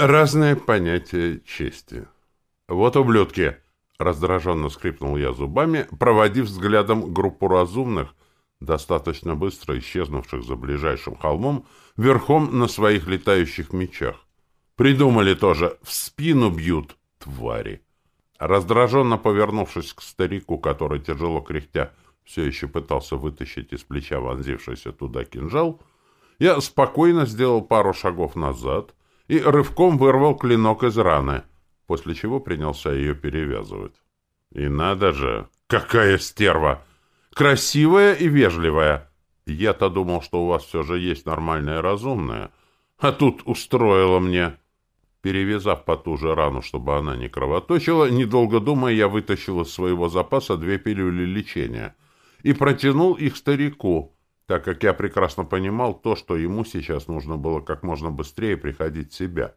Разные понятия чести. Вот ублюдки! Раздраженно скрипнул я зубами, проводив взглядом группу разумных, достаточно быстро исчезнувших за ближайшим холмом, верхом на своих летающих мечах. Придумали тоже, в спину бьют, твари. Раздраженно повернувшись к старику, который, тяжело кряхтя, все еще пытался вытащить из плеча вонзившийся туда кинжал, я спокойно сделал пару шагов назад и рывком вырвал клинок из раны, после чего принялся ее перевязывать. И надо же, какая стерва! Красивая и вежливая. Я-то думал, что у вас все же есть нормальное разумное, а тут устроила мне... Перевязав потуже рану, чтобы она не кровоточила, недолго думая, я вытащил из своего запаса две пилюли лечения и протянул их старику, так как я прекрасно понимал то, что ему сейчас нужно было как можно быстрее приходить в себя.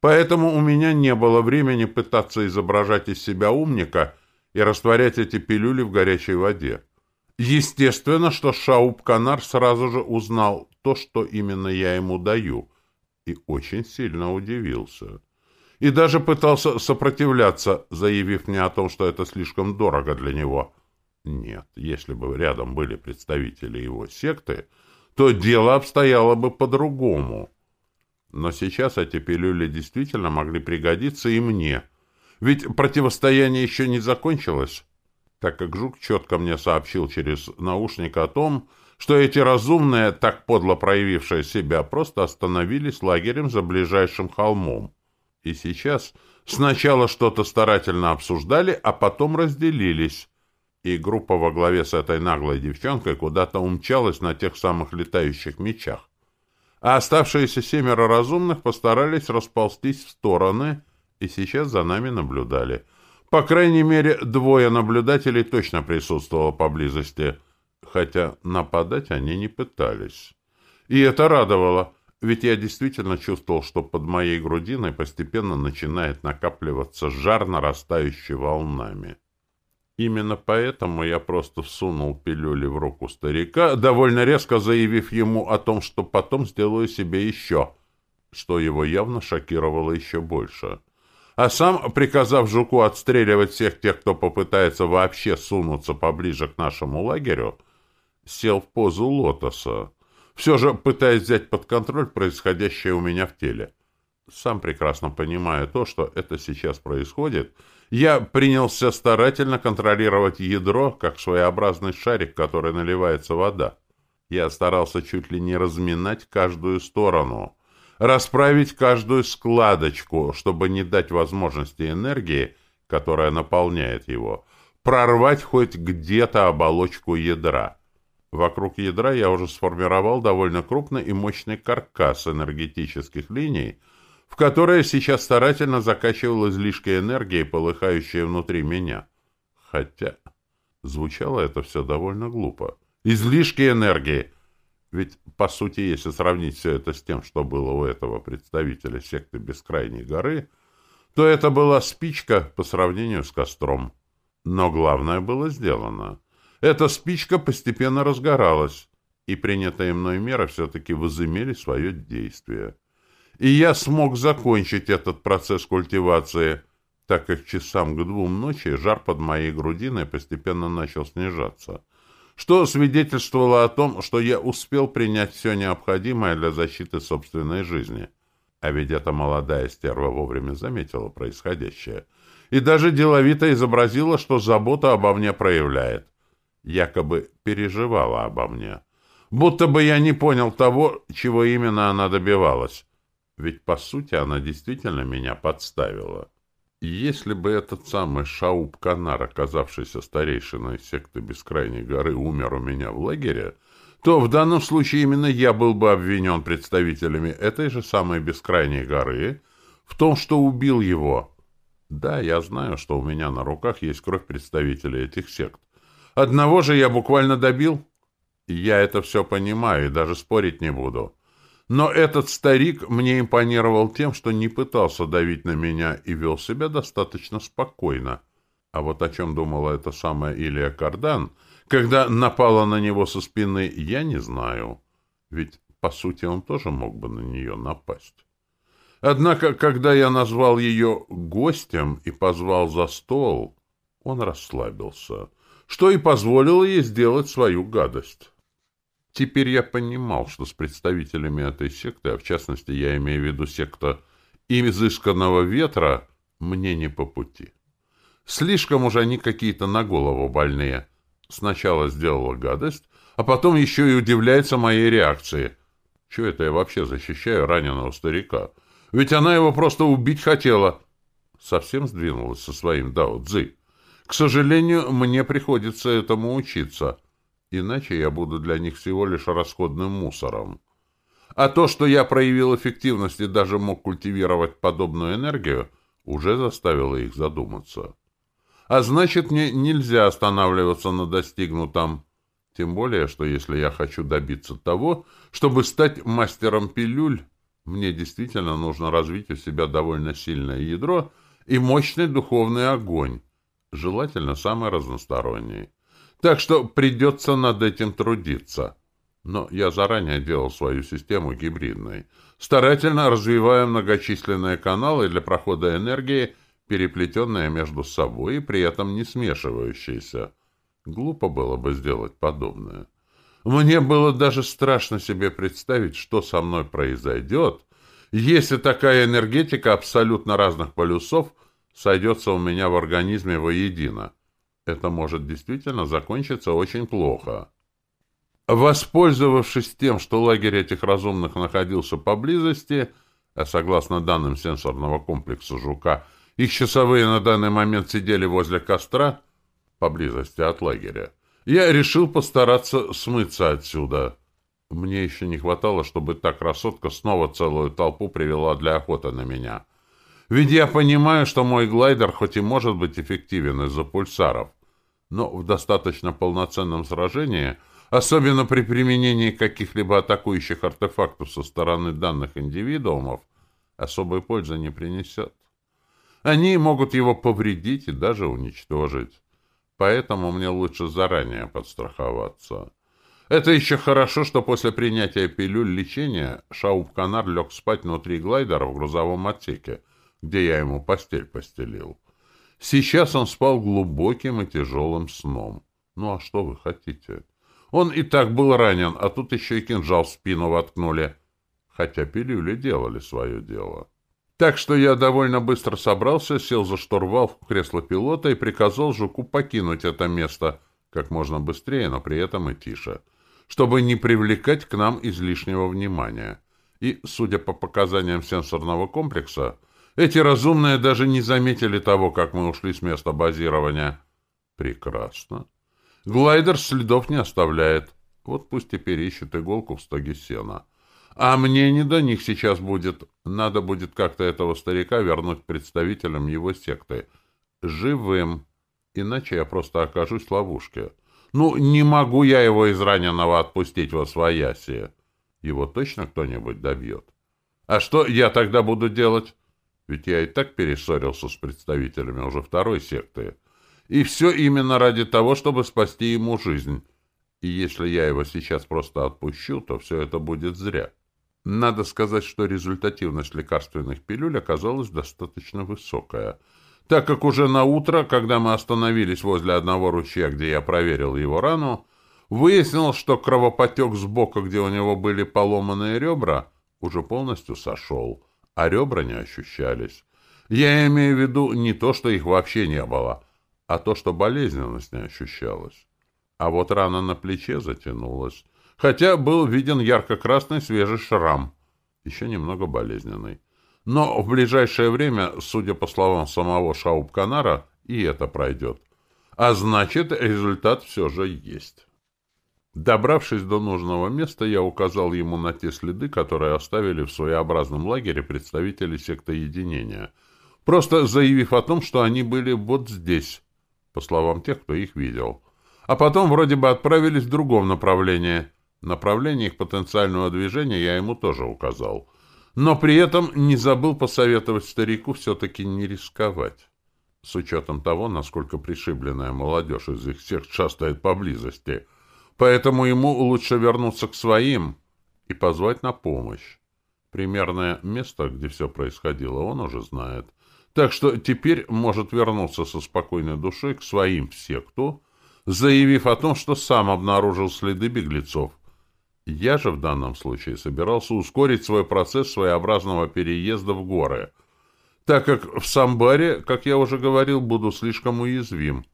Поэтому у меня не было времени пытаться изображать из себя умника и растворять эти пилюли в горячей воде. Естественно, что Шауб-Канар сразу же узнал то, что именно я ему даю — и очень сильно удивился. И даже пытался сопротивляться, заявив мне о том, что это слишком дорого для него. Нет, если бы рядом были представители его секты, то дело обстояло бы по-другому. Но сейчас эти пилюли действительно могли пригодиться и мне. Ведь противостояние еще не закончилось, так как Жук четко мне сообщил через наушник о том, что эти разумные, так подло проявившие себя, просто остановились лагерем за ближайшим холмом. И сейчас сначала что-то старательно обсуждали, а потом разделились. И группа во главе с этой наглой девчонкой куда-то умчалась на тех самых летающих мечах. А оставшиеся семеро разумных постарались расползтись в стороны и сейчас за нами наблюдали. По крайней мере, двое наблюдателей точно присутствовало поблизости — хотя нападать они не пытались. И это радовало, ведь я действительно чувствовал, что под моей грудиной постепенно начинает накапливаться жар, нарастающий волнами. Именно поэтому я просто всунул пилюли в руку старика, довольно резко заявив ему о том, что потом сделаю себе еще, что его явно шокировало еще больше. А сам, приказав жуку отстреливать всех тех, кто попытается вообще сунуться поближе к нашему лагерю, сел в позу лотоса, все же пытаясь взять под контроль происходящее у меня в теле. Сам прекрасно понимая то, что это сейчас происходит, я принялся старательно контролировать ядро, как своеобразный шарик, который наливается вода. Я старался чуть ли не разминать каждую сторону, расправить каждую складочку, чтобы не дать возможности энергии, которая наполняет его, прорвать хоть где-то оболочку ядра. Вокруг ядра я уже сформировал довольно крупный и мощный каркас энергетических линий, в которые сейчас старательно закачивал излишки энергии, полыхающие внутри меня. Хотя звучало это все довольно глупо. Излишки энергии! Ведь, по сути, если сравнить все это с тем, что было у этого представителя секты Бескрайней горы, то это была спичка по сравнению с костром. Но главное было сделано — эта спичка постепенно разгоралась, и принятые мной меры все-таки возымели свое действие. И я смог закончить этот процесс культивации, так как часам к двум ночи жар под моей грудиной постепенно начал снижаться, что свидетельствовало о том, что я успел принять все необходимое для защиты собственной жизни. А ведь эта молодая стерва вовремя заметила происходящее и даже деловито изобразила, что забота обо мне проявляет якобы переживала обо мне. Будто бы я не понял того, чего именно она добивалась. Ведь, по сути, она действительно меня подставила. И если бы этот самый Шауб-Канар, оказавшийся старейшиной секты Бескрайней горы, умер у меня в лагере, то в данном случае именно я был бы обвинен представителями этой же самой Бескрайней горы в том, что убил его. Да, я знаю, что у меня на руках есть кровь представителей этих сект. Одного же я буквально добил. Я это все понимаю и даже спорить не буду. Но этот старик мне импонировал тем, что не пытался давить на меня и вел себя достаточно спокойно. А вот о чем думала эта самая Илия Кардан, когда напала на него со спины, я не знаю. Ведь, по сути, он тоже мог бы на нее напасть. Однако, когда я назвал ее гостем и позвал за стол, он расслабился, что и позволило ей сделать свою гадость. Теперь я понимал, что с представителями этой секты, а в частности я имею в виду секта изысканного ветра, мне не по пути. Слишком уж они какие-то на голову больные. Сначала сделала гадость, а потом еще и удивляется моей реакции. Чего это я вообще защищаю раненого старика? Ведь она его просто убить хотела. Совсем сдвинулась со своим Дао Цзи. К сожалению, мне приходится этому учиться. Иначе я буду для них всего лишь расходным мусором. А то, что я проявил эффективность и даже мог культивировать подобную энергию, уже заставило их задуматься. А значит, мне нельзя останавливаться на достигнутом. Тем более, что если я хочу добиться того, чтобы стать мастером пилюль, мне действительно нужно развить у себя довольно сильное ядро и мощный духовный огонь, желательно самый разносторонний. Так что придется над этим трудиться. Но я заранее делал свою систему гибридной, старательно развивая многочисленные каналы для прохода энергии, переплетенные между собой и при этом не смешивающиеся. Глупо было бы сделать подобное. Мне было даже страшно себе представить, что со мной произойдет, если такая энергетика абсолютно разных полюсов сойдется у меня в организме воедино. Это может действительно закончиться очень плохо. Воспользовавшись тем, что лагерь этих разумных находился поблизости, а согласно данным сенсорного комплекса «Жука», их часовые на данный момент сидели возле костра, поблизости от лагеря, я решил постараться смыться отсюда. Мне еще не хватало, чтобы та красотка снова целую толпу привела для охоты на меня. Ведь я понимаю, что мой глайдер хоть и может быть эффективен из-за пульсаров, но в достаточно полноценном сражении, особенно при применении каких-либо атакующих артефактов со стороны данных индивидуумов, особой пользы не принесет. Они могут его повредить и даже уничтожить. Поэтому мне лучше заранее подстраховаться. Это еще хорошо, что после принятия пилюль лечения Шауб-Канар лег спать внутри глайдера в грузовом отсеке, где я ему постель постелил. Сейчас он спал глубоким и тяжелым сном. Ну а что вы хотите? Он и так был ранен, а тут еще и кинжал в спину воткнули. Хотя пилюли делали свое дело. Так что я довольно быстро собрался, сел за штурвал в кресло пилота и приказал Жуку покинуть это место как можно быстрее, но при этом и тише, чтобы не привлекать к нам излишнего внимания. И, судя по показаниям сенсорного комплекса, эти разумные даже не заметили того, как мы ушли с места базирования. Прекрасно. Глайдер следов не оставляет. Вот пусть теперь ищет иголку в стоге сена. А мне не до них сейчас будет. Надо будет как-то этого старика вернуть представителям его секты. Живым. Иначе я просто окажусь в ловушке. Ну, не могу я его из раненого отпустить во своясие. Его точно кто-нибудь добьет. А что я тогда буду делать? Ведь я и так перессорился с представителями уже второй секты. И все именно ради того, чтобы спасти ему жизнь. И если я его сейчас просто отпущу, то все это будет зря. Надо сказать, что результативность лекарственных пилюль оказалась достаточно высокая, так как уже на утро, когда мы остановились возле одного ручья, где я проверил его рану, выяснилось, что кровопотек с бока, где у него были поломанные ребра, уже полностью сошел, а ребра не ощущались. Я имею в виду не то, что их вообще не было, а то, что болезненность не ощущалась. А вот рана на плече затянулась, хотя был виден ярко-красный свежий шрам, еще немного болезненный. Но в ближайшее время, судя по словам самого Шауб-Канара, и это пройдет. А значит, результат все же есть. Добравшись до нужного места, я указал ему на те следы, которые оставили в своеобразном лагере представители секты единения, просто заявив о том, что они были вот здесь, по словам тех, кто их видел. А потом вроде бы отправились в другом направлении — Направление их потенциального движения я ему тоже указал. Но при этом не забыл посоветовать старику все-таки не рисковать. С учетом того, насколько пришибленная молодежь из их всех шастает поблизости. Поэтому ему лучше вернуться к своим и позвать на помощь. Примерное место, где все происходило, он уже знает. Так что теперь может вернуться со спокойной душой к своим в секту, заявив о том, что сам обнаружил следы беглецов. Я же в данном случае собирался ускорить свой процесс своеобразного переезда в горы, так как в Самбаре, как я уже говорил, буду слишком уязвим,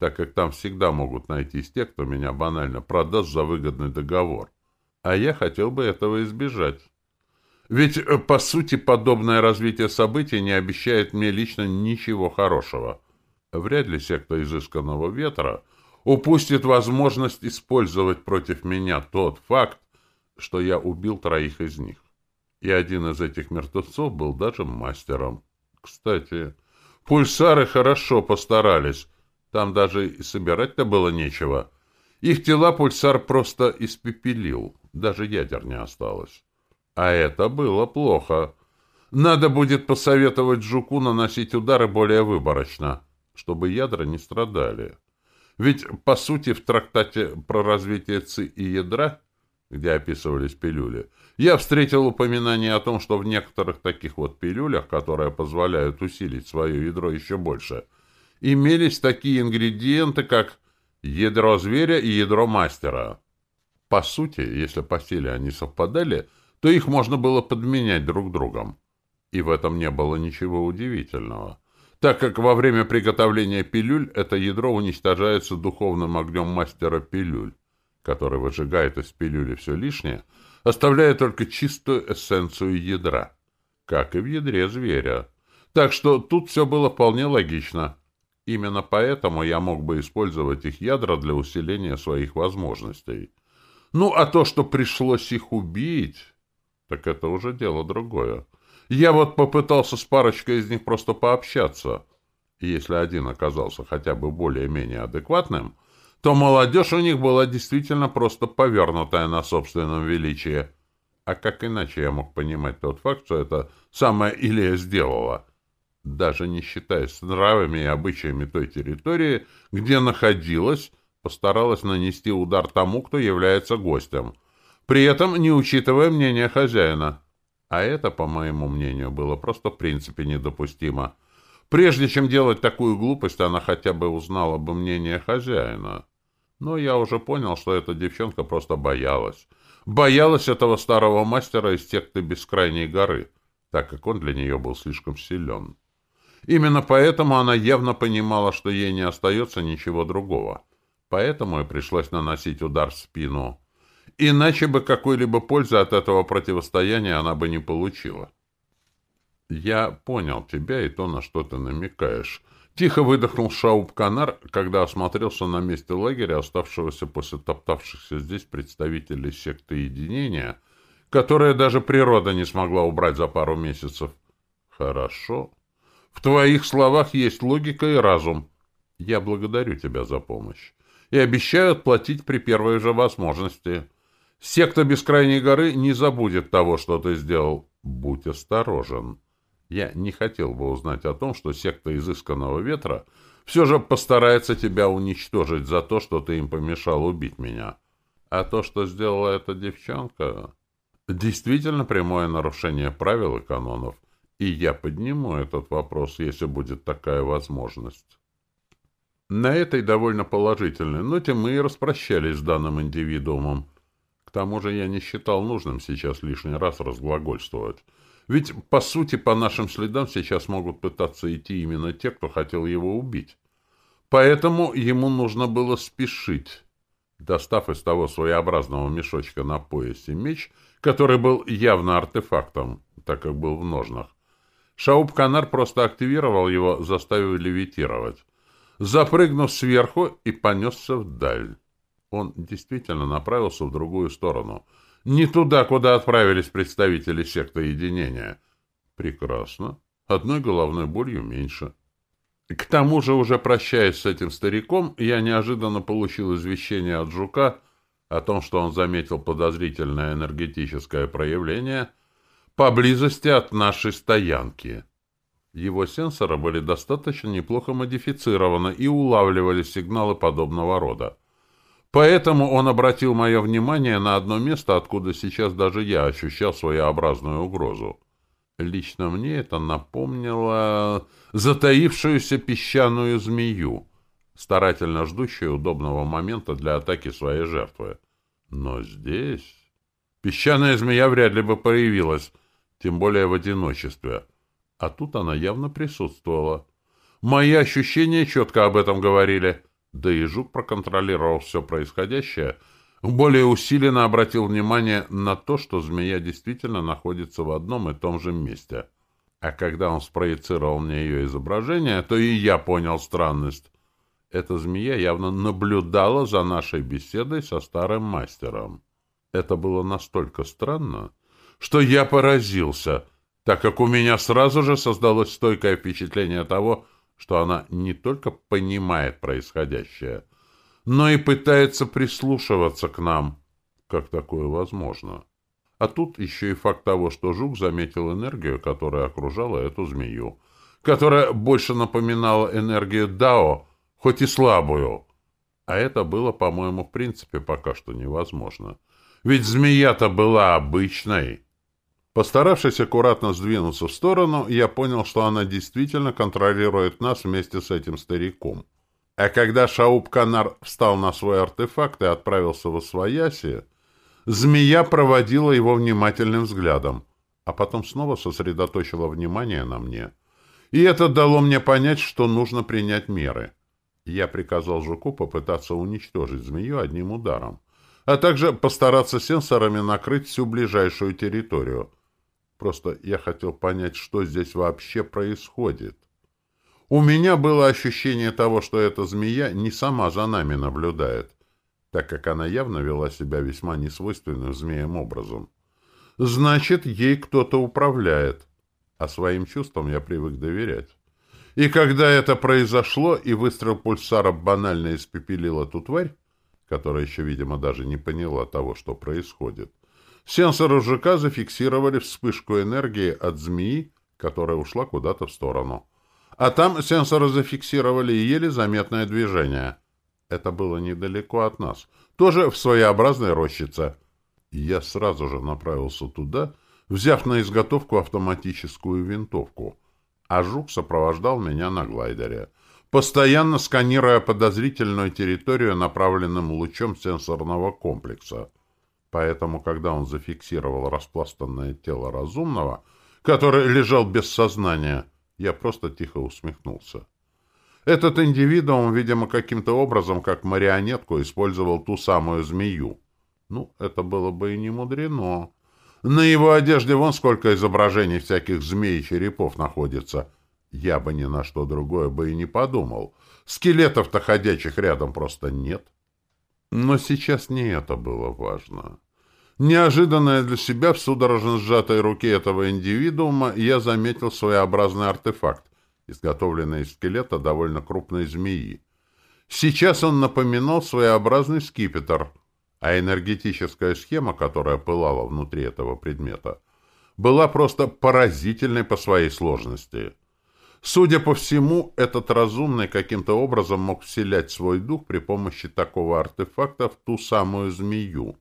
так как там всегда могут найтись те, кто меня банально продаст за выгодный договор. А я хотел бы этого избежать. Ведь, э, по сути, подобное развитие событий не обещает мне лично ничего хорошего. Вряд ли секта изысканного ветра упустит возможность использовать против меня тот факт, что я убил троих из них. И один из этих мертвецов был даже мастером. Кстати, пульсары хорошо постарались. Там даже и собирать-то было нечего. Их тела пульсар просто испепелил. Даже ядер не осталось. А это было плохо. Надо будет посоветовать жуку наносить удары более выборочно, чтобы ядра не страдали. Ведь, по сути, в трактате про развитие ЦИ и ядра, где описывались пилюли, я встретил упоминание о том, что в некоторых таких вот пилюлях, которые позволяют усилить свое ядро еще больше, имелись такие ингредиенты, как ядро зверя и ядро мастера. По сути, если по силе они совпадали – то их можно было подменять друг другом. И в этом не было ничего удивительного, так как во время приготовления пилюль это ядро уничтожается духовным огнем мастера пилюль, который выжигает из пилюли все лишнее, оставляя только чистую эссенцию ядра, как и в ядре зверя. Так что тут все было вполне логично. Именно поэтому я мог бы использовать их ядра для усиления своих возможностей. Ну, а то, что пришлось их убить так это уже дело другое. Я вот попытался с парочкой из них просто пообщаться. И если один оказался хотя бы более-менее адекватным, то молодежь у них была действительно просто повернутая на собственном величии. А как иначе я мог понимать тот факт, что это самая Илия сделала? Даже не считаясь нравами и обычаями той территории, где находилась, постаралась нанести удар тому, кто является гостем — при этом не учитывая мнение хозяина. А это, по моему мнению, было просто в принципе недопустимо. Прежде чем делать такую глупость, она хотя бы узнала бы мнение хозяина. Но я уже понял, что эта девчонка просто боялась. Боялась этого старого мастера из секты Бескрайней горы, так как он для нее был слишком силен. Именно поэтому она явно понимала, что ей не остается ничего другого. Поэтому и пришлось наносить удар в спину. Иначе бы какой-либо пользы от этого противостояния она бы не получила. «Я понял тебя и то, на что ты намекаешь». Тихо выдохнул Шауб-Канар, когда осмотрелся на месте лагеря, оставшегося после топтавшихся здесь представителей секты единения, которое даже природа не смогла убрать за пару месяцев. «Хорошо. В твоих словах есть логика и разум. Я благодарю тебя за помощь и обещаю отплатить при первой же возможности». Секта Бескрайней горы не забудет того, что ты сделал. Будь осторожен. Я не хотел бы узнать о том, что секта изысканного ветра все же постарается тебя уничтожить за то, что ты им помешал убить меня. А то, что сделала эта девчонка, действительно прямое нарушение правил и канонов, и я подниму этот вопрос, если будет такая возможность. На этой довольно положительной ноте мы и распрощались с данным индивидуумом. К тому же я не считал нужным сейчас лишний раз разглагольствовать. Ведь, по сути, по нашим следам сейчас могут пытаться идти именно те, кто хотел его убить. Поэтому ему нужно было спешить. Достав из того своеобразного мешочка на поясе меч, который был явно артефактом, так как был в ножнах, Шауб-Канар просто активировал его, заставив левитировать. Запрыгнув сверху и понесся вдаль. Он действительно направился в другую сторону. Не туда, куда отправились представители секты единения. Прекрасно. Одной головной болью меньше. К тому же, уже прощаясь с этим стариком, я неожиданно получил извещение от Жука о том, что он заметил подозрительное энергетическое проявление поблизости от нашей стоянки. Его сенсоры были достаточно неплохо модифицированы и улавливали сигналы подобного рода. Поэтому он обратил мое внимание на одно место, откуда сейчас даже я ощущал своеобразную угрозу. Лично мне это напомнило затаившуюся песчаную змею, старательно ждущую удобного момента для атаки своей жертвы. Но здесь... Песчаная змея вряд ли бы появилась, тем более в одиночестве. А тут она явно присутствовала. Мои ощущения четко об этом говорили. Да и Жук проконтролировал все происходящее, более усиленно обратил внимание на то, что змея действительно находится в одном и том же месте. А когда он спроецировал мне ее изображение, то и я понял странность. Эта змея явно наблюдала за нашей беседой со старым мастером. Это было настолько странно, что я поразился, так как у меня сразу же создалось стойкое впечатление того, что она не только понимает происходящее, но и пытается прислушиваться к нам. Как такое возможно? А тут еще и факт того, что Жук заметил энергию, которая окружала эту змею, которая больше напоминала энергию Дао, хоть и слабую. А это было, по-моему, в принципе пока что невозможно. Ведь змея-то была обычной. Постаравшись аккуратно сдвинуться в сторону, я понял, что она действительно контролирует нас вместе с этим стариком. А когда Шауб-Канар встал на свой артефакт и отправился в Освояси, змея проводила его внимательным взглядом, а потом снова сосредоточила внимание на мне. И это дало мне понять, что нужно принять меры. Я приказал Жуку попытаться уничтожить змею одним ударом, а также постараться сенсорами накрыть всю ближайшую территорию — Просто я хотел понять, что здесь вообще происходит. У меня было ощущение того, что эта змея не сама за нами наблюдает, так как она явно вела себя весьма несвойственным змеем образом. Значит, ей кто-то управляет, а своим чувствам я привык доверять. И когда это произошло, и выстрел пульсара банально испепелил эту тварь, которая еще, видимо, даже не поняла того, что происходит, Сенсоры ЖК зафиксировали вспышку энергии от змеи, которая ушла куда-то в сторону. А там сенсоры зафиксировали еле заметное движение. Это было недалеко от нас. Тоже в своеобразной рощице. я сразу же направился туда, взяв на изготовку автоматическую винтовку. А Жук сопровождал меня на глайдере, постоянно сканируя подозрительную территорию направленным лучом сенсорного комплекса — Поэтому, когда он зафиксировал распластанное тело разумного, который лежал без сознания, я просто тихо усмехнулся. Этот индивидуум, видимо, каким-то образом, как марионетку, использовал ту самую змею. Ну, это было бы и не мудрено. На его одежде вон сколько изображений всяких змей и черепов находится. Я бы ни на что другое бы и не подумал. Скелетов-то ходячих рядом просто нет. — но сейчас не это было важно. Неожиданно для себя в судорожно сжатой руке этого индивидуума я заметил своеобразный артефакт, изготовленный из скелета довольно крупной змеи. Сейчас он напоминал своеобразный скипетр, а энергетическая схема, которая пылала внутри этого предмета, была просто поразительной по своей сложности. Судя по всему, этот разумный каким-то образом мог вселять свой дух при помощи такого артефакта в ту самую змею,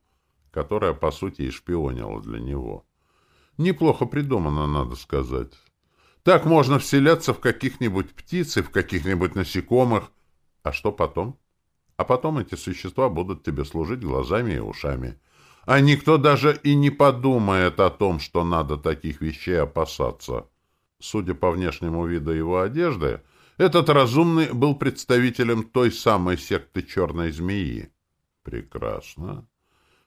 которая, по сути, и шпионила для него. Неплохо придумано, надо сказать. Так можно вселяться в каких-нибудь птиц и в каких-нибудь насекомых. А что потом? А потом эти существа будут тебе служить глазами и ушами. А никто даже и не подумает о том, что надо таких вещей опасаться. Судя по внешнему виду его одежды, этот разумный был представителем той самой секты черной змеи. Прекрасно.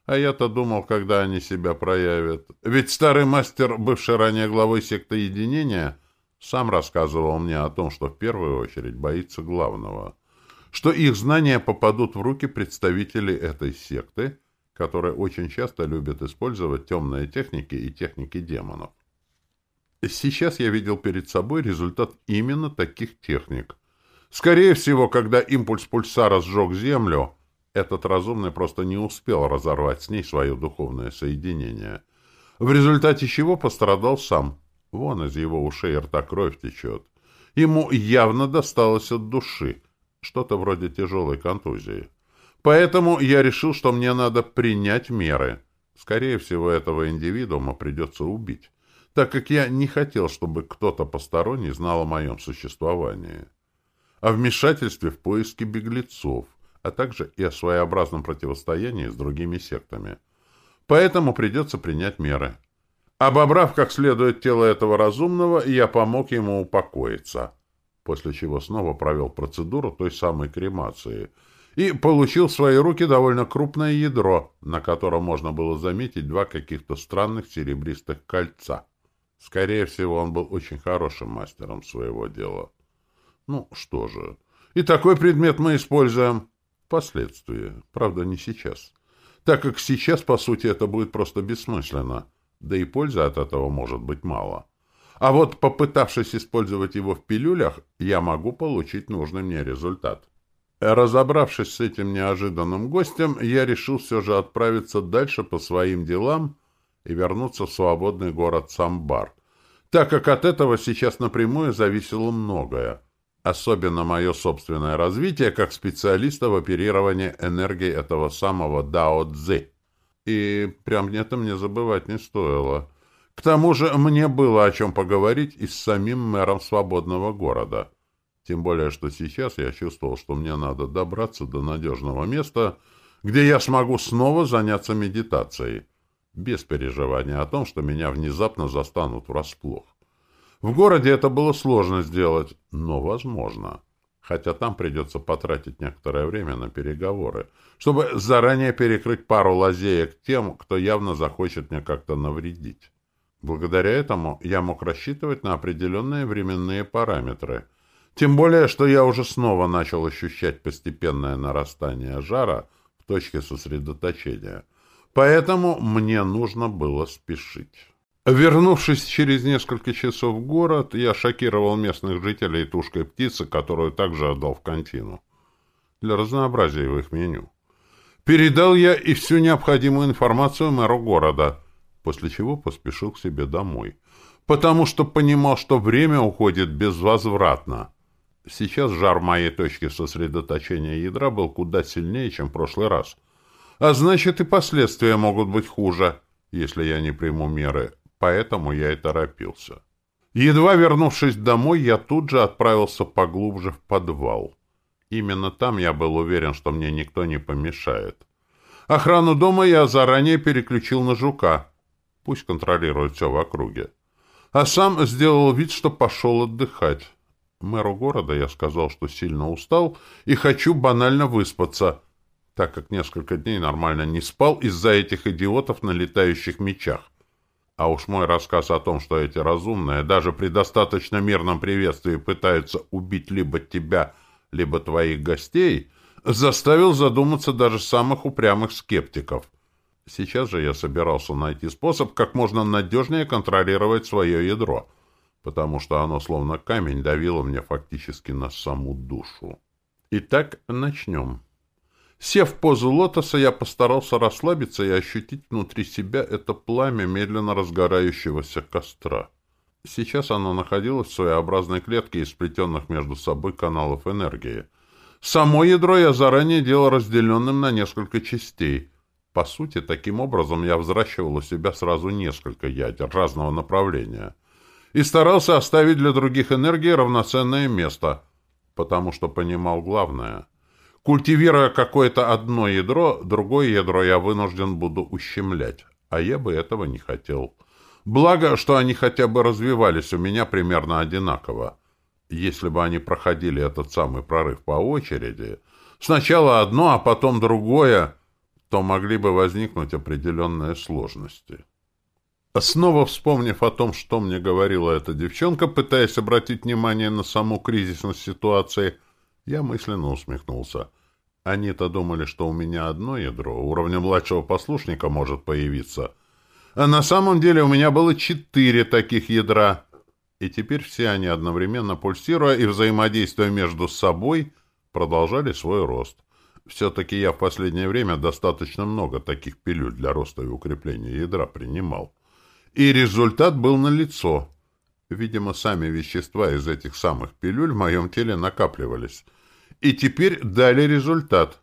А я-то думал, когда они себя проявят. Ведь старый мастер, бывший ранее главой секты единения, сам рассказывал мне о том, что в первую очередь боится главного. Что их знания попадут в руки представителей этой секты, которые очень часто любят использовать темные техники и техники демонов. Сейчас я видел перед собой результат именно таких техник. Скорее всего, когда импульс пульсара сжег Землю, этот разумный просто не успел разорвать с ней свое духовное соединение. В результате чего пострадал сам. Вон из его ушей и рта кровь течет. Ему явно досталось от души. Что-то вроде тяжелой контузии. Поэтому я решил, что мне надо принять меры. Скорее всего, этого индивидуума придется убить, так как я не хотел, чтобы кто-то посторонний знал о моем существовании. О вмешательстве в поиски беглецов, а также и о своеобразном противостоянии с другими сектами. Поэтому придется принять меры. Обобрав как следует тело этого разумного, я помог ему упокоиться, после чего снова провел процедуру той самой кремации и получил в свои руки довольно крупное ядро, на котором можно было заметить два каких-то странных серебристых кольца. Скорее всего, он был очень хорошим мастером своего дела. Ну, что же. И такой предмет мы используем впоследствии, правда, не сейчас. Так как сейчас, по сути, это будет просто бессмысленно — да и пользы от этого может быть мало. А вот попытавшись использовать его в пилюлях, я могу получить нужный мне результат. Разобравшись с этим неожиданным гостем, я решил все же отправиться дальше по своим делам и вернуться в свободный город Самбар, так как от этого сейчас напрямую зависело многое, особенно мое собственное развитие как специалиста в оперировании энергией этого самого Дао Цзи. И прям это мне забывать не стоило. К тому же мне было о чем поговорить и с самим мэром свободного города. Тем более, что сейчас я чувствовал, что мне надо добраться до надежного места, где я смогу снова заняться медитацией, без переживания о том, что меня внезапно застанут врасплох. В городе это было сложно сделать, но возможно хотя там придется потратить некоторое время на переговоры, чтобы заранее перекрыть пару лазеек тем, кто явно захочет мне как-то навредить. Благодаря этому я мог рассчитывать на определенные временные параметры, тем более, что я уже снова начал ощущать постепенное нарастание жара в точке сосредоточения, поэтому мне нужно было спешить. Вернувшись через несколько часов в город, я шокировал местных жителей тушкой птицы, которую также отдал в контину. Для разнообразия в их меню. Передал я и всю необходимую информацию мэру города, после чего поспешил к себе домой. Потому что понимал, что время уходит безвозвратно. Сейчас жар моей точки сосредоточения ядра был куда сильнее, чем в прошлый раз. А значит, и последствия могут быть хуже, если я не приму меры поэтому я и торопился. Едва вернувшись домой, я тут же отправился поглубже в подвал. Именно там я был уверен, что мне никто не помешает. Охрану дома я заранее переключил на жука. Пусть контролирует все в округе. А сам сделал вид, что пошел отдыхать. Мэру города я сказал, что сильно устал и хочу банально выспаться, так как несколько дней нормально не спал из-за этих идиотов на летающих мечах. А уж мой рассказ о том, что эти разумные даже при достаточно мирном приветствии пытаются убить либо тебя, либо твоих гостей, заставил задуматься даже самых упрямых скептиков. Сейчас же я собирался найти способ, как можно надежнее контролировать свое ядро, потому что оно словно камень давило мне фактически на саму душу. Итак, начнем. Сев в позу лотоса, я постарался расслабиться и ощутить внутри себя это пламя медленно разгорающегося костра. Сейчас оно находилось в своеобразной клетке из сплетенных между собой каналов энергии. Само ядро я заранее делал разделенным на несколько частей. По сути, таким образом я взращивал у себя сразу несколько ядер разного направления. И старался оставить для других энергий равноценное место, потому что понимал главное — Культивируя какое-то одно ядро, другое ядро я вынужден буду ущемлять, а я бы этого не хотел. Благо, что они хотя бы развивались у меня примерно одинаково. Если бы они проходили этот самый прорыв по очереди, сначала одно, а потом другое, то могли бы возникнуть определенные сложности. Снова вспомнив о том, что мне говорила эта девчонка, пытаясь обратить внимание на саму кризисность ситуации, я мысленно усмехнулся. Они-то думали, что у меня одно ядро уровня младшего послушника может появиться. А на самом деле у меня было четыре таких ядра. И теперь все они одновременно пульсируя и взаимодействуя между собой продолжали свой рост. Все-таки я в последнее время достаточно много таких пилюль для роста и укрепления ядра принимал. И результат был налицо. Видимо, сами вещества из этих самых пилюль в моем теле накапливались. И теперь дали результат.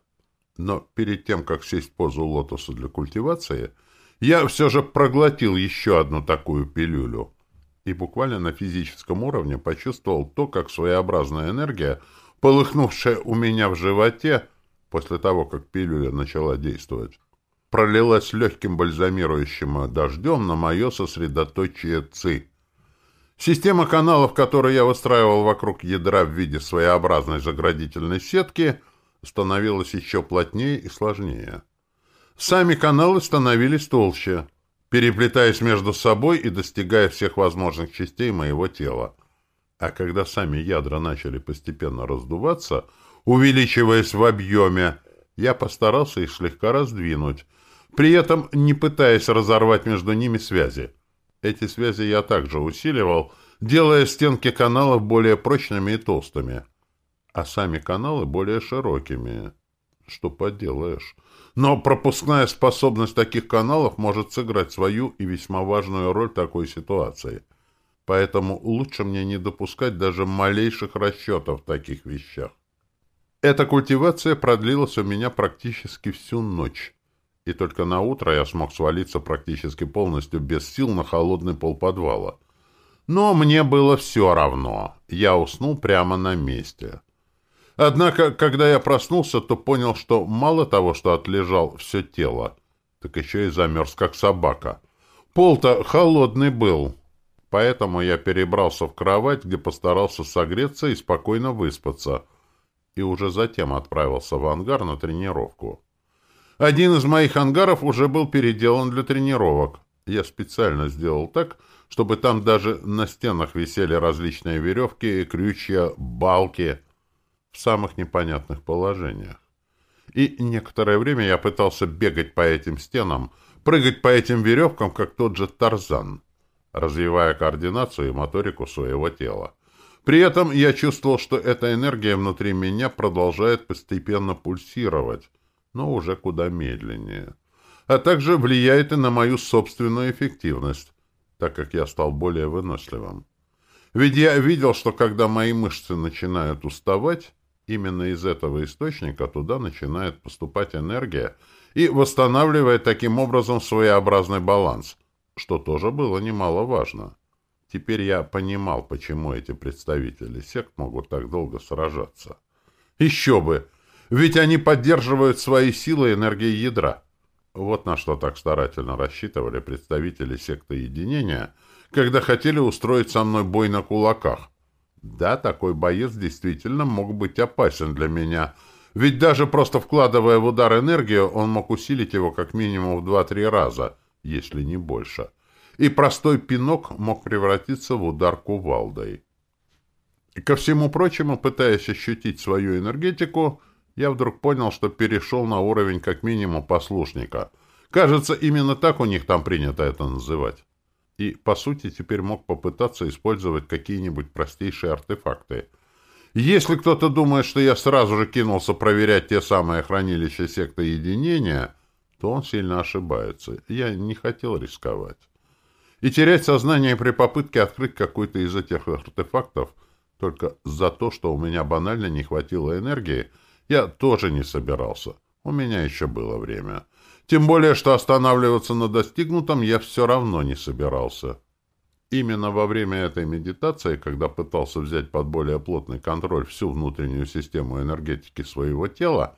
Но перед тем, как сесть в позу лотоса для культивации, я все же проглотил еще одну такую пилюлю и буквально на физическом уровне почувствовал то, как своеобразная энергия, полыхнувшая у меня в животе после того, как пилюля начала действовать, пролилась легким бальзамирующим дождем на мое сосредоточие ЦИ. Система каналов, которые я выстраивал вокруг ядра в виде своеобразной заградительной сетки, становилась еще плотнее и сложнее. Сами каналы становились толще, переплетаясь между собой и достигая всех возможных частей моего тела. А когда сами ядра начали постепенно раздуваться, увеличиваясь в объеме, я постарался их слегка раздвинуть, при этом не пытаясь разорвать между ними связи. Эти связи я также усиливал, делая стенки каналов более прочными и толстыми, а сами каналы более широкими. Что поделаешь. Но пропускная способность таких каналов может сыграть свою и весьма важную роль в такой ситуации. Поэтому лучше мне не допускать даже малейших расчетов в таких вещах. Эта культивация продлилась у меня практически всю ночь и только на утро я смог свалиться практически полностью без сил на холодный пол подвала. Но мне было все равно. Я уснул прямо на месте. Однако, когда я проснулся, то понял, что мало того, что отлежал все тело, так еще и замерз, как собака. Пол-то холодный был. Поэтому я перебрался в кровать, где постарался согреться и спокойно выспаться, и уже затем отправился в ангар на тренировку. Один из моих ангаров уже был переделан для тренировок. Я специально сделал так, чтобы там даже на стенах висели различные веревки, крючья, балки в самых непонятных положениях. И некоторое время я пытался бегать по этим стенам, прыгать по этим веревкам, как тот же Тарзан, развивая координацию и моторику своего тела. При этом я чувствовал, что эта энергия внутри меня продолжает постепенно пульсировать, но уже куда медленнее. А также влияет и на мою собственную эффективность, так как я стал более выносливым. Ведь я видел, что когда мои мышцы начинают уставать, именно из этого источника туда начинает поступать энергия и восстанавливает таким образом своеобразный баланс, что тоже было немаловажно. Теперь я понимал, почему эти представители сект могут так долго сражаться. Еще бы! Ведь они поддерживают свои силы энергией ядра. Вот на что так старательно рассчитывали представители секты единения, когда хотели устроить со мной бой на кулаках. Да, такой боец действительно мог быть опасен для меня, ведь даже просто вкладывая в удар энергию, он мог усилить его как минимум в два-три раза, если не больше. И простой пинок мог превратиться в удар кувалдой. Ко всему прочему, пытаясь ощутить свою энергетику, я вдруг понял, что перешел на уровень как минимум послушника. Кажется, именно так у них там принято это называть. И, по сути, теперь мог попытаться использовать какие-нибудь простейшие артефакты. Если кто-то думает, что я сразу же кинулся проверять те самые хранилища секты единения, то он сильно ошибается. Я не хотел рисковать. И терять сознание при попытке открыть какой-то из этих артефактов только за то, что у меня банально не хватило энергии — я тоже не собирался. У меня еще было время. Тем более, что останавливаться на достигнутом я все равно не собирался. Именно во время этой медитации, когда пытался взять под более плотный контроль всю внутреннюю систему энергетики своего тела,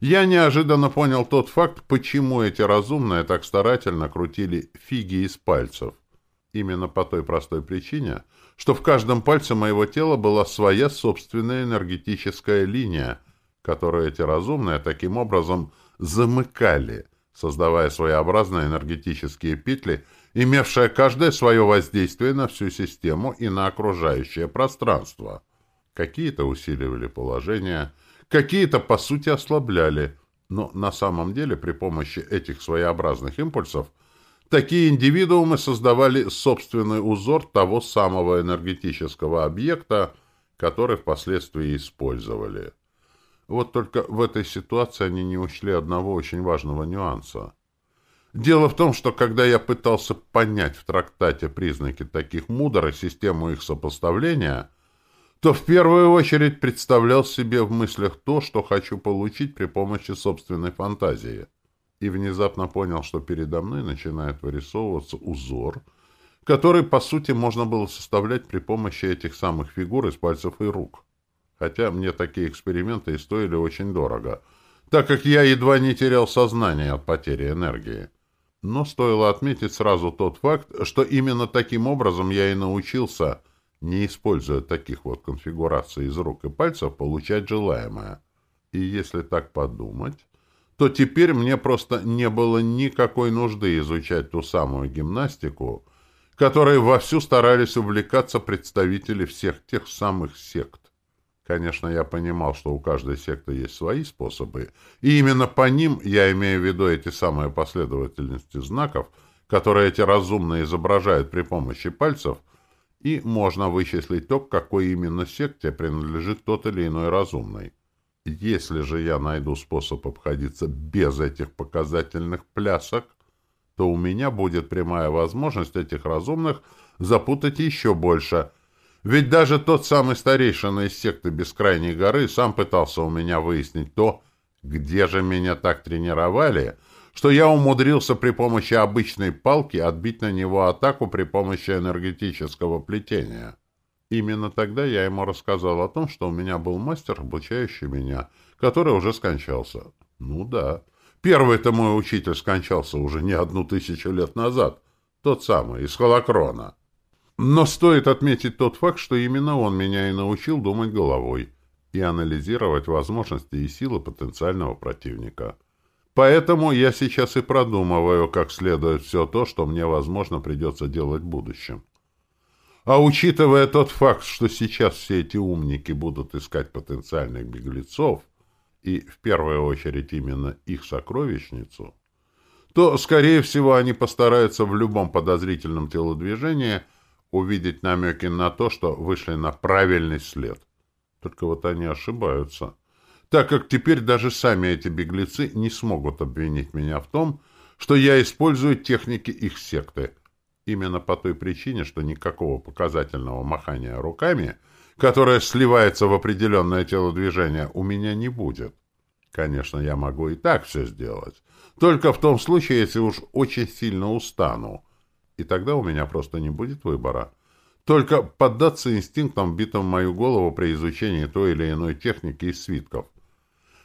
я неожиданно понял тот факт, почему эти разумные так старательно крутили фиги из пальцев. Именно по той простой причине, что в каждом пальце моего тела была своя собственная энергетическая линия — которую эти разумные таким образом замыкали, создавая своеобразные энергетические петли, имевшие каждое свое воздействие на всю систему и на окружающее пространство. Какие-то усиливали положение, какие-то, по сути, ослабляли, но на самом деле при помощи этих своеобразных импульсов такие индивидуумы создавали собственный узор того самого энергетического объекта, который впоследствии использовали. Вот только в этой ситуации они не учли одного очень важного нюанса. Дело в том, что когда я пытался понять в трактате признаки таких мудр и систему их сопоставления, то в первую очередь представлял себе в мыслях то, что хочу получить при помощи собственной фантазии. И внезапно понял, что передо мной начинает вырисовываться узор, который, по сути, можно было составлять при помощи этих самых фигур из пальцев и рук. Хотя мне такие эксперименты и стоили очень дорого, так как я едва не терял сознание от потери энергии. Но стоило отметить сразу тот факт, что именно таким образом я и научился – не используя таких вот конфигураций из рук и пальцев, получать желаемое. И если так подумать, то теперь мне просто не было никакой нужды изучать ту самую гимнастику, которой вовсю старались увлекаться представители всех тех самых сект. Конечно, я понимал, что у каждой секты есть свои способы, и именно по ним я имею в виду эти самые последовательности знаков, которые эти разумные изображают при помощи пальцев – и можно вычислить то, к какой именно секте принадлежит тот или иной разумный. Если же я найду способ обходиться без этих показательных плясок, то у меня будет прямая возможность этих разумных запутать еще больше. Ведь даже тот самый старейшина из секты Бескрайней горы сам пытался у меня выяснить то, где же меня так тренировали — что я умудрился при помощи обычной палки отбить на него атаку при помощи энергетического плетения. Именно тогда я ему рассказал о том, что у меня был мастер, обучающий меня, который уже скончался. Ну да. Первый-то мой учитель скончался уже не одну тысячу лет назад. Тот самый, из Холокрона. Но стоит отметить тот факт, что именно он меня и научил думать головой и анализировать возможности и силы потенциального противника. Поэтому я сейчас и продумываю, как следует все то, что мне, возможно, придется делать в будущем. А учитывая тот факт, что сейчас все эти умники будут искать потенциальных беглецов, и в первую очередь именно их сокровищницу, то, скорее всего, они постараются в любом подозрительном телодвижении увидеть намеки на то, что вышли на правильный след. Только вот они ошибаются так как теперь даже сами эти беглецы не смогут обвинить меня в том, что я использую техники их секты. Именно по той причине, что никакого показательного махания руками, которое сливается в определенное телодвижение, у меня не будет. Конечно, я могу и так все сделать. Только в том случае, если уж очень сильно устану. И тогда у меня просто не будет выбора. Только поддаться инстинктам, битым в мою голову при изучении той или иной техники из свитков –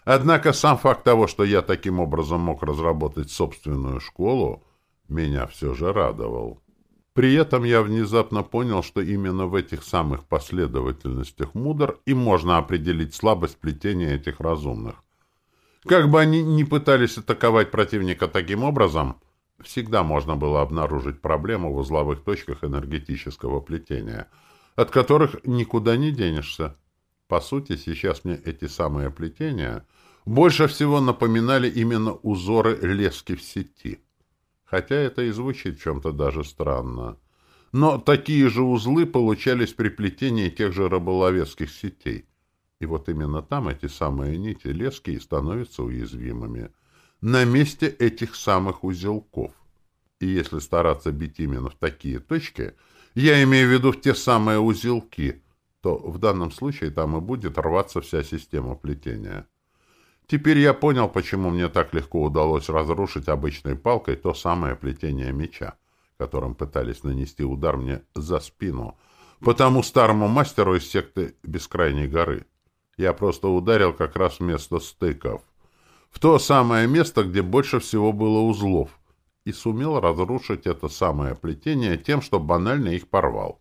Однако сам факт того, что я таким образом мог разработать собственную школу, меня все же радовал. При этом я внезапно понял, что именно в этих самых последовательностях мудр и можно определить слабость плетения этих разумных. Как бы они ни пытались атаковать противника таким образом, всегда можно было обнаружить проблему в узловых точках энергетического плетения, от которых никуда не денешься. По сути, сейчас мне эти самые плетения больше всего напоминали именно узоры лески в сети. Хотя это и звучит чем-то даже странно. Но такие же узлы получались при плетении тех же рыболовецких сетей. И вот именно там эти самые нити лески и становятся уязвимыми. На месте этих самых узелков. И если стараться бить именно в такие точки, я имею в виду в те самые узелки, то в данном случае там и будет рваться вся система плетения. Теперь я понял, почему мне так легко удалось разрушить обычной палкой то самое плетение меча, которым пытались нанести удар мне за спину, по тому старому мастеру из секты Бескрайней горы. Я просто ударил как раз вместо стыков. В то самое место, где больше всего было узлов, и сумел разрушить это самое плетение тем, что банально их порвал.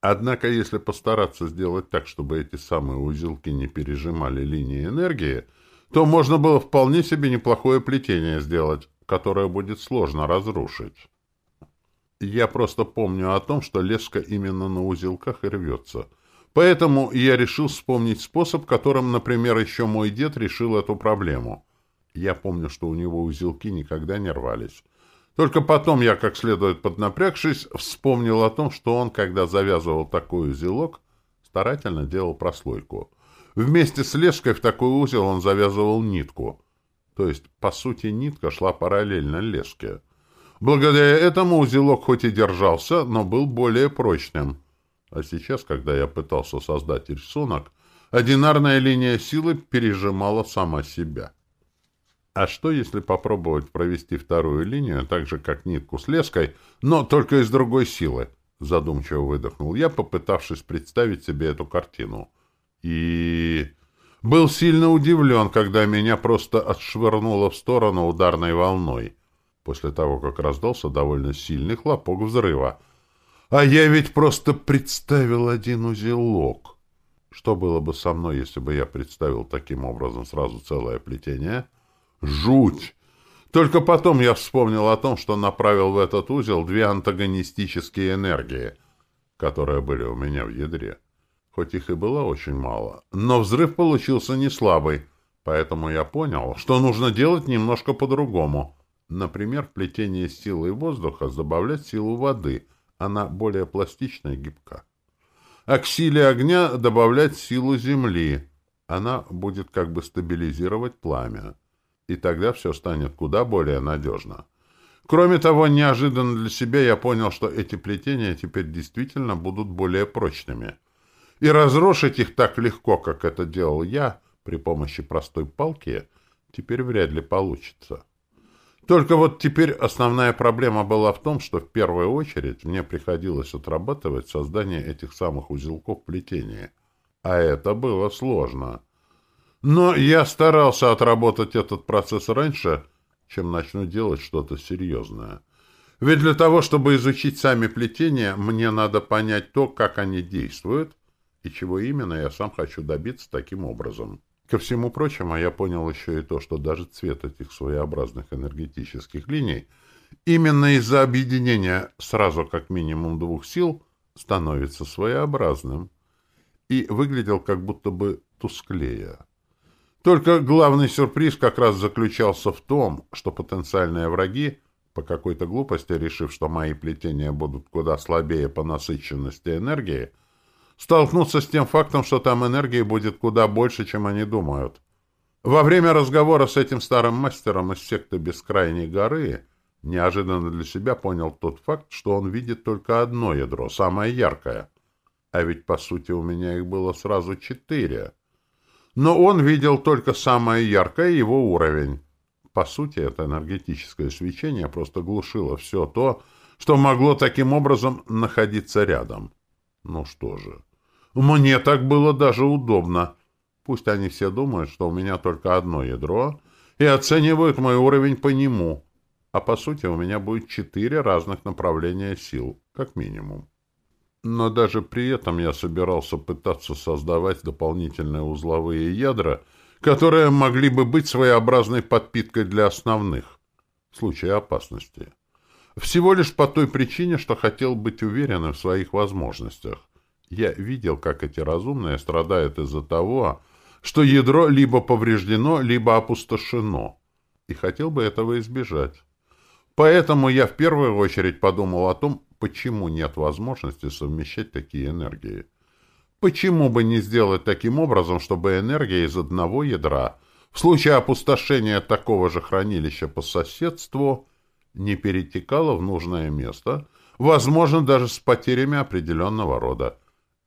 Однако, если постараться сделать так, чтобы эти самые узелки не пережимали линии энергии, то можно было вполне себе неплохое плетение сделать, которое будет сложно разрушить. Я просто помню о том, что леска именно на узелках и рвется. Поэтому я решил вспомнить способ, которым, например, еще мой дед решил эту проблему. Я помню, что у него узелки никогда не рвались. Только потом я, как следует поднапрягшись, вспомнил о том, что он, когда завязывал такой узелок, старательно делал прослойку — Вместе с леской в такой узел он завязывал нитку. То есть, по сути, нитка шла параллельно леске. Благодаря этому узелок хоть и держался, но был более прочным. А сейчас, когда я пытался создать рисунок, одинарная линия силы пережимала сама себя. А что, если попробовать провести вторую линию, так же, как нитку с леской, но только из другой силы? Задумчиво выдохнул я, попытавшись представить себе эту картину. И... Был сильно удивлен, когда меня просто отшвырнуло в сторону ударной волной, после того, как раздался довольно сильный хлопок взрыва. А я ведь просто представил один узелок. Что было бы со мной, если бы я представил таким образом сразу целое плетение? — Жуть! Только потом я вспомнил о том, что направил в этот узел две антагонистические энергии, которые были у меня в ядре. Хоть их и было очень мало, но взрыв получился не слабый, поэтому я понял, что нужно делать немножко по-другому. Например, в плетении силы воздуха добавлять силу воды, она более пластична и гибка. А к силе огня добавлять силу земли, она будет как бы стабилизировать пламя и тогда все станет куда более надежно. Кроме того, неожиданно для себя я понял, что эти плетения теперь действительно будут более прочными. И разрушить их так легко, как это делал я, при помощи простой палки, теперь вряд ли получится. Только вот теперь основная проблема была в том, что в первую очередь мне приходилось отрабатывать создание этих самых узелков плетения. А это было сложно. Но я старался отработать этот процесс раньше, чем начну делать что-то серьезное. Ведь для того, чтобы изучить сами плетения, мне надо понять то, как они действуют, и чего именно я сам хочу добиться таким образом. Ко всему прочему, я понял еще и то, что даже цвет этих своеобразных энергетических линий именно из-за объединения сразу как минимум двух сил становится своеобразным и выглядел как будто бы тусклее. Только главный сюрприз как раз заключался в том, что потенциальные враги, по какой-то глупости решив, что мои плетения будут куда слабее по насыщенности энергии, столкнутся с тем фактом, что там энергии будет куда больше, чем они думают. Во время разговора с этим старым мастером из секты Бескрайней горы неожиданно для себя понял тот факт, что он видит только одно ядро, самое яркое. А ведь, по сути, у меня их было сразу четыре но он видел только самое яркое его уровень. По сути, это энергетическое свечение просто глушило все то, что могло таким образом находиться рядом. Ну что же, мне так было даже удобно. Пусть они все думают, что у меня только одно ядро, и оценивают мой уровень по нему. А по сути, у меня будет четыре разных направления сил, как минимум. Но даже при этом я собирался пытаться создавать дополнительные узловые ядра, которые могли бы быть своеобразной подпиткой для основных, в случае опасности. Всего лишь по той причине, что хотел быть уверенным в своих возможностях. Я видел, как эти разумные страдают из-за того, что ядро либо повреждено, либо опустошено, и хотел бы этого избежать. Поэтому я в первую очередь подумал о том, почему нет возможности совмещать такие энергии. Почему бы не сделать таким образом, чтобы энергия из одного ядра в случае опустошения такого же хранилища по соседству не перетекала в нужное место, возможно, даже с потерями определенного рода.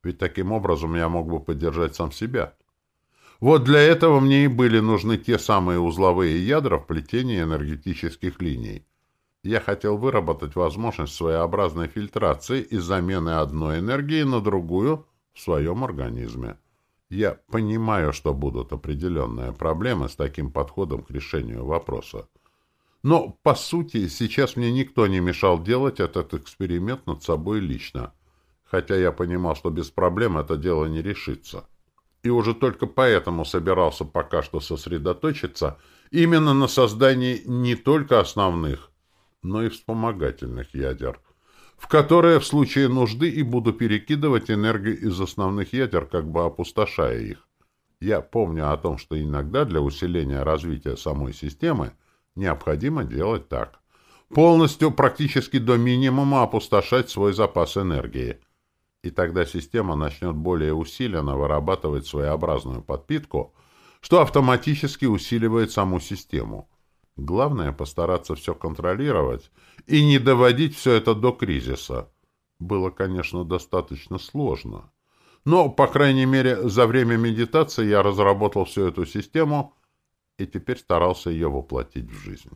Ведь таким образом я мог бы поддержать сам себя. Вот для этого мне и были нужны те самые узловые ядра в плетении энергетических линий. Я хотел выработать возможность своеобразной фильтрации и замены одной энергии на другую в своем организме. Я понимаю, что будут определенные проблемы с таким подходом к решению вопроса. Но, по сути, сейчас мне никто не мешал делать этот эксперимент над собой лично, хотя я понимал, что без проблем это дело не решится. И уже только поэтому собирался пока что сосредоточиться именно на создании не только основных, но и вспомогательных ядер, в которые в случае нужды и буду перекидывать энергию из основных ядер, как бы опустошая их. Я помню о том, что иногда для усиления развития самой системы необходимо делать так. Полностью, практически до минимума опустошать свой запас энергии. И тогда система начнет более усиленно вырабатывать своеобразную подпитку, что автоматически усиливает саму систему. Главное — постараться все контролировать и не доводить все это до кризиса. было, конечно, достаточно сложно. Но, по крайней мере, за время медитации я разработал всю эту систему и теперь старался ее воплотить в жизнь.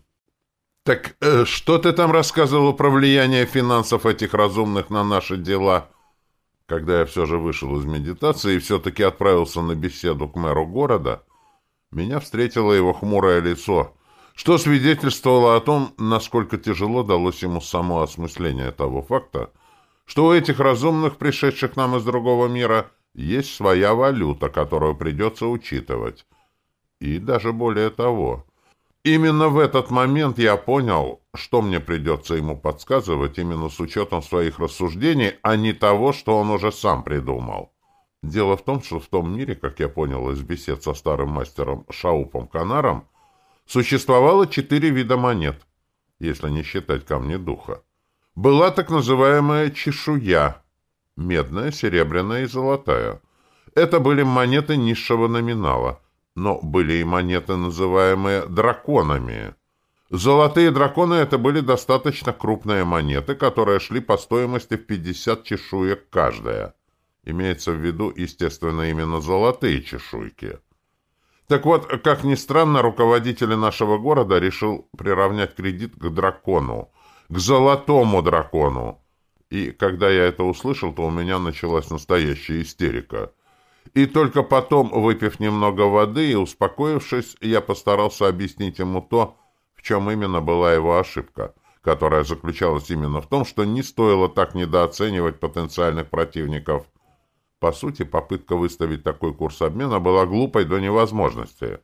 «Так э, что ты там рассказывал про влияние финансов этих разумных на наши дела?» Когда я все же вышел из медитации и все-таки отправился на беседу к мэру города, меня встретило его хмурое лицо, что свидетельствовало о том, насколько тяжело далось ему само осмысление того факта, что у этих разумных, пришедших нам из другого мира, есть своя валюта, которую придется учитывать. И даже более того. Именно в этот момент я понял, что мне придется ему подсказывать именно с учетом своих рассуждений, а не того, что он уже сам придумал. Дело в том, что в том мире, как я понял из бесед со старым мастером Шаупом Канаром, существовало четыре вида монет, если не считать камни духа была так называемая чешуя – медная, серебряная и золотая. Это были монеты низшего номинала, но были и монеты, называемые драконами. Золотые драконы – это были достаточно крупные монеты, которые шли по стоимости в 50 чешуек каждая. Имеется в виду, естественно, именно золотые чешуйки. Так вот, как ни странно, руководитель нашего города решил приравнять кредит к дракону – к золотому дракону. И когда я это услышал, то у меня началась настоящая истерика. И только потом, выпив немного воды и успокоившись, я постарался объяснить ему то, в чем именно была его ошибка, которая заключалась именно в том, что не стоило так недооценивать потенциальных противников. По сути, попытка выставить такой курс обмена была глупой до невозможности.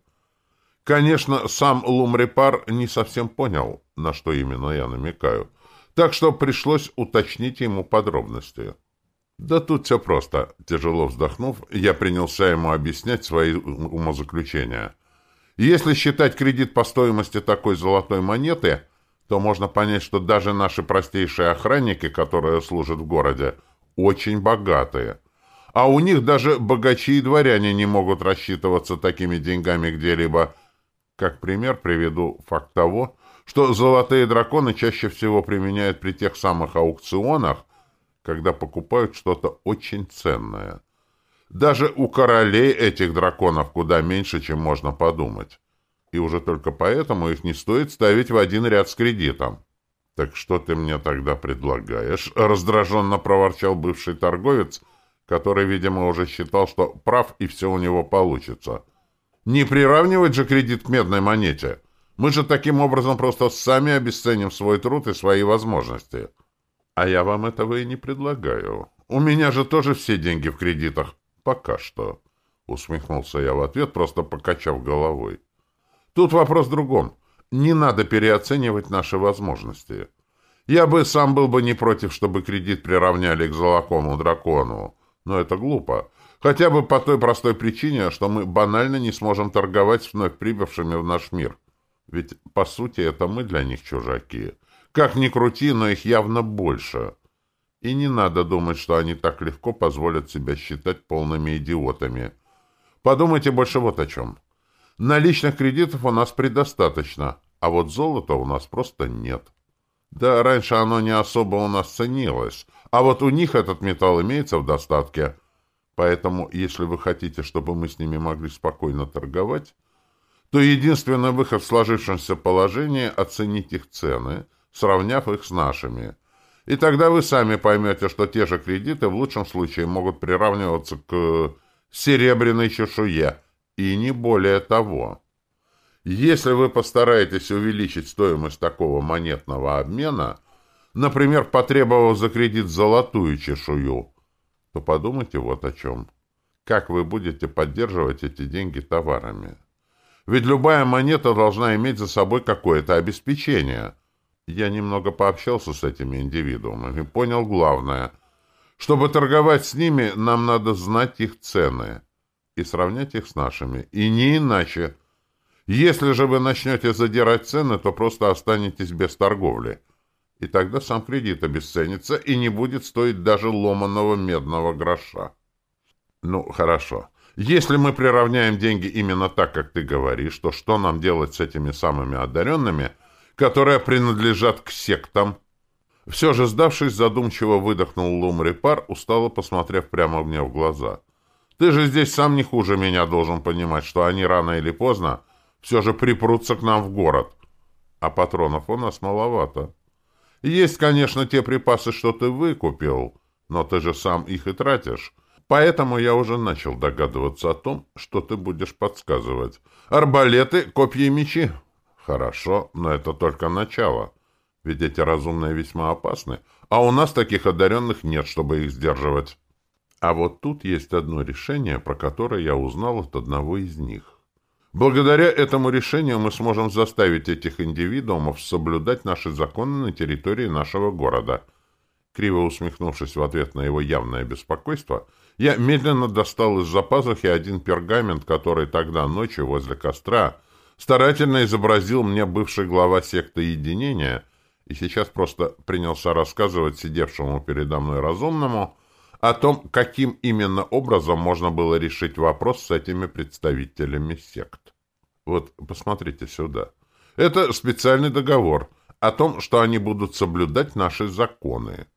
Конечно, сам Лумрепар не совсем понял, на что именно я намекаю, так что пришлось уточнить ему подробности. Да тут все просто. Тяжело вздохнув, я принялся ему объяснять свои умозаключения. Если считать кредит по стоимости такой золотой монеты, то можно понять, что даже наши простейшие охранники, которые служат в городе, очень богатые. А у них даже богачи и дворяне не могут рассчитываться такими деньгами где-либо, как пример приведу факт того, что золотые драконы чаще всего применяют при тех самых аукционах, когда покупают что-то очень ценное. Даже у королей этих драконов куда меньше, чем можно подумать. И уже только поэтому их не стоит ставить в один ряд с кредитом. «Так что ты мне тогда предлагаешь?» — раздраженно проворчал бывший торговец, который, видимо, уже считал, что прав и все у него получится. Не приравнивать же кредит к медной монете. Мы же таким образом просто сами обесценим свой труд и свои возможности. А я вам этого и не предлагаю. У меня же тоже все деньги в кредитах. Пока что. Усмехнулся я в ответ, просто покачав головой. Тут вопрос в другом. Не надо переоценивать наши возможности. Я бы сам был бы не против, чтобы кредит приравняли к золотому дракону. Но это глупо. Хотя бы по той простой причине, что мы банально не сможем торговать с вновь прибывшими в наш мир. Ведь, по сути, это мы для них чужаки. Как ни крути, но их явно больше. И не надо думать, что они так легко позволят себя считать полными идиотами. Подумайте больше вот о чем. Наличных кредитов у нас предостаточно, а вот золота у нас просто нет. Да, раньше оно не особо у нас ценилось, а вот у них этот металл имеется в достатке – Поэтому, если вы хотите, чтобы мы с ними могли спокойно торговать, то единственный выход в сложившемся положении – оценить их цены, сравняв их с нашими. И тогда вы сами поймете, что те же кредиты в лучшем случае могут приравниваться к серебряной чешуе, и не более того. Если вы постараетесь увеличить стоимость такого монетного обмена, например, потребовав за кредит золотую чешую, то подумайте вот о чем. Как вы будете поддерживать эти деньги товарами? Ведь любая монета должна иметь за собой какое-то обеспечение. Я немного пообщался с этими индивидуумами понял главное. Чтобы торговать с ними, нам надо знать их цены и сравнять их с нашими. И не иначе. Если же вы начнете задирать цены, то просто останетесь без торговли и тогда сам кредит обесценится и не будет стоить даже ломаного медного гроша. Ну, хорошо. Если мы приравняем деньги именно так, как ты говоришь, то что нам делать с этими самыми одаренными, которые принадлежат к сектам? Все же, сдавшись, задумчиво выдохнул Лумрипар, устало посмотрев прямо мне в глаза. «Ты же здесь сам не хуже меня должен понимать, что они рано или поздно все же припрутся к нам в город. А патронов у нас маловато. Есть, конечно, те припасы, что ты выкупил, но ты же сам их и тратишь. Поэтому я уже начал догадываться о том, что ты будешь подсказывать. Арбалеты, копья и мечи. Хорошо, но это только начало. Ведь эти разумные весьма опасны, а у нас таких одаренных нет, чтобы их сдерживать. А вот тут есть одно решение, про которое я узнал от одного из них. Благодаря этому решению мы сможем заставить этих индивидуумов соблюдать наши законы на территории нашего города. Криво усмехнувшись в ответ на его явное беспокойство, я медленно достал из-за пазухи один пергамент, который тогда ночью возле костра старательно изобразил мне бывший глава секты единения и сейчас просто принялся рассказывать сидевшему передо мной разумному о том, каким именно образом можно было решить вопрос с этими представителями сект. Вот посмотрите сюда. Это специальный договор о том, что они будут соблюдать наши законы.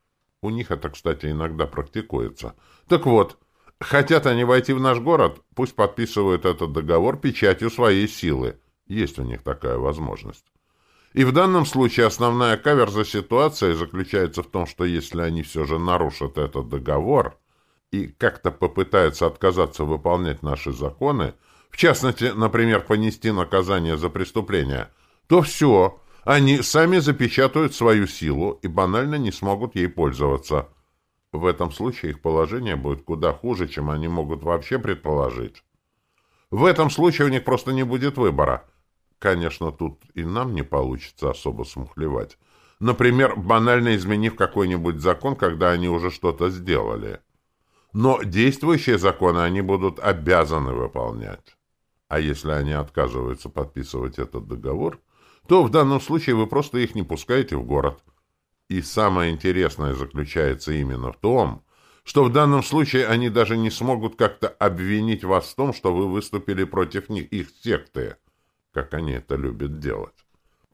У них это, кстати, иногда практикуется. Так вот, хотят они войти в наш город, пусть подписывают этот договор печатью своей силы. Есть у них такая возможность. И в данном случае основная каверза ситуации заключается в том, что если они все же нарушат этот договор и как-то попытаются отказаться выполнять наши законы, в частности, например, понести наказание за преступление, то все, они сами запечатают свою силу и банально не смогут ей пользоваться. В этом случае их положение будет куда хуже, чем они могут вообще предположить. В этом случае у них просто не будет выбора – Конечно, тут и нам не получится особо смухлевать. Например, банально изменив какой-нибудь закон, когда они уже что-то сделали. Но действующие законы они будут обязаны выполнять. А если они отказываются подписывать этот договор, то в данном случае вы просто их не пускаете в город. И самое интересное заключается именно в том, что в данном случае они даже не смогут как-то обвинить вас в том, что вы выступили против них, их секты как они это любят делать.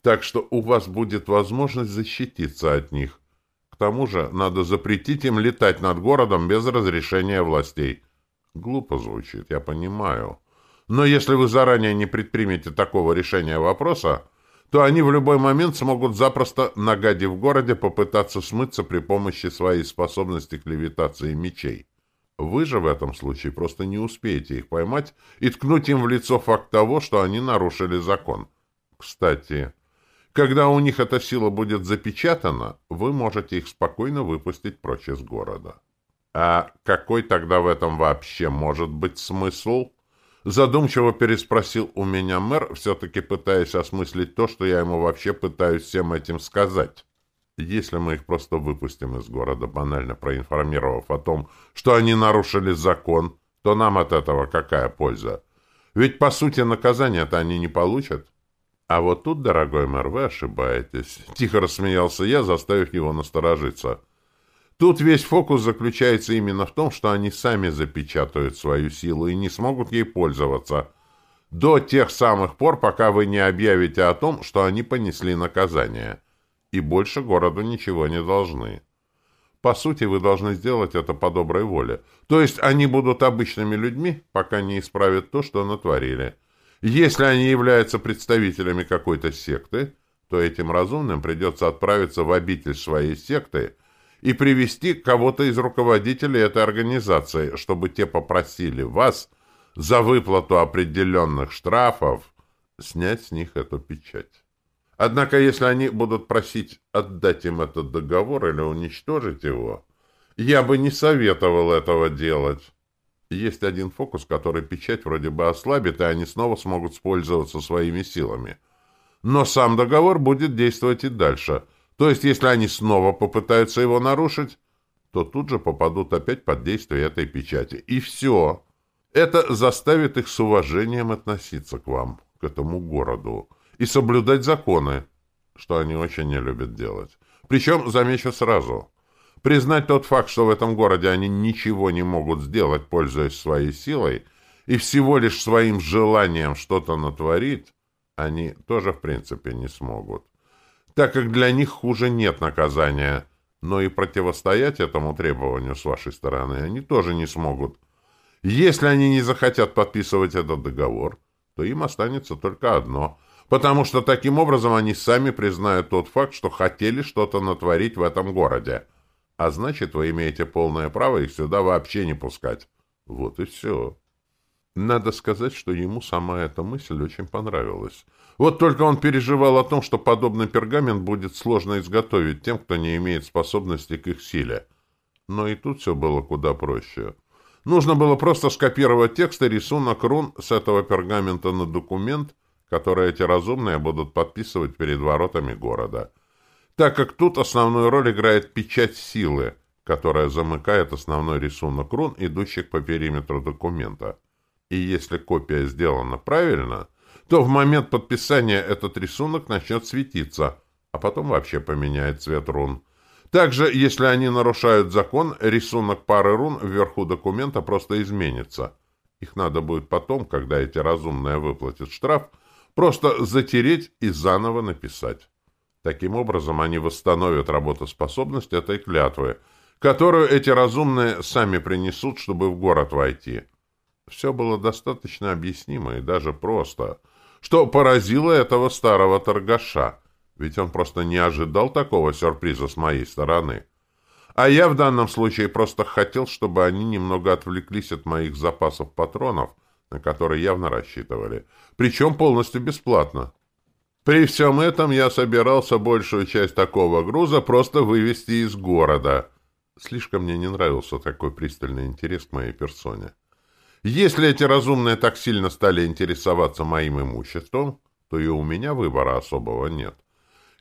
Так что у вас будет возможность защититься от них. К тому же надо запретить им летать над городом без разрешения властей. Глупо звучит, я понимаю. Но если вы заранее не предпримете такого решения вопроса, то они в любой момент смогут запросто, нагади в городе, попытаться смыться при помощи своей способности к левитации мечей. Вы же в этом случае просто не успеете их поймать и ткнуть им в лицо факт того, что они нарушили закон. Кстати, когда у них эта сила будет запечатана, вы можете их спокойно выпустить прочь из города. А какой тогда в этом вообще может быть смысл? Задумчиво переспросил у меня мэр, все-таки пытаясь осмыслить то, что я ему вообще пытаюсь всем этим сказать. Если мы их просто выпустим из города, банально проинформировав о том, что они нарушили закон, то нам от этого какая польза? Ведь, по сути, наказания-то они не получат. А вот тут, дорогой мэр, вы ошибаетесь. Тихо рассмеялся я, заставив его насторожиться. Тут весь фокус заключается именно в том, что они сами запечатают свою силу и не смогут ей пользоваться. До тех самых пор, пока вы не объявите о том, что они понесли наказание и больше городу ничего не должны. По сути, вы должны сделать это по доброй воле. То есть они будут обычными людьми, пока не исправят то, что натворили. Если они являются представителями какой-то секты, то этим разумным придется отправиться в обитель своей секты и привести кого-то из руководителей этой организации, чтобы те попросили вас за выплату определенных штрафов снять с них эту печать. Однако, если они будут просить отдать им этот договор или уничтожить его, я бы не советовал этого делать. Есть один фокус, который печать вроде бы ослабит, и они снова смогут пользоваться своими силами. Но сам договор будет действовать и дальше. То есть, если они снова попытаются его нарушить, то тут же попадут опять под действие этой печати. И все. Это заставит их с уважением относиться к вам, к этому городу и соблюдать законы, что они очень не любят делать. Причем, замечу сразу, признать тот факт, что в этом городе они ничего не могут сделать, пользуясь своей силой, и всего лишь своим желанием что-то натворить, они тоже, в принципе, не смогут. так как для них хуже нет наказания. Но и противостоять этому требованию с вашей стороны они тоже не смогут. Если они не захотят подписывать этот договор, то им останется только одно, потому что таким образом они сами признают тот факт, что хотели что-то натворить в этом городе. А значит, вы имеете полное право их сюда вообще не пускать. Вот и все. Надо сказать, что ему сама эта мысль очень понравилась. Вот только он переживал о том, что подобный пергамент будет сложно изготовить тем, кто не имеет способности к их силе. Но и тут все было куда проще. Нужно было просто скопировать текст и рисунок рун с этого пергамента на документ, который эти разумные будут подписывать перед воротами города. Так как тут основную роль играет печать силы, которая замыкает основной рисунок рун, идущих по периметру документа. И если копия сделана правильно, то в момент подписания этот рисунок начнет светиться, а потом вообще поменяет цвет рун. Также, если они нарушают закон, рисунок пары рун вверху документа просто изменится. Их надо будет потом, когда эти разумные выплатят штраф, просто затереть и заново написать. Таким образом, они восстановят работоспособность этой клятвы, которую эти разумные сами принесут, чтобы в город войти. Все было достаточно объяснимо и даже просто, что поразило этого старого торгаша — ведь он просто не ожидал такого сюрприза с моей стороны. А я в данном случае просто хотел, чтобы они немного отвлеклись от моих запасов патронов, на которые явно рассчитывали, причем полностью бесплатно. При всем этом я собирался большую часть такого груза просто вывести из города. Слишком мне не нравился такой пристальный интерес к моей персоне. Если эти разумные так сильно стали интересоваться моим имуществом, то и у меня выбора особого нет.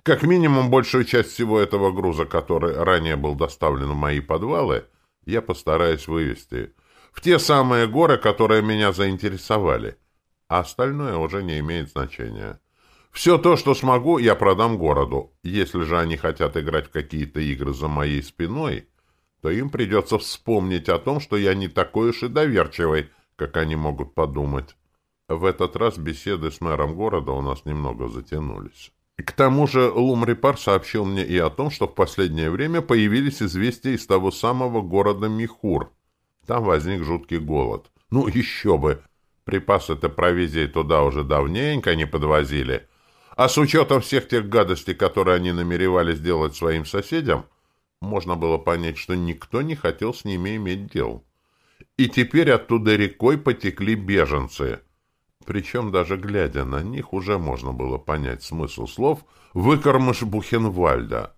Как минимум, большую часть всего этого груза, который ранее был доставлен в мои подвалы, я постараюсь вывести в те самые горы, которые меня заинтересовали. А остальное уже не имеет значения. Все то, что смогу, я продам городу. Если же они хотят играть в какие-то игры за моей спиной, то им придется вспомнить о том, что я не такой уж и доверчивый, как они могут подумать. В этот раз беседы с мэром города у нас немного затянулись. К тому же Лумрипар сообщил мне и о том, что в последнее время появились известия из того самого города Михур. Там возник жуткий голод. Ну, еще бы! Припасы-то провизии туда уже давненько не подвозили. А с учетом всех тех гадостей, которые они намеревались делать своим соседям, можно было понять, что никто не хотел с ними иметь дел. И теперь оттуда рекой потекли беженцы — причем даже глядя на них, уже можно было понять смысл слов «выкормыш Бухенвальда».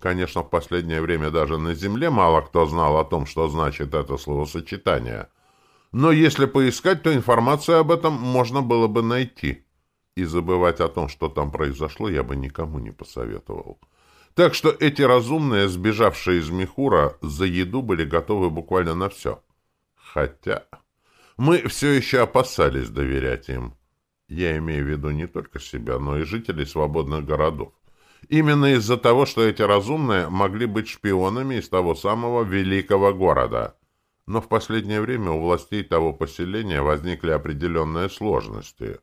Конечно, в последнее время даже на земле мало кто знал о том, что значит это словосочетание. Но если поискать, то информацию об этом можно было бы найти. И забывать о том, что там произошло, я бы никому не посоветовал. Так что эти разумные, сбежавшие из Михура, за еду были готовы буквально на все. Хотя... Мы все еще опасались доверять им. Я имею в виду не только себя, но и жителей свободных городов. Именно из-за того, что эти разумные могли быть шпионами из того самого великого города. Но в последнее время у властей того поселения возникли определенные сложности.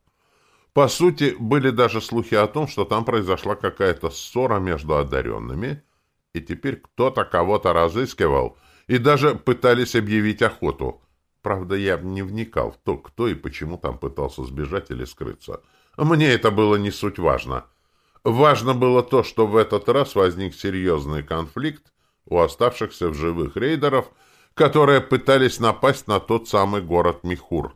По сути, были даже слухи о том, что там произошла какая-то ссора между одаренными, и теперь кто-то кого-то разыскивал, и даже пытались объявить охоту – Правда, я не вникал в то, кто и почему там пытался сбежать или скрыться. Мне это было не суть важно. Важно было то, что в этот раз возник серьезный конфликт у оставшихся в живых рейдеров, которые пытались напасть на тот самый город Михур.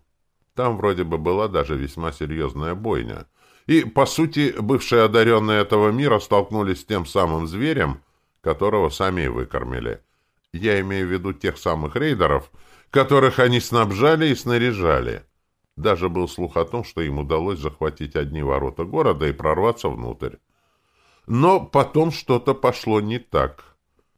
Там вроде бы была даже весьма серьезная бойня. И, по сути, бывшие одаренные этого мира столкнулись с тем самым зверем, которого сами и выкормили. Я имею в виду тех самых рейдеров, которых они снабжали и снаряжали. Даже был слух о том, что им удалось захватить одни ворота города и прорваться внутрь. Но потом что-то пошло не так.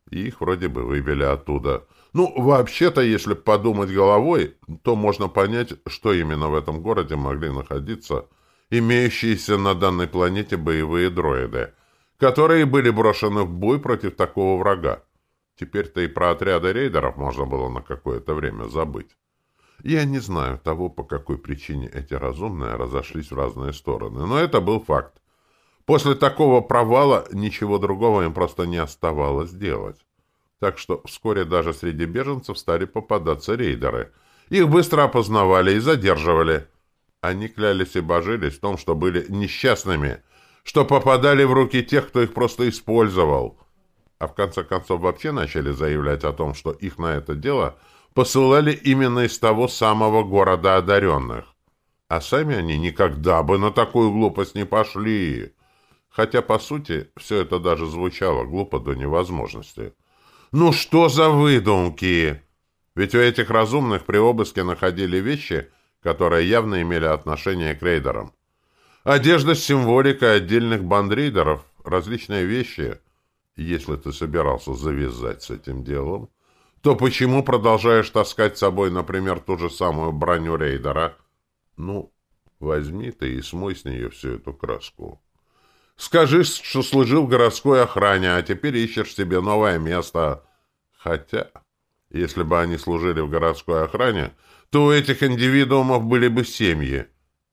И их вроде бы вывели оттуда. Ну, вообще-то, если подумать головой, то можно понять, что именно в этом городе могли находиться имеющиеся на данной планете боевые дроиды, которые были брошены в бой против такого врага. Теперь-то и про отряды рейдеров можно было на какое-то время забыть. Я не знаю того, по какой причине эти разумные разошлись в разные стороны, но это был факт. После такого провала ничего другого им просто не оставалось делать. Так что вскоре даже среди беженцев стали попадаться рейдеры. Их быстро опознавали и задерживали. Они клялись и божились в том, что были несчастными, что попадали в руки тех, кто их просто использовал. А в конце концов вообще начали заявлять о том, что их на это дело посылали именно из того самого города одаренных. А сами они никогда бы на такую глупость не пошли. Хотя, по сути, все это даже звучало глупо до невозможности. Ну что за выдумки? Ведь у этих разумных при обыске находили вещи – которые явно имели отношение к рейдерам. Одежда с символикой отдельных бандрейдеров, различные вещи. Если ты собирался завязать с этим делом, то почему продолжаешь таскать с собой, например, ту же самую броню рейдера? Ну, возьми ты и смой с нее всю эту краску. Скажи, что служил в городской охране, а теперь ищешь себе новое место. Хотя, если бы они служили в городской охране, то у этих индивидуумов были бы семьи,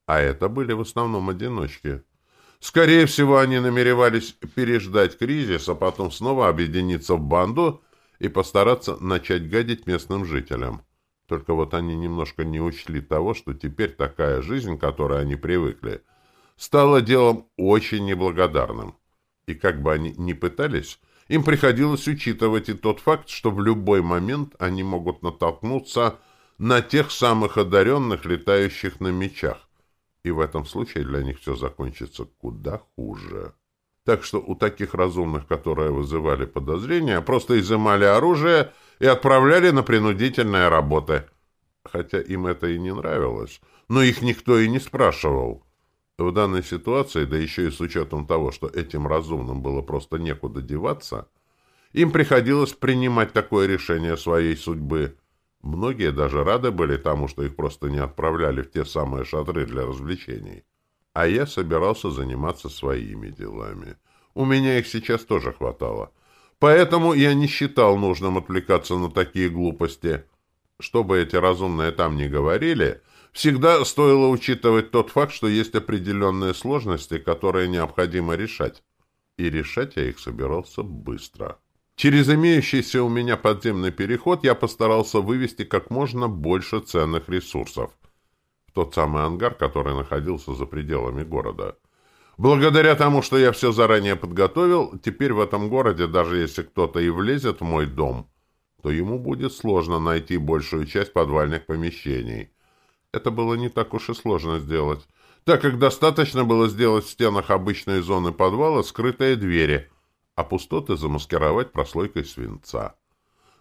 а это были в основном одиночки. Скорее всего, они намеревались переждать кризис, а потом снова объединиться в банду и постараться начать гадить местным жителям. Только вот они немножко не учли того, что теперь такая жизнь, к которой они привыкли, стала делом очень неблагодарным. И как бы они ни пытались, им приходилось учитывать и тот факт, что в любой момент они могут натолкнуться на тех самых одаренных, летающих на мечах. И в этом случае для них все закончится куда хуже. Так что у таких разумных, которые вызывали подозрения, просто изымали оружие и отправляли на принудительные работы. Хотя им это и не нравилось, но их никто и не спрашивал. В данной ситуации, да еще и с учетом того, что этим разумным было просто некуда деваться, им приходилось принимать такое решение своей судьбы – Многие даже рады были тому, что их просто не отправляли в те самые шатры для развлечений. А я собирался заниматься своими делами. У меня их сейчас тоже хватало. Поэтому я не считал нужным отвлекаться на такие глупости. Что бы эти разумные там ни говорили, всегда стоило учитывать тот факт, что есть определенные сложности, которые необходимо решать. И решать я их собирался быстро. Через имеющийся у меня подземный переход я постарался вывести как можно больше ценных ресурсов в тот самый ангар, который находился за пределами города. Благодаря тому, что я все заранее подготовил, теперь в этом городе, даже если кто-то и влезет в мой дом, то ему будет сложно найти большую часть подвальных помещений. Это было не так уж и сложно сделать, так как достаточно было сделать в стенах обычной зоны подвала скрытые двери — а пустоты замаскировать прослойкой свинца.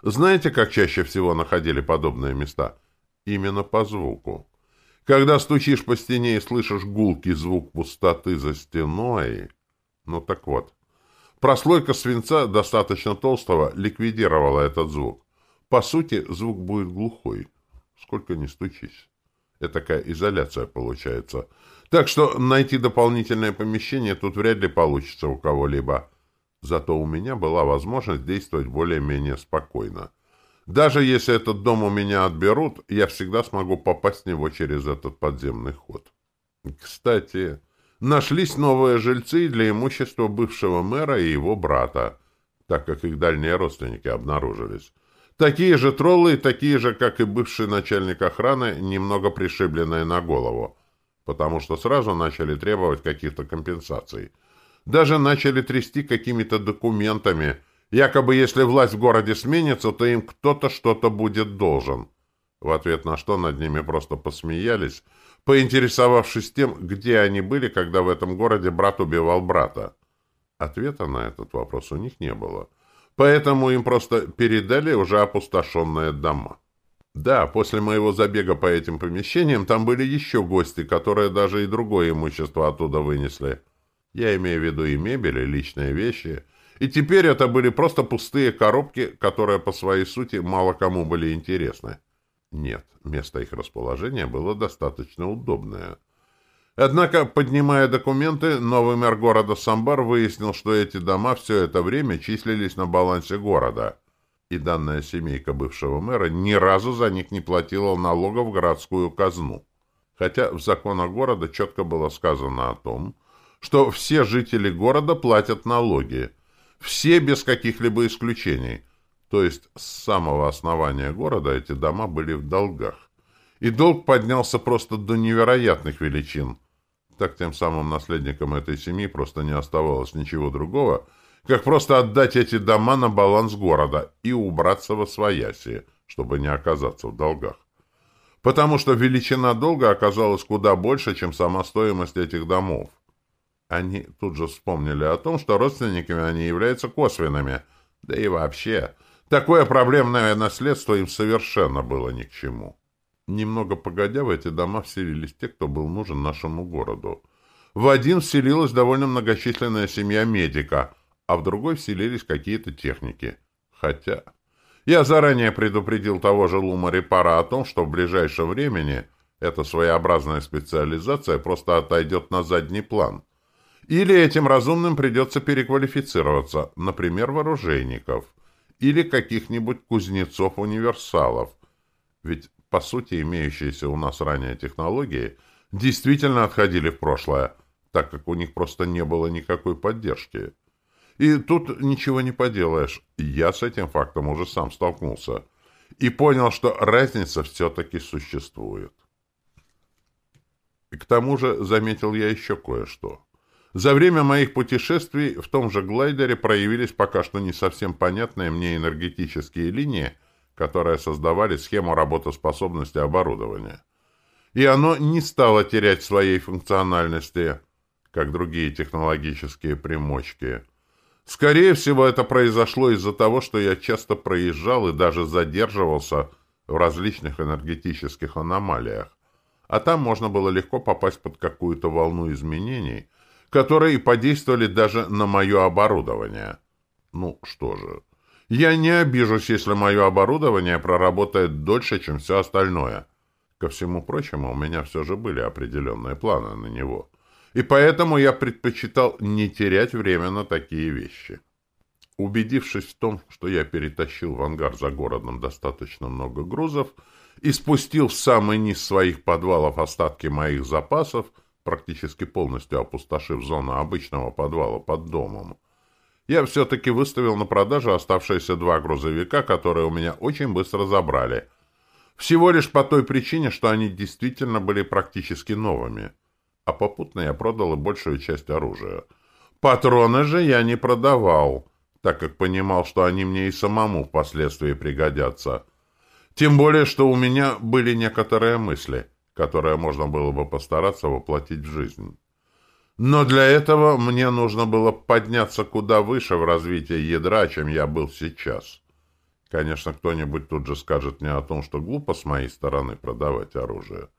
Знаете, как чаще всего находили подобные места? Именно по звуку. Когда стучишь по стене и слышишь гулкий звук пустоты за стеной... Ну так вот. Прослойка свинца, достаточно толстого, ликвидировала этот звук. По сути, звук будет глухой. Сколько ни стучись. Такая изоляция получается. Так что найти дополнительное помещение тут вряд ли получится у кого-либо. Зато у меня была возможность действовать более-менее спокойно. Даже если этот дом у меня отберут, я всегда смогу попасть в него через этот подземный ход. Кстати, нашлись новые жильцы для имущества бывшего мэра и его брата, так как их дальние родственники обнаружились. Такие же троллы, такие же, как и бывший начальник охраны, немного пришибленные на голову, потому что сразу начали требовать каких-то компенсаций – даже начали трясти какими-то документами. Якобы, если власть в городе сменится, то им кто-то что-то будет должен. В ответ на что над ними просто посмеялись, поинтересовавшись тем, где они были, когда в этом городе брат убивал брата. Ответа на этот вопрос у них не было. Поэтому им просто передали уже опустошенные дома. Да, после моего забега по этим помещениям там были еще гости, которые даже и другое имущество оттуда вынесли. Я имею в виду и мебель, и личные вещи. И теперь это были просто пустые коробки, которые по своей сути мало кому были интересны. Нет, место их расположения было достаточно удобное. Однако, поднимая документы, новый мэр города Самбар выяснил, что эти дома все это время числились на балансе города, и данная семейка бывшего мэра ни разу за них не платила налогов в городскую казну. Хотя в законах города четко было сказано о том, что все жители города платят налоги. Все без каких-либо исключений. То есть с самого основания города эти дома были в долгах. И долг поднялся просто до невероятных величин. Так тем самым наследникам этой семьи просто не оставалось ничего другого, как просто отдать эти дома на баланс города и убраться во свояси, чтобы не оказаться в долгах. Потому что величина долга оказалась куда больше, чем сама стоимость этих домов. Они тут же вспомнили о том, что родственниками они являются косвенными. Да и вообще, такое проблемное наследство им совершенно было ни к чему. Немного погодя, в эти дома вселились те, кто был нужен нашему городу. В один вселилась довольно многочисленная семья медика, а в другой вселились какие-то техники. Хотя... Я заранее предупредил того же Лума Репара о том, что в ближайшем времени эта своеобразная специализация просто отойдет на задний план. Или этим разумным придется переквалифицироваться, например, вооружейников, или каких-нибудь кузнецов-универсалов. Ведь по сути, имеющиеся у нас ранее технологии действительно отходили в прошлое, так как у них просто не было никакой поддержки. И тут ничего не поделаешь. Я с этим фактом уже сам столкнулся. И понял, что разница все-таки существует. И к тому же заметил я еще кое-что. За время моих путешествий в том же глайдере проявились пока что не совсем понятные мне энергетические линии, которые создавали схему работоспособности оборудования. И оно не стало терять своей функциональности, как другие технологические примочки. Скорее всего, это произошло из-за того, что я часто проезжал и даже задерживался в различных энергетических аномалиях, а там можно было легко попасть под какую-то волну изменений, которые подействовали даже на мое оборудование. Ну, что же... Я не обижусь, если мое оборудование проработает дольше, чем все остальное. Ко всему прочему, у меня все же были определенные планы на него. И поэтому я предпочитал не терять время на такие вещи. Убедившись в том, что я перетащил в ангар за городом достаточно много грузов и спустил в самый низ своих подвалов остатки моих запасов, практически полностью опустошив зону обычного подвала под домом, я все-таки выставил на продажу оставшиеся два грузовика, которые у меня очень быстро забрали. Всего лишь по той причине, что они действительно были практически новыми. А попутно я продал и большую часть оружия. Патроны же я не продавал, так как понимал, что они мне и самому впоследствии пригодятся. Тем более, что у меня были некоторые мысли, которые можно было бы постараться воплотить в жизнь. Но для этого мне нужно было подняться куда выше в развитии ядра, чем я был сейчас. Конечно, кто-нибудь тут же скажет мне о том, что глупо с моей стороны продавать оружие.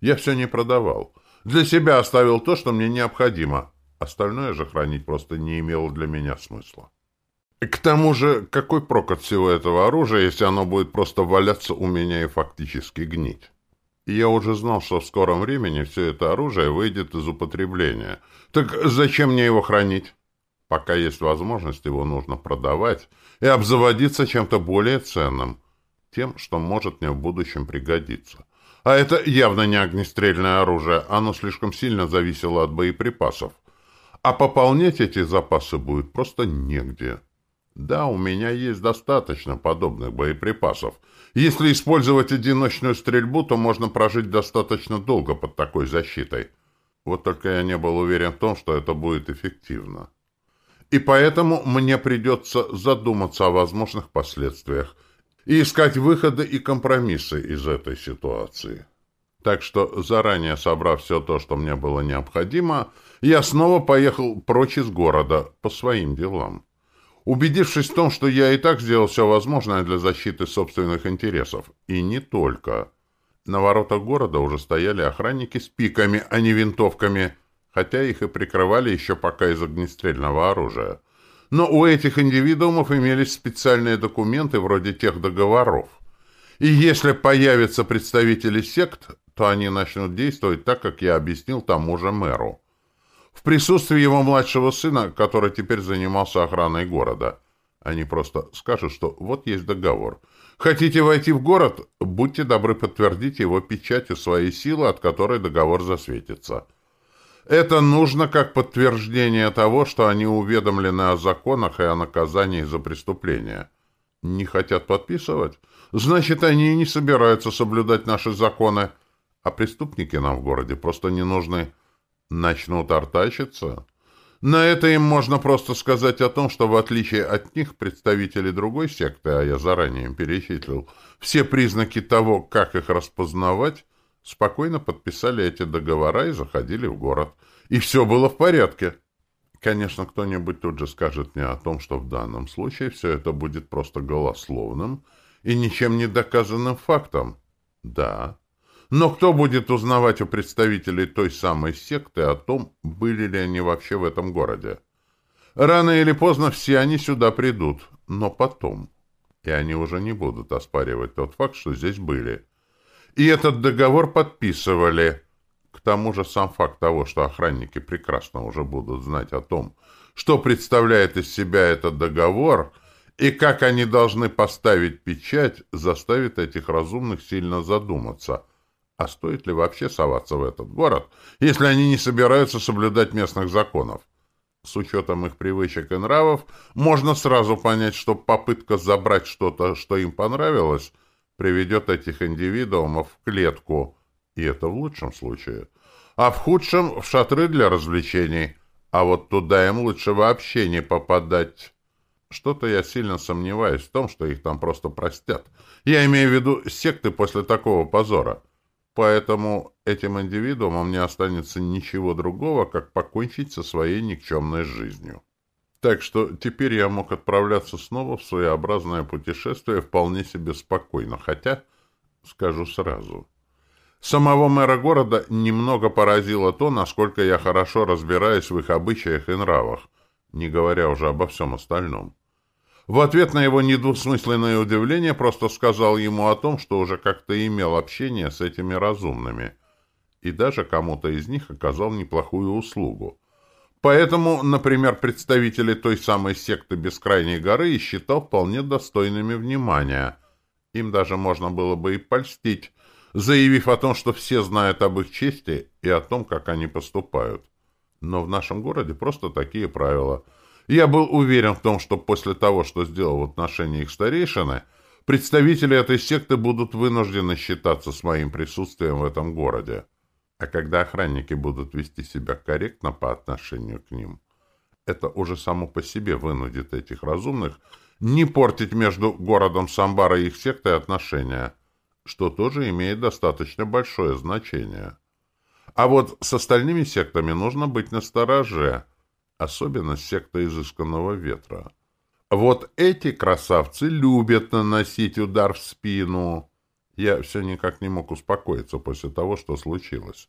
Я все не продавал. Для себя оставил то, что мне необходимо. Остальное же хранить просто не имело для меня смысла. К тому же, какой прок от всего этого оружия, если оно будет просто валяться у меня и фактически гнить? И я уже знал, что в скором времени все это оружие выйдет из употребления. Так зачем мне его хранить? Пока есть возможность, его нужно продавать и обзаводиться чем-то более ценным, тем, что может мне в будущем пригодиться. А это явно не огнестрельное оружие, оно слишком сильно зависело от боеприпасов. А пополнять эти запасы будет просто негде. Да, у меня есть достаточно подобных боеприпасов — если использовать одиночную стрельбу, то можно прожить достаточно долго под такой защитой. Вот только я не был уверен в том, что это будет эффективно. И поэтому мне придется задуматься о возможных последствиях и искать выходы и компромиссы из этой ситуации. Так что, заранее собрав все то, что мне было необходимо, я снова поехал прочь из города по своим делам убедившись в том, что я и так сделал все возможное для защиты собственных интересов. И не только. На воротах города уже стояли охранники с пиками, а не винтовками, хотя их и прикрывали еще пока из огнестрельного оружия. Но у этих индивидуумов имелись специальные документы вроде тех договоров. И если появятся представители сект, то они начнут действовать так, как я объяснил тому же мэру в присутствии его младшего сына, который теперь занимался охраной города. Они просто скажут, что вот есть договор. Хотите войти в город? Будьте добры подтвердить его печатью своей силы, от которой договор засветится. Это нужно как подтверждение того, что они уведомлены о законах и о наказании за преступления. Не хотят подписывать? Значит, они и не собираются соблюдать наши законы. А преступники нам в городе просто не нужны. Начнут артачиться. На это им можно просто сказать о том, что в отличие от них представители другой секты, а я заранее им перечислил, все признаки того, как их распознавать, спокойно подписали эти договора и заходили в город. И все было в порядке. Конечно, кто-нибудь тут же скажет мне о том, что в данном случае все это будет просто голословным и ничем не доказанным фактом. Да, но кто будет узнавать у представителей той самой секты о том, были ли они вообще в этом городе? Рано или поздно все они сюда придут, но потом. И они уже не будут оспаривать тот факт, что здесь были. И этот договор подписывали. К тому же сам факт того, что охранники прекрасно уже будут знать о том, что представляет из себя этот договор и как они должны поставить печать, заставит этих разумных сильно задуматься – а стоит ли вообще соваться в этот город, если они не собираются соблюдать местных законов? С учетом их привычек и нравов, можно сразу понять, что попытка забрать что-то, что им понравилось, приведет этих индивидуумов в клетку, и это в лучшем случае. А в худшем — в шатры для развлечений. А вот туда им лучше вообще не попадать. Что-то я сильно сомневаюсь в том, что их там просто простят. Я имею в виду секты после такого позора. Поэтому этим индивидуумам не останется ничего другого, как покончить со своей никчемной жизнью. Так что теперь я мог отправляться снова в своеобразное путешествие вполне себе спокойно, хотя, скажу сразу, самого мэра города немного поразило то, насколько я хорошо разбираюсь в их обычаях и нравах, не говоря уже обо всем остальном. В ответ на его недвусмысленное удивление просто сказал ему о том, что уже как-то имел общение с этими разумными, и даже кому-то из них оказал неплохую услугу. Поэтому, например, представители той самой секты Бескрайней горы и считал вполне достойными внимания. Им даже можно было бы и польстить, заявив о том, что все знают об их чести и о том, как они поступают. Но в нашем городе просто такие правила – я был уверен в том, что после того, что сделал в отношении их старейшины, представители этой секты будут вынуждены считаться с моим присутствием в этом городе. А когда охранники будут вести себя корректно по отношению к ним, это уже само по себе вынудит этих разумных не портить между городом Самбара и их сектой отношения, что тоже имеет достаточно большое значение. А вот с остальными сектами нужно быть настороже – особенно секта изысканного ветра. Вот эти красавцы любят наносить удар в спину. Я все никак не мог успокоиться после того, что случилось.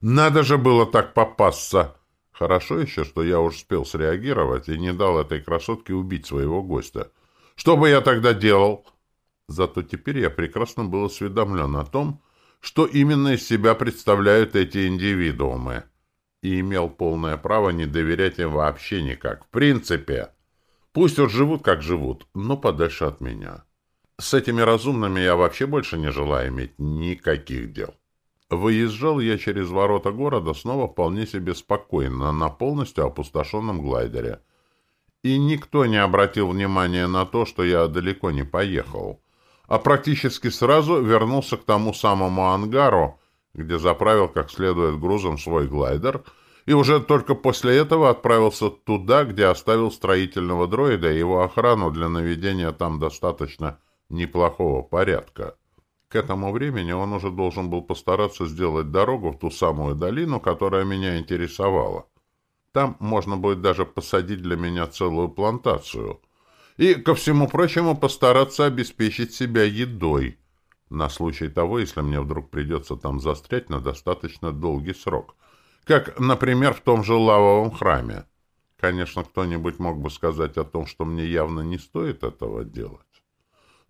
Надо же было так попасться! Хорошо еще, что я уж успел среагировать и не дал этой красотке убить своего гостя. Что бы я тогда делал? Зато теперь я прекрасно был осведомлен о том, что именно из себя представляют эти индивидуумы и имел полное право не доверять им вообще никак. В принципе, пусть вот живут, как живут, но подальше от меня. С этими разумными я вообще больше не желаю иметь никаких дел. Выезжал я через ворота города снова вполне себе спокойно, на полностью опустошенном глайдере. И никто не обратил внимания на то, что я далеко не поехал, а практически сразу вернулся к тому самому ангару, где заправил как следует грузом свой глайдер и уже только после этого отправился туда, где оставил строительного дроида и его охрану для наведения там достаточно неплохого порядка. К этому времени он уже должен был постараться сделать дорогу в ту самую долину, которая меня интересовала. Там можно будет даже посадить для меня целую плантацию. И, ко всему прочему, постараться обеспечить себя едой – на случай того, если мне вдруг придется там застрять на достаточно долгий срок. Как, например, в том же лавовом храме. Конечно, кто-нибудь мог бы сказать о том, что мне явно не стоит этого делать.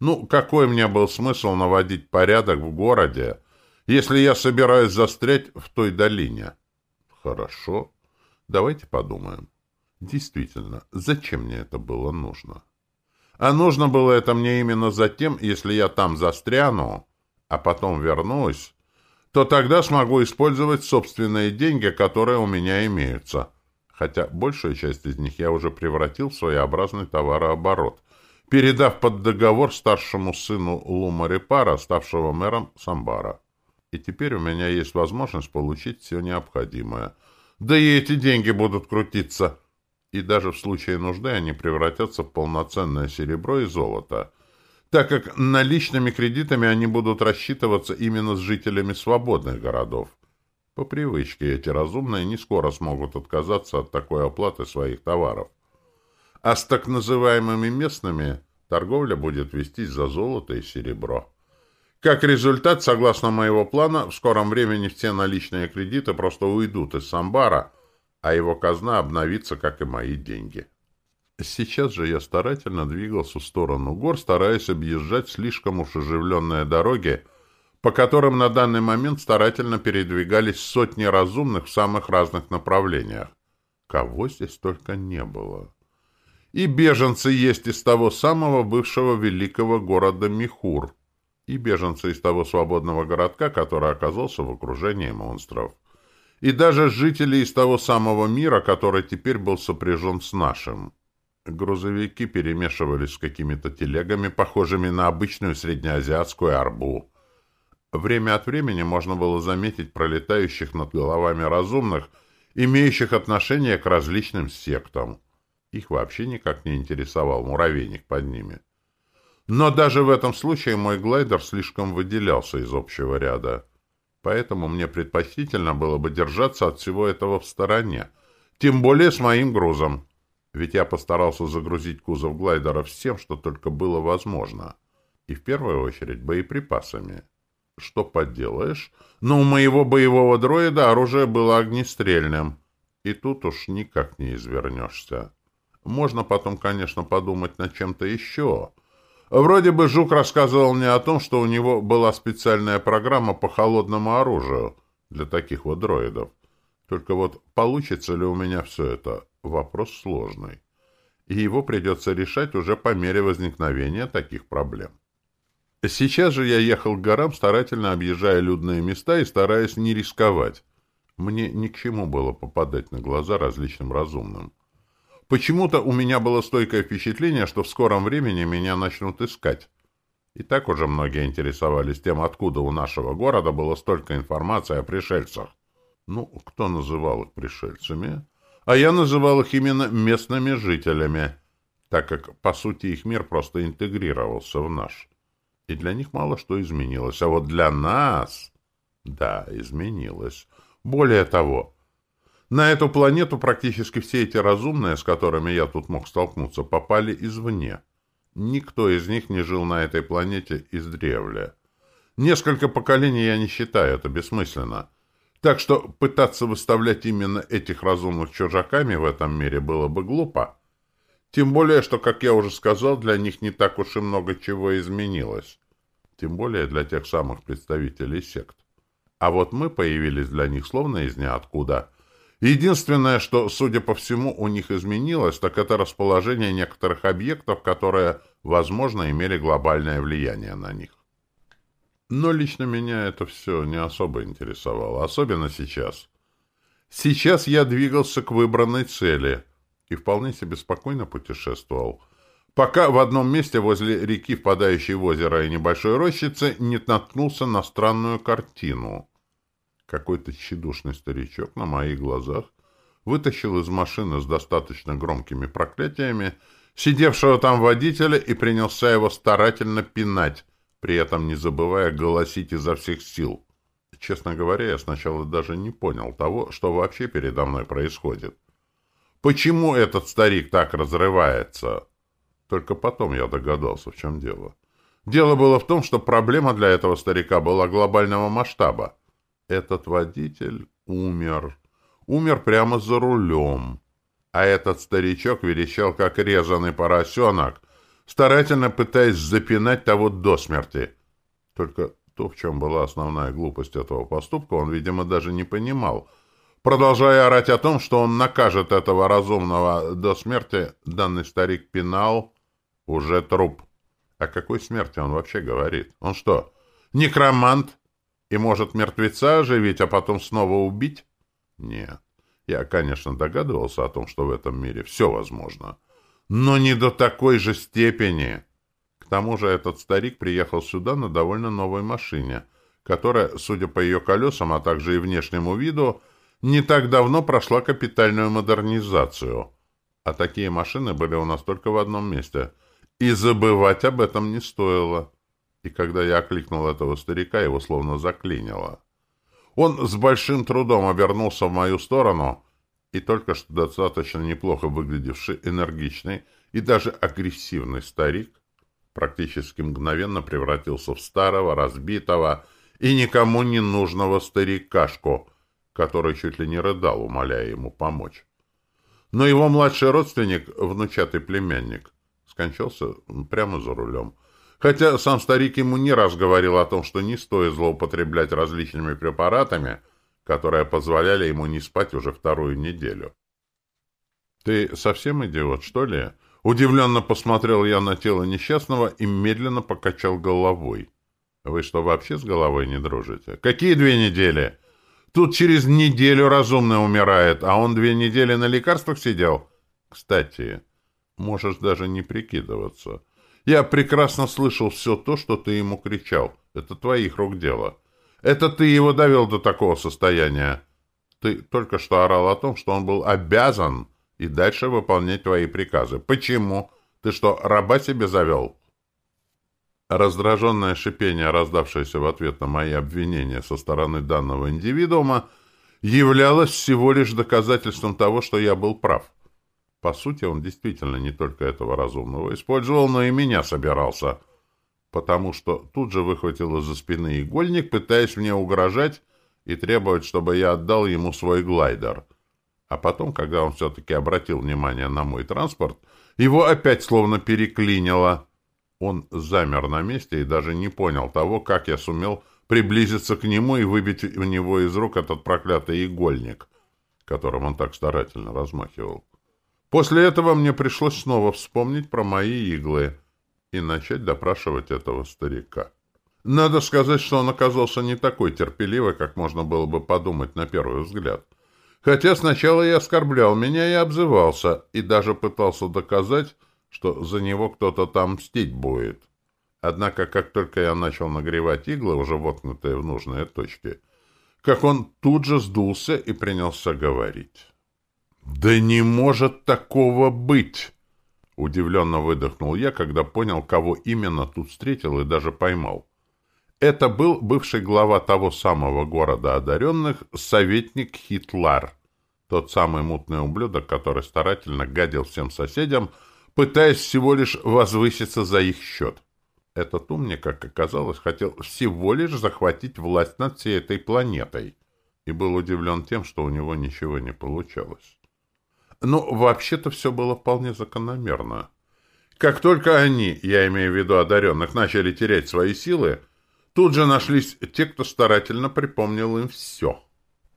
Ну, какой мне был смысл наводить порядок в городе, если я собираюсь застрять в той долине? Хорошо. Давайте подумаем. Действительно, зачем мне это было нужно? А нужно было это мне именно за тем, если я там застряну, а потом вернусь, то тогда смогу использовать собственные деньги, которые у меня имеются. Хотя большую часть из них я уже превратил в своеобразный товарооборот, передав под договор старшему сыну Лумарипара, ставшего мэром Самбара. И теперь у меня есть возможность получить все необходимое. Да и эти деньги будут крутиться. И даже в случае нужды они превратятся в полноценное серебро и золото, так как наличными кредитами они будут рассчитываться именно с жителями свободных городов. По привычке эти разумные не скоро смогут отказаться от такой оплаты своих товаров. А с так называемыми местными торговля будет вестись за золото и серебро. Как результат, согласно моего плана, в скором времени все наличные кредиты просто уйдут из Самбара, а его казна обновится, как и мои деньги. Сейчас же я старательно двигался в сторону гор, стараясь объезжать слишком уж оживленные дороги, по которым на данный момент старательно передвигались сотни разумных в самых разных направлениях. Кого здесь только не было. И беженцы есть из того самого бывшего великого города Михур, и беженцы из того свободного городка, который оказался в окружении монстров, и даже жители из того самого мира, который теперь был сопряжен с нашим. Грузовики перемешивались с какими-то телегами, похожими на обычную среднеазиатскую арбу. Время от времени можно было заметить пролетающих над головами разумных, имеющих отношение к различным сектам. Их вообще никак не интересовал муравейник под ними. Но даже в этом случае мой глайдер слишком выделялся из общего ряда. Поэтому мне предпочтительно было бы держаться от всего этого в стороне. Тем более с моим грузом. Ведь я постарался загрузить кузов глайдера всем, что только было возможно. И в первую очередь боеприпасами. Что поделаешь? Но у моего боевого дроида оружие было огнестрельным. И тут уж никак не извернешься. Можно потом, конечно, подумать над чем-то еще. Вроде бы Жук рассказывал мне о том, что у него была специальная программа по холодному оружию для таких вот дроидов. Только вот получится ли у меня все это? Вопрос сложный. И его придется решать уже по мере возникновения таких проблем. Сейчас же я ехал к горам, старательно объезжая людные места и стараясь не рисковать. Мне ни к чему было попадать на глаза различным разумным. Почему-то у меня было стойкое впечатление, что в скором времени меня начнут искать. И так уже многие интересовались тем, откуда у нашего города было столько информации о пришельцах. Ну, кто называл их пришельцами? А я называл их именно местными жителями, так как, по сути, их мир просто интегрировался в наш. И для них мало что изменилось. А вот для нас... Да, изменилось. Более того, на эту планету практически все эти разумные, с которыми я тут мог столкнуться, попали извне. Никто из них не жил на этой планете издревле. Несколько поколений я не считаю, это бессмысленно. Так что пытаться выставлять именно этих разумных чужаками в этом мире было бы глупо. Тем более, что, как я уже сказал, для них не так уж и много чего изменилось. Тем более для тех самых представителей сект. А вот мы появились для них словно из ниоткуда – Единственное, что, судя по всему, у них изменилось, так это расположение некоторых объектов, которые, возможно, имели глобальное влияние на них. Но лично меня это все не особо интересовало, особенно сейчас. Сейчас я двигался к выбранной цели и вполне себе спокойно путешествовал, пока в одном месте возле реки, впадающей в озеро и небольшой рощицы, не наткнулся на странную картину. Какой-то тщедушный старичок на моих глазах вытащил из машины с достаточно громкими проклятиями сидевшего там водителя и принялся его старательно пинать, при этом не забывая голосить изо всех сил. Честно говоря, я сначала даже не понял того, что вообще передо мной происходит. Почему этот старик так разрывается? Только потом я догадался, в чем дело. Дело было в том, что проблема для этого старика была глобального масштаба. Этот водитель умер. Умер прямо за рулем. А этот старичок верещал, как резанный поросенок, старательно пытаясь запинать того до смерти. Только то, в чем была основная глупость этого поступка, он, видимо, даже не понимал. Продолжая орать о том, что он накажет этого разумного до смерти, данный старик пинал уже труп. О какой смерти он вообще говорит? Он что, некромант? И может мертвеца оживить, а потом снова убить? Нет. Я, конечно, догадывался о том, что в этом мире все возможно. Но не до такой же степени. К тому же этот старик приехал сюда на довольно новой машине, которая, судя по ее колесам, а также и внешнему виду, не так давно прошла капитальную модернизацию. А такие машины были у нас только в одном месте. И забывать об этом не стоило. И когда я окликнул этого старика, его словно заклинило. Он с большим трудом обернулся в мою сторону, и только что достаточно неплохо выглядевший, энергичный и даже агрессивный старик практически мгновенно превратился в старого, разбитого и никому не нужного старикашку, который чуть ли не рыдал, умоляя ему помочь. Но его младший родственник, внучатый племянник, скончался прямо за рулем — Хотя сам старик ему не раз говорил о том, что не стоит злоупотреблять различными препаратами, которые позволяли ему не спать уже вторую неделю. «Ты совсем идиот, что ли?» Удивленно посмотрел я на тело несчастного и медленно покачал головой. «Вы что, вообще с головой не дружите?» «Какие две недели?» «Тут через неделю разумно умирает, а он две недели на лекарствах сидел?» «Кстати, можешь даже не прикидываться». Я прекрасно слышал все то, что ты ему кричал. Это твоих рук дело. Это ты его довел до такого состояния. Ты только что орал о том, что он был обязан и дальше выполнять твои приказы. Почему? Ты что, раба себе завел? Раздраженное шипение, раздавшееся в ответ на мои обвинения со стороны данного индивидуума, являлось всего лишь доказательством того, что я был прав. По сути, он действительно не только этого разумного использовал, но и меня собирался, потому что тут же выхватил из-за спины игольник, пытаясь мне угрожать и требовать, чтобы я отдал ему свой глайдер. А потом, когда он все-таки обратил внимание на мой транспорт, его опять словно переклинило. Он замер на месте и даже не понял того, как я сумел приблизиться к нему и выбить у него из рук этот проклятый игольник, которым он так старательно размахивал. После этого мне пришлось снова вспомнить про мои иглы и начать допрашивать этого старика. Надо сказать, что он оказался не такой терпеливый, как можно было бы подумать на первый взгляд. Хотя сначала и оскорблял меня и обзывался, и даже пытался доказать, что за него кто-то там мстить будет. Однако, как только я начал нагревать иглы, уже воткнутые в нужные точки, как он тут же сдулся и принялся говорить. «Да не может такого быть!» Удивленно выдохнул я, когда понял, кого именно тут встретил и даже поймал. Это был бывший глава того самого города одаренных, советник Хитлар. Тот самый мутный ублюдок, который старательно гадил всем соседям, пытаясь всего лишь возвыситься за их счет. Этот умник, как оказалось, хотел всего лишь захватить власть над всей этой планетой и был удивлен тем, что у него ничего не получалось. Но вообще-то все было вполне закономерно. Как только они, я имею в виду одаренных, начали терять свои силы, тут же нашлись те, кто старательно припомнил им все.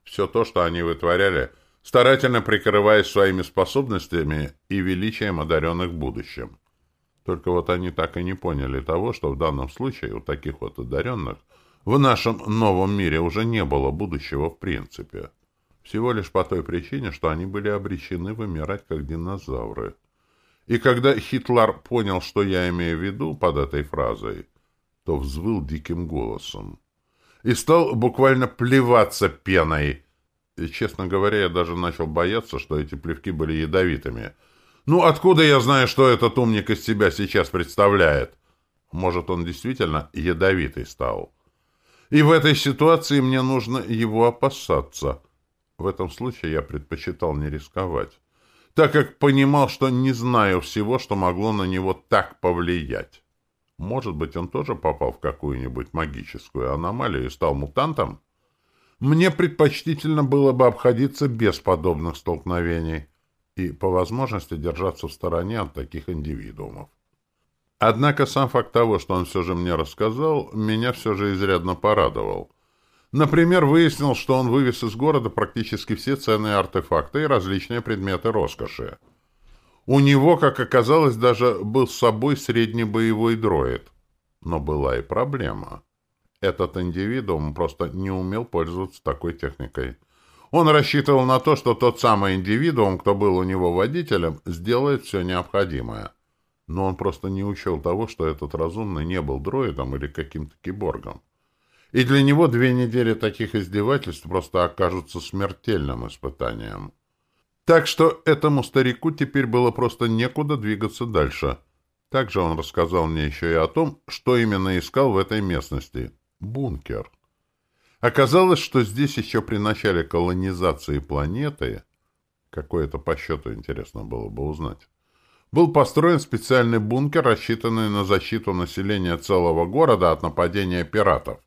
Все то, что они вытворяли, старательно прикрываясь своими способностями и величием одаренных в будущем. Только вот они так и не поняли того, что в данном случае у таких вот одаренных в нашем новом мире уже не было будущего в принципе. Всего лишь по той причине, что они были обречены вымирать как динозавры. И когда Хитлер понял, что я имею в виду под этой фразой, то взвыл диким голосом. И стал буквально плеваться пеной. И, честно говоря, я даже начал бояться, что эти плевки были ядовитыми. Ну, откуда я знаю, что этот умник из себя сейчас представляет? Может, он действительно ядовитый стал? И в этой ситуации мне нужно его опасаться — в этом случае я предпочитал не рисковать, так как понимал, что не знаю всего, что могло на него так повлиять. Может быть, он тоже попал в какую-нибудь магическую аномалию и стал мутантом? Мне предпочтительно было бы обходиться без подобных столкновений и, по возможности, держаться в стороне от таких индивидуумов. Однако сам факт того, что он все же мне рассказал, меня все же изрядно порадовал — Например, выяснил, что он вывез из города практически все ценные артефакты и различные предметы роскоши. У него, как оказалось, даже был с собой средний боевой дроид. Но была и проблема. Этот индивидуум просто не умел пользоваться такой техникой. Он рассчитывал на то, что тот самый индивидуум, кто был у него водителем, сделает все необходимое. Но он просто не учел того, что этот разумный не был дроидом или каким-то киборгом. И для него две недели таких издевательств просто окажутся смертельным испытанием. Так что этому старику теперь было просто некуда двигаться дальше. Также он рассказал мне еще и о том, что именно искал в этой местности. Бункер. Оказалось, что здесь еще при начале колонизации планеты, какое-то по счету интересно было бы узнать, был построен специальный бункер, рассчитанный на защиту населения целого города от нападения пиратов.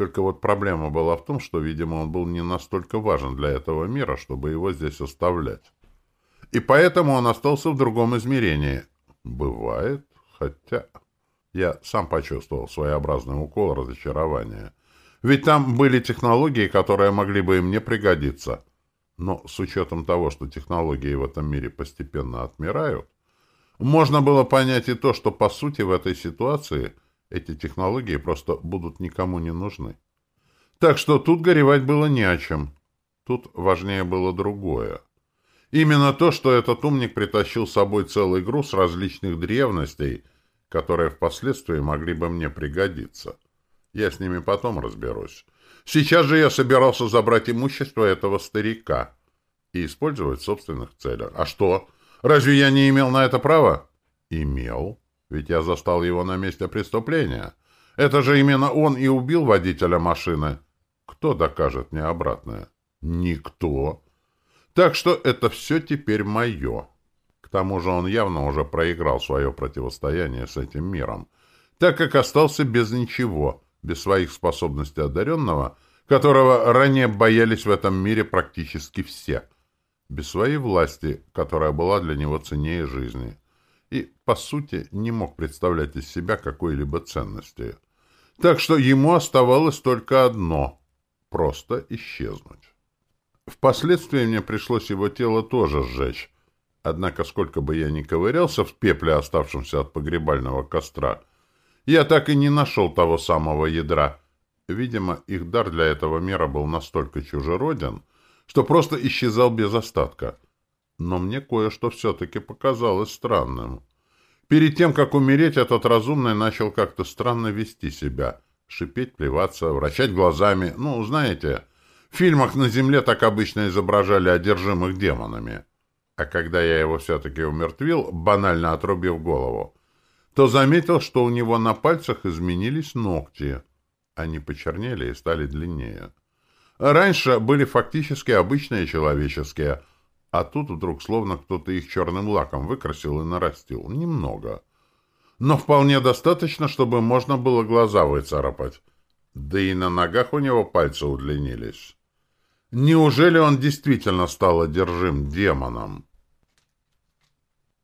Только вот проблема была в том, что, видимо, он был не настолько важен для этого мира, чтобы его здесь оставлять. И поэтому он остался в другом измерении. Бывает, хотя... Я сам почувствовал своеобразный укол разочарования. Ведь там были технологии, которые могли бы и мне пригодиться. Но с учетом того, что технологии в этом мире постепенно отмирают, можно было понять и то, что, по сути, в этой ситуации эти технологии просто будут никому не нужны. Так что тут горевать было не о чем. Тут важнее было другое. Именно то, что этот умник притащил с собой целый груз различных древностей, которые впоследствии могли бы мне пригодиться. Я с ними потом разберусь. Сейчас же я собирался забрать имущество этого старика и использовать в собственных целях. А что? Разве я не имел на это права? Имел. Ведь я застал его на месте преступления. Это же именно он и убил водителя машины. Кто докажет мне обратное? Никто. Так что это все теперь мое. К тому же он явно уже проиграл свое противостояние с этим миром, так как остался без ничего — без своих способностей одаренного, которого ранее боялись в этом мире практически все, без своей власти, которая была для него ценнее жизни, и, по сути, не мог представлять из себя какой-либо ценности. Так что ему оставалось только одно — просто исчезнуть. Впоследствии мне пришлось его тело тоже сжечь, однако сколько бы я ни ковырялся в пепле, оставшемся от погребального костра — я так и не нашел того самого ядра. Видимо, их дар для этого мира был настолько чужероден, что просто исчезал без остатка. Но мне кое-что все-таки показалось странным. Перед тем, как умереть, этот разумный начал как-то странно вести себя. Шипеть, плеваться, вращать глазами. Ну, знаете, в фильмах на Земле так обычно изображали одержимых демонами. А когда я его все-таки умертвил, банально отрубив голову, то заметил, что у него на пальцах изменились ногти. Они почернели и стали длиннее. Раньше были фактически обычные человеческие, а тут вдруг словно кто-то их черным лаком выкрасил и нарастил. Немного. Но вполне достаточно, чтобы можно было глаза выцарапать. Да и на ногах у него пальцы удлинились. Неужели он действительно стал одержим демоном?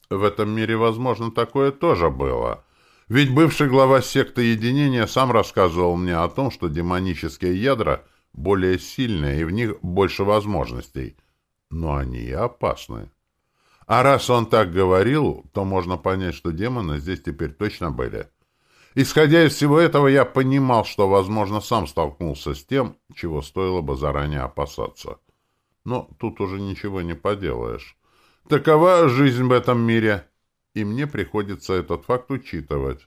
В этом мире, возможно, такое тоже было. Ведь бывший глава секты единения сам рассказывал мне о том, что демонические ядра более сильные и в них больше возможностей. Но они и опасны. А раз он так говорил, то можно понять, что демоны здесь теперь точно были. Исходя из всего этого, я понимал, что, возможно, сам столкнулся с тем, чего стоило бы заранее опасаться. Но тут уже ничего не поделаешь. Такова жизнь в этом мире, и мне приходится этот факт учитывать.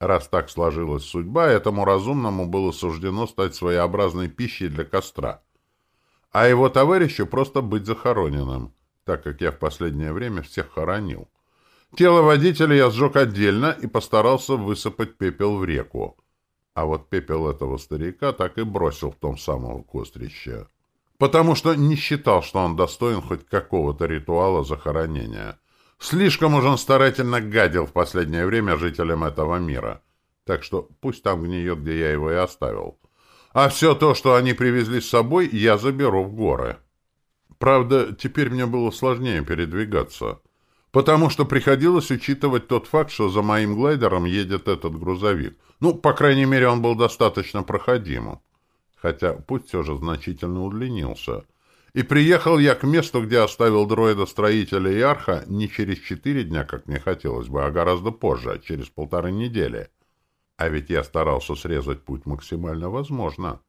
Раз так сложилась судьба, этому разумному было суждено стать своеобразной пищей для костра, а его товарищу просто быть захороненным, так как я в последнее время всех хоронил. Тело водителя я сжег отдельно и постарался высыпать пепел в реку. А вот пепел этого старика так и бросил в том самом кострище потому что не считал, что он достоин хоть какого-то ритуала захоронения. Слишком уж он старательно гадил в последнее время жителям этого мира. Так что пусть там гниет, где я его и оставил. А все то, что они привезли с собой, я заберу в горы. Правда, теперь мне было сложнее передвигаться, потому что приходилось учитывать тот факт, что за моим глайдером едет этот грузовик. Ну, по крайней мере, он был достаточно проходимым хотя путь все же значительно удлинился. И приехал я к месту, где оставил дроида-строителя и не через четыре дня, как мне хотелось бы, а гораздо позже, через полторы недели. А ведь я старался срезать путь максимально возможно.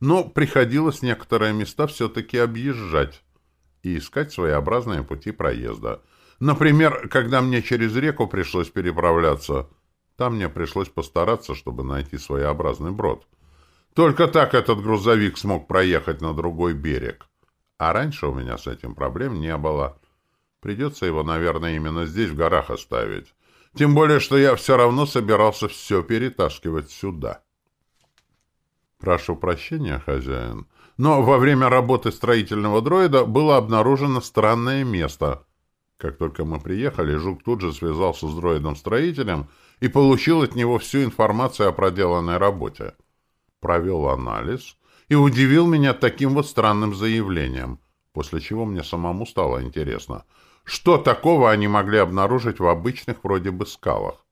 Но приходилось некоторые места все-таки объезжать и искать своеобразные пути проезда. Например, когда мне через реку пришлось переправляться, там мне пришлось постараться, чтобы найти своеобразный брод. Только так этот грузовик смог проехать на другой берег. А раньше у меня с этим проблем не было. Придется его, наверное, именно здесь, в горах, оставить. Тем более, что я все равно собирался все перетаскивать сюда. Прошу прощения, хозяин, но во время работы строительного дроида было обнаружено странное место. Как только мы приехали, Жук тут же связался с дроидом-строителем и получил от него всю информацию о проделанной работе. Провел анализ и удивил меня таким вот странным заявлением, после чего мне самому стало интересно, что такого они могли обнаружить в обычных вроде бы скалах.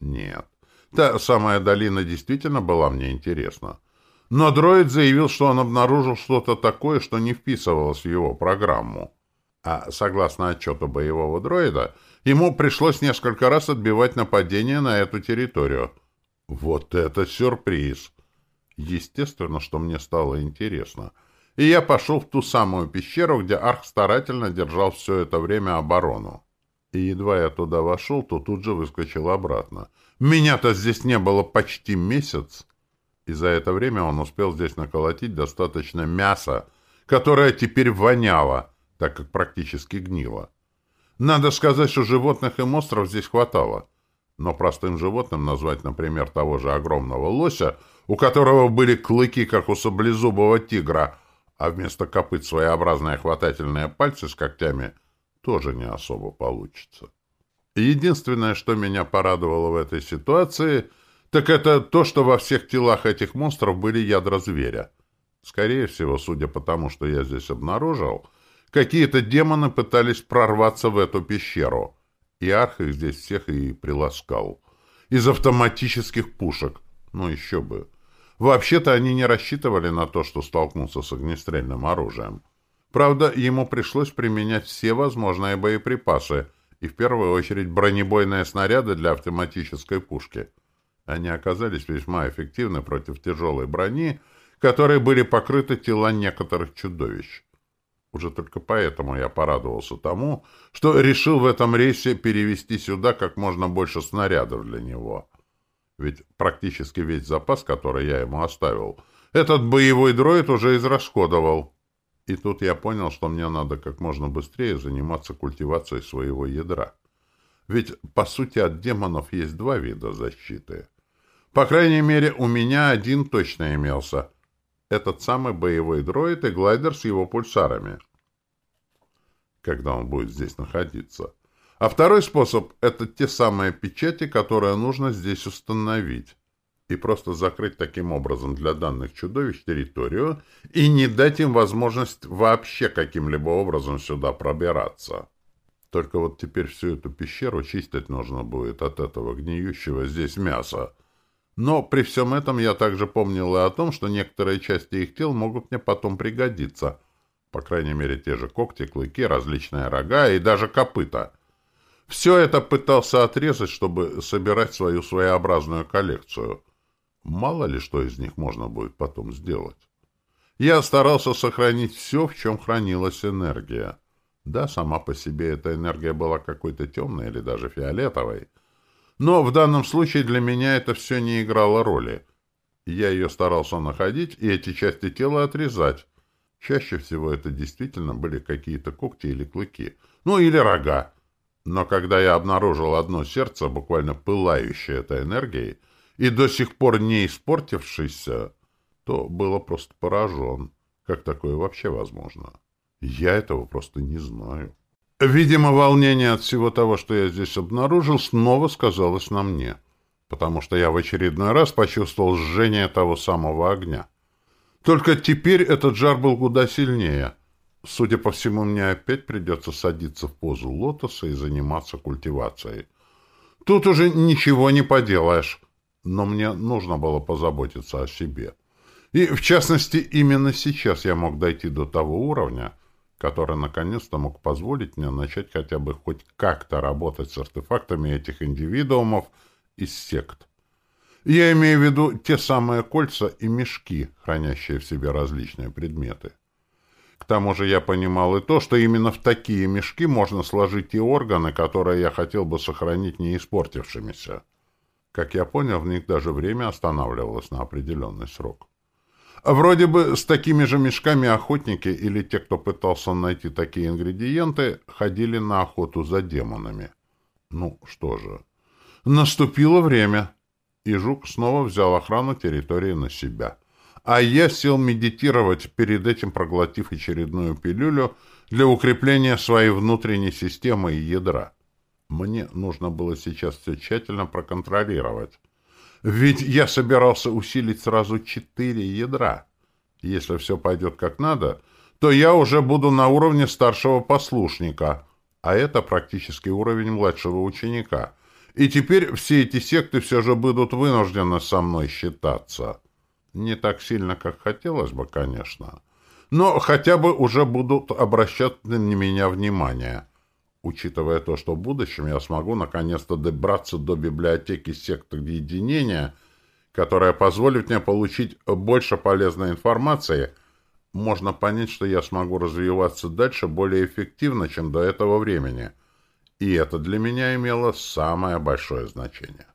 Нет, та самая долина действительно была мне интересна. Но дроид заявил, что он обнаружил что-то такое, что не вписывалось в его программу. А согласно отчету боевого дроида, ему пришлось несколько раз отбивать нападение на эту территорию. Вот это сюрприз! Естественно, что мне стало интересно. И я пошел в ту самую пещеру, где Арх старательно держал все это время оборону. И едва я туда вошел, то тут же выскочил обратно. Меня-то здесь не было почти месяц и за это время он успел здесь наколотить достаточно мяса, которое теперь воняло, так как практически гнило. Надо сказать, что животных и монстров здесь хватало. Но простым животным назвать, например, того же огромного лося, у которого были клыки, как у саблезубого тигра, а вместо копыт своеобразные хватательные пальцы с когтями, тоже не особо получится. Единственное, что меня порадовало в этой ситуации — так это то, что во всех телах этих монстров были ядра зверя. Скорее всего, судя по тому, что я здесь обнаружил, какие-то демоны пытались прорваться в эту пещеру. И Арх их здесь всех и приласкал. Из автоматических пушек. Ну, еще бы. Вообще-то они не рассчитывали на то, что столкнутся с огнестрельным оружием. Правда, ему пришлось применять все возможные боеприпасы, и в первую очередь бронебойные снаряды для автоматической пушки — они оказались весьма эффективны против тяжелой брони, которой были покрыты тела некоторых чудовищ. Уже только поэтому я порадовался тому, что решил в этом рейсе перевести сюда как можно больше снарядов для него. Ведь практически весь запас, который я ему оставил, этот боевой дроид уже израсходовал. И тут я понял, что мне надо как можно быстрее заниматься культивацией своего ядра. Ведь, по сути, от демонов есть два вида защиты — по крайней мере, у меня один точно имелся. Этот самый боевой дроид и глайдер с его пульсарами. Когда он будет здесь находиться. А второй способ — это те самые печати, которые нужно здесь установить. И просто закрыть таким образом для данных чудовищ территорию и не дать им возможность вообще каким-либо образом сюда пробираться. Только вот теперь всю эту пещеру чистить нужно будет от этого гниющего здесь мяса. Но при всем этом я также помнил и о том, что некоторые части их тел могут мне потом пригодиться. По крайней мере, те же когти, клыки, различные рога и даже копыта. Все это пытался отрезать, чтобы собирать свою своеобразную коллекцию. Мало ли, что из них можно будет потом сделать. Я старался сохранить все, в чем хранилась энергия. Да, сама по себе эта энергия была какой-то темной или даже фиолетовой — но в данном случае для меня это все не играло роли. Я ее старался находить и эти части тела отрезать. Чаще всего это действительно были какие-то когти или клыки. Ну, или рога. Но когда я обнаружил одно сердце, буквально пылающее этой энергией, и до сих пор не испортившееся, то было просто поражен. Как такое вообще возможно? Я этого просто не знаю. Видимо, волнение от всего того, что я здесь обнаружил, снова сказалось на мне, потому что я в очередной раз почувствовал жжение того самого огня. Только теперь этот жар был куда сильнее. Судя по всему, мне опять придется садиться в позу лотоса и заниматься культивацией. Тут уже ничего не поделаешь, но мне нужно было позаботиться о себе. И, в частности, именно сейчас я мог дойти до того уровня, который наконец-то мог позволить мне начать хотя бы хоть как-то работать с артефактами этих индивидуумов из сект. Я имею в виду те самые кольца и мешки, хранящие в себе различные предметы. К тому же я понимал и то, что именно в такие мешки можно сложить те органы, которые я хотел бы сохранить не испортившимися. Как я понял, в них даже время останавливалось на определенный срок. А вроде бы с такими же мешками охотники или те, кто пытался найти такие ингредиенты, ходили на охоту за демонами. Ну, что же. Наступило время, и Жук снова взял охрану территории на себя а я сел медитировать, перед этим проглотив очередную пилюлю для укрепления своей внутренней системы и ядра. Мне нужно было сейчас все тщательно проконтролировать. Ведь я собирался усилить сразу четыре ядра. Если все пойдет как надо, то я уже буду на уровне старшего послушника, а это практически уровень младшего ученика. И теперь все эти секты все же будут вынуждены со мной считаться. Не так сильно, как хотелось бы, конечно. Но хотя бы уже будут обращать на меня внимание. Учитывая то, что в будущем я смогу наконец-то добраться до библиотеки секты единения, которая позволит мне получить больше полезной информации, можно понять, что я смогу развиваться дальше более эффективно, чем до этого времени. И это для меня имело самое большое значение.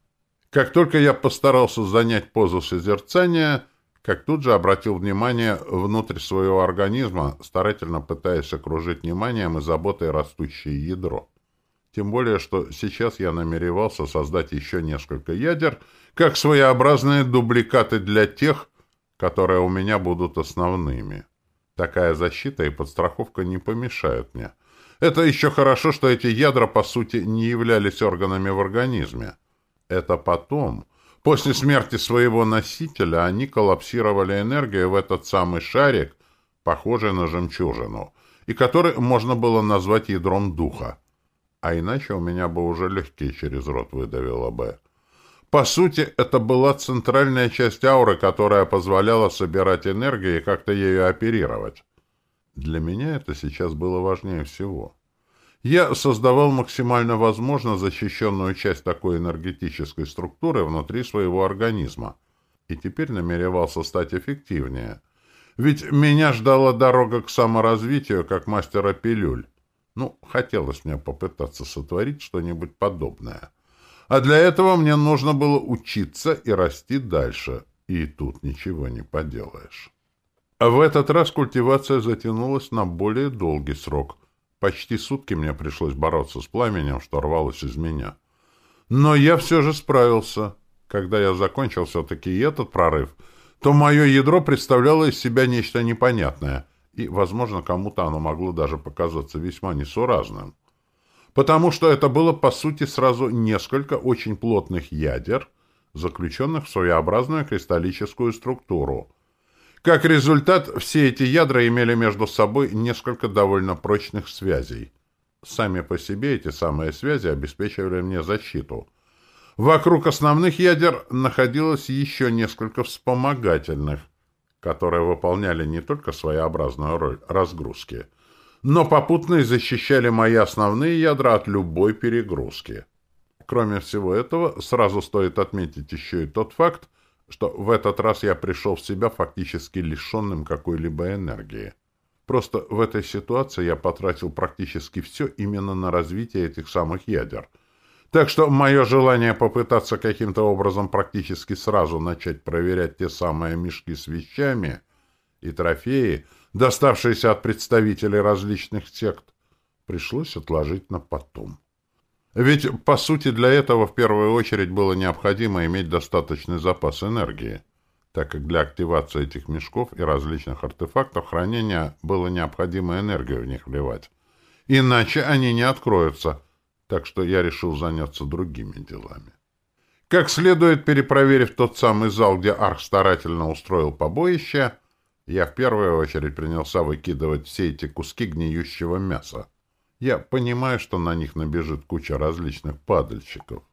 Как только я постарался занять позу созерцания, как тут же обратил внимание внутрь своего организма, старательно пытаясь окружить вниманием и заботой растущее ядро. Тем более, что сейчас я намеревался создать еще несколько ядер, как своеобразные дубликаты для тех, которые у меня будут основными. Такая защита и подстраховка не помешают мне. Это еще хорошо, что эти ядра, по сути, не являлись органами в организме. Это потом, После смерти своего носителя они коллапсировали энергию в этот самый шарик, похожий на жемчужину, и который можно было назвать ядром духа. А иначе у меня бы уже легкие через рот выдавило бы. По сути, это была центральная часть ауры, которая позволяла собирать энергию и как-то ею оперировать. Для меня это сейчас было важнее всего. Я создавал максимально возможно защищенную часть такой энергетической структуры внутри своего организма и теперь намеревался стать эффективнее. Ведь меня ждала дорога к саморазвитию как мастера пилюль. Ну, хотелось мне попытаться сотворить что-нибудь подобное. А для этого мне нужно было учиться и расти дальше. И тут ничего не поделаешь. В этот раз культивация затянулась на более долгий срок — Почти сутки мне пришлось бороться с пламенем, что рвалось из меня. Но я все же справился. Когда я закончил все-таки этот прорыв, то мое ядро представляло из себя нечто непонятное, и, возможно, кому-то оно могло даже показаться весьма несуразным. Потому что это было, по сути, сразу несколько очень плотных ядер, заключенных в своеобразную кристаллическую структуру — как результат, все эти ядра имели между собой несколько довольно прочных связей. Сами по себе эти самые связи обеспечивали мне защиту. Вокруг основных ядер находилось еще несколько вспомогательных, которые выполняли не только своеобразную роль разгрузки, но попутно и защищали мои основные ядра от любой перегрузки. Кроме всего этого, сразу стоит отметить еще и тот факт, что в этот раз я пришел в себя фактически лишенным какой-либо энергии. Просто в этой ситуации я потратил практически все именно на развитие этих самых ядер. Так что мое желание попытаться каким-то образом практически сразу начать проверять те самые мешки с вещами и трофеи, доставшиеся от представителей различных сект, пришлось отложить на потом. Ведь, по сути, для этого в первую очередь было необходимо иметь достаточный запас энергии, так как для активации этих мешков и различных артефактов хранения было необходимо энергию в них вливать. Иначе они не откроются, так что я решил заняться другими делами. Как следует перепроверив тот самый зал, где Арх старательно устроил побоище, я в первую очередь принялся выкидывать все эти куски гниющего мяса. Я понимаю, что на них набежит куча различных падальщиков.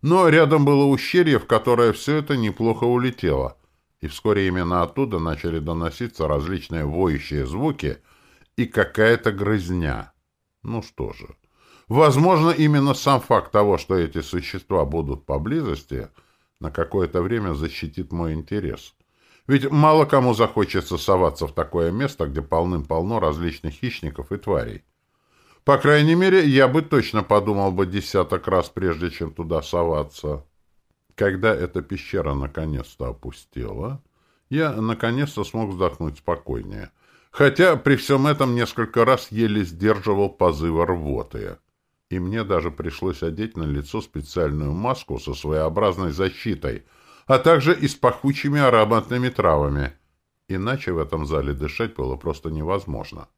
Но рядом было ущелье, в которое все это неплохо улетело, и вскоре именно оттуда начали доноситься различные воющие звуки и какая-то грызня. Ну что же, возможно, именно сам факт того, что эти существа будут поблизости, на какое-то время защитит мой интерес. Ведь мало кому захочется соваться в такое место, где полным-полно различных хищников и тварей. По крайней мере, я бы точно подумал бы десяток раз, прежде чем туда соваться. Когда эта пещера наконец-то опустела, я наконец-то смог вздохнуть спокойнее. Хотя при всем этом несколько раз еле сдерживал позывы рвоты. И мне даже пришлось одеть на лицо специальную маску со своеобразной защитой — а также и с пахучими ароматными травами. Иначе в этом зале дышать было просто невозможно.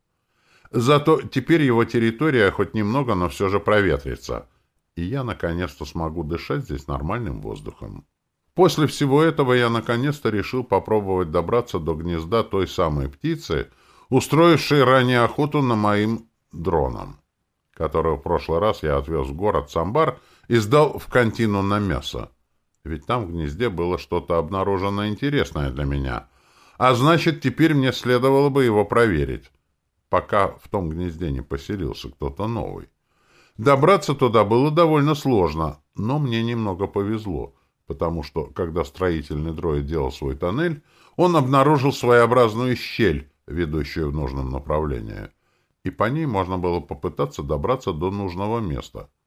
Зато теперь его территория хоть немного, но все же проветрится, и я наконец-то смогу дышать здесь нормальным воздухом. После всего этого я наконец-то решил попробовать добраться до гнезда той самой птицы, устроившей ранее охоту на моим дроном, которую в прошлый раз я отвез в город Самбар и сдал в контину на мясо. Ведь там в гнезде было что-то обнаружено интересное для меня. А значит, теперь мне следовало бы его проверить, пока в том гнезде не поселился кто-то новый. Добраться туда было довольно сложно, но мне немного повезло, потому что, когда строительный дроид делал свой тоннель, он обнаружил своеобразную щель, ведущую в нужном направлении, и по ней можно было попытаться добраться до нужного места —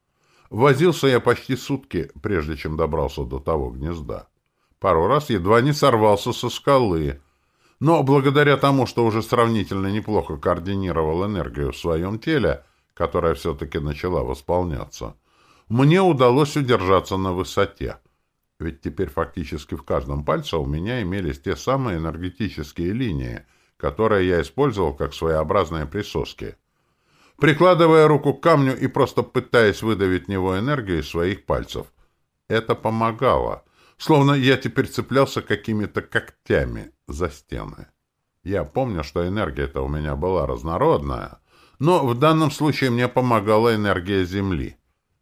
Возился я почти сутки, прежде чем добрался до того гнезда. Пару раз едва не сорвался со скалы. Но благодаря тому, что уже сравнительно неплохо координировал энергию в своем теле, которая все-таки начала восполняться, мне удалось удержаться на высоте. Ведь теперь фактически в каждом пальце у меня имелись те самые энергетические линии, которые я использовал как своеобразные присоски прикладывая руку к камню и просто пытаясь выдавить в него энергию из своих пальцев. Это помогало, словно я теперь цеплялся какими-то когтями за стены. Я помню, что энергия-то у меня была разнородная, но в данном случае мне помогала энергия Земли,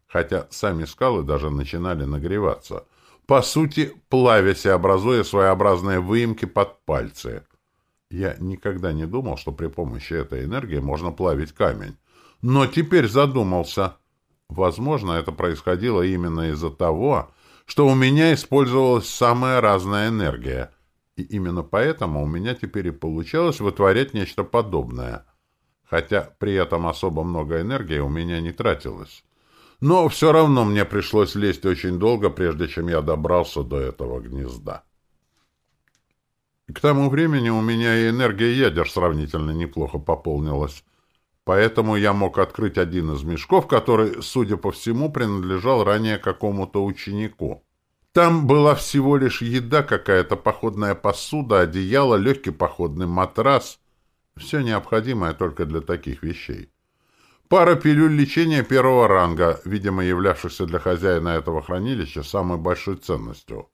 хотя сами скалы даже начинали нагреваться, по сути, плавясь и образуя своеобразные выемки под пальцы. Я никогда не думал, что при помощи этой энергии можно плавить камень, но теперь задумался. Возможно, это происходило именно из-за того, что у меня использовалась самая разная энергия. И именно поэтому у меня теперь и получалось вытворять нечто подобное. Хотя при этом особо много энергии у меня не тратилось. Но все равно мне пришлось лезть очень долго, прежде чем я добрался до этого гнезда. К тому времени у меня и энергия ядер сравнительно неплохо пополнилась. Поэтому я мог открыть один из мешков, который, судя по всему, принадлежал ранее какому-то ученику. Там была всего лишь еда, какая-то походная посуда, одеяло, легкий походный матрас. Все необходимое только для таких вещей. Пара пилюль лечения первого ранга, видимо, являвшихся для хозяина этого хранилища самой большой ценностью,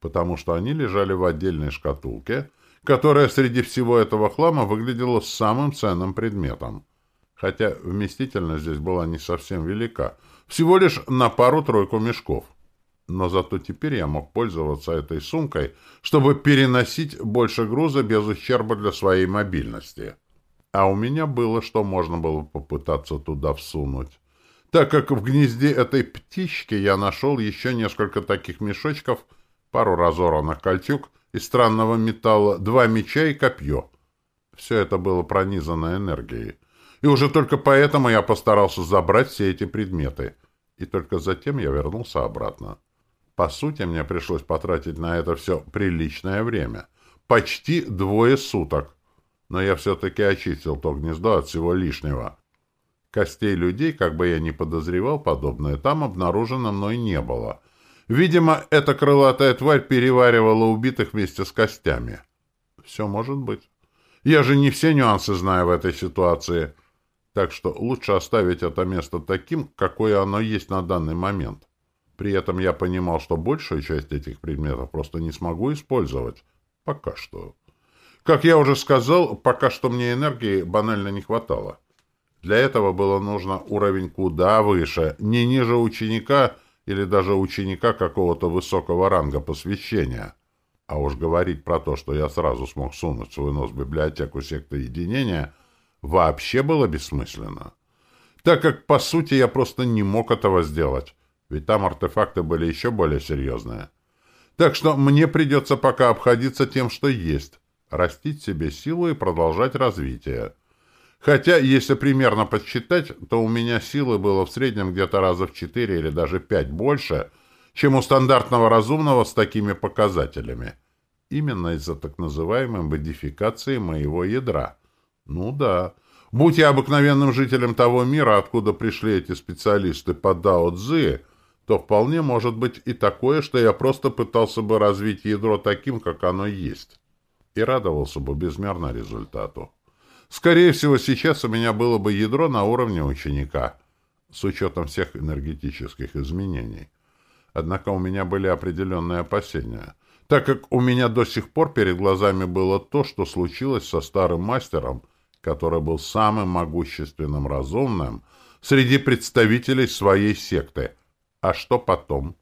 потому что они лежали в отдельной шкатулке, которая среди всего этого хлама выглядела самым ценным предметом хотя вместительность здесь была не совсем велика, всего лишь на пару-тройку мешков. Но зато теперь я мог пользоваться этой сумкой, чтобы переносить больше груза без ущерба для своей мобильности. А у меня было, что можно было попытаться туда всунуть. Так как в гнезде этой птички я нашел еще несколько таких мешочков, пару разорванных кольчуг из странного металла, два меча и копье. Все это было пронизано энергией и уже только поэтому я постарался забрать все эти предметы. И только затем я вернулся обратно. По сути, мне пришлось потратить на это все приличное время. Почти двое суток. Но я все-таки очистил то гнездо от всего лишнего. Костей людей, как бы я ни подозревал подобное, там обнаружено мной не было. Видимо, эта крылатая тварь переваривала убитых вместе с костями. Все может быть. Я же не все нюансы знаю в этой ситуации. Так что лучше оставить это место таким, какое оно есть на данный момент. При этом я понимал, что большую часть этих предметов просто не смогу использовать. Пока что. Как я уже сказал, пока что мне энергии банально не хватало. Для этого было нужно уровень куда выше, не ниже ученика или даже ученика какого-то высокого ранга посвящения. А уж говорить про то, что я сразу смог сунуть свой нос в библиотеку секты единения – вообще было бессмысленно. Так как, по сути, я просто не мог этого сделать, ведь там артефакты были еще более серьезные. Так что мне придется пока обходиться тем, что есть. Растить себе силу и продолжать развитие. Хотя, если примерно подсчитать, то у меня силы было в среднем где-то раза в 4 или даже 5 больше, чем у стандартного разумного с такими показателями. Именно из-за так называемой модификации моего ядра. Ну да. Будь я обыкновенным жителем того мира, откуда пришли эти специалисты по Дао то вполне может быть и такое, что я просто пытался бы развить ядро таким, как оно есть. И радовался бы безмерно результату. Скорее всего, сейчас у меня было бы ядро на уровне ученика, с учетом всех энергетических изменений. Однако у меня были определенные опасения, так как у меня до сих пор перед глазами было то, что случилось со старым мастером, который был самым могущественным разумным среди представителей своей секты — а что потом?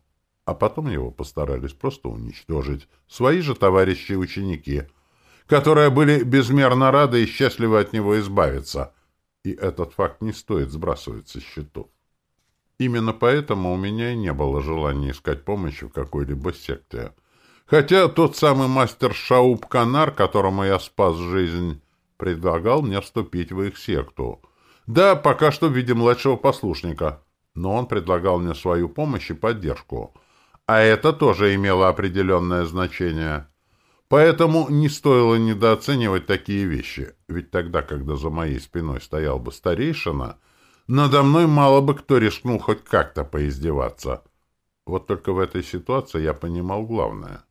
А потом его постарались просто уничтожить. Свои же товарищи-ученики, которые были безмерно рады и счастливы от него избавиться. И этот факт не стоит сбрасывать со счетов. Именно поэтому у меня и не было желания искать помощи в какой-либо секте. Хотя тот самый мастер Шауб Канар, которому я спас жизнь, предлагал мне вступить в их секту. Да, пока что в виде младшего послушника — но он предлагал мне свою помощь и поддержку. А это тоже имело определенное значение. Поэтому не стоило недооценивать такие вещи, ведь тогда, когда за моей спиной стоял бы старейшина, надо мной мало бы кто рискнул хоть как-то поиздеваться. Вот только в этой ситуации я понимал главное.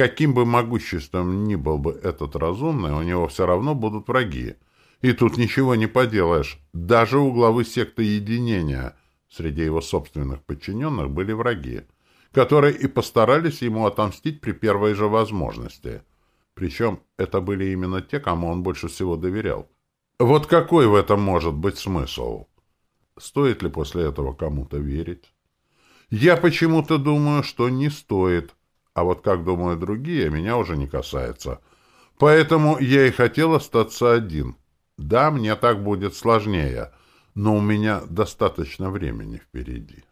Каким бы могуществом ни был бы этот разумный, у него все равно будут враги. И тут ничего не поделаешь. Даже у главы секты единения, Среди его собственных подчиненных были враги, которые и постарались ему отомстить при первой же возможности. Причем это были именно те, кому он больше всего доверял. Вот какой в этом может быть смысл? Стоит ли после этого кому-то верить? Я почему-то думаю, что не стоит. А вот как думают другие, меня уже не касается. Поэтому я и хотел остаться один. Да, мне так будет сложнее — но у меня достаточно времени впереди.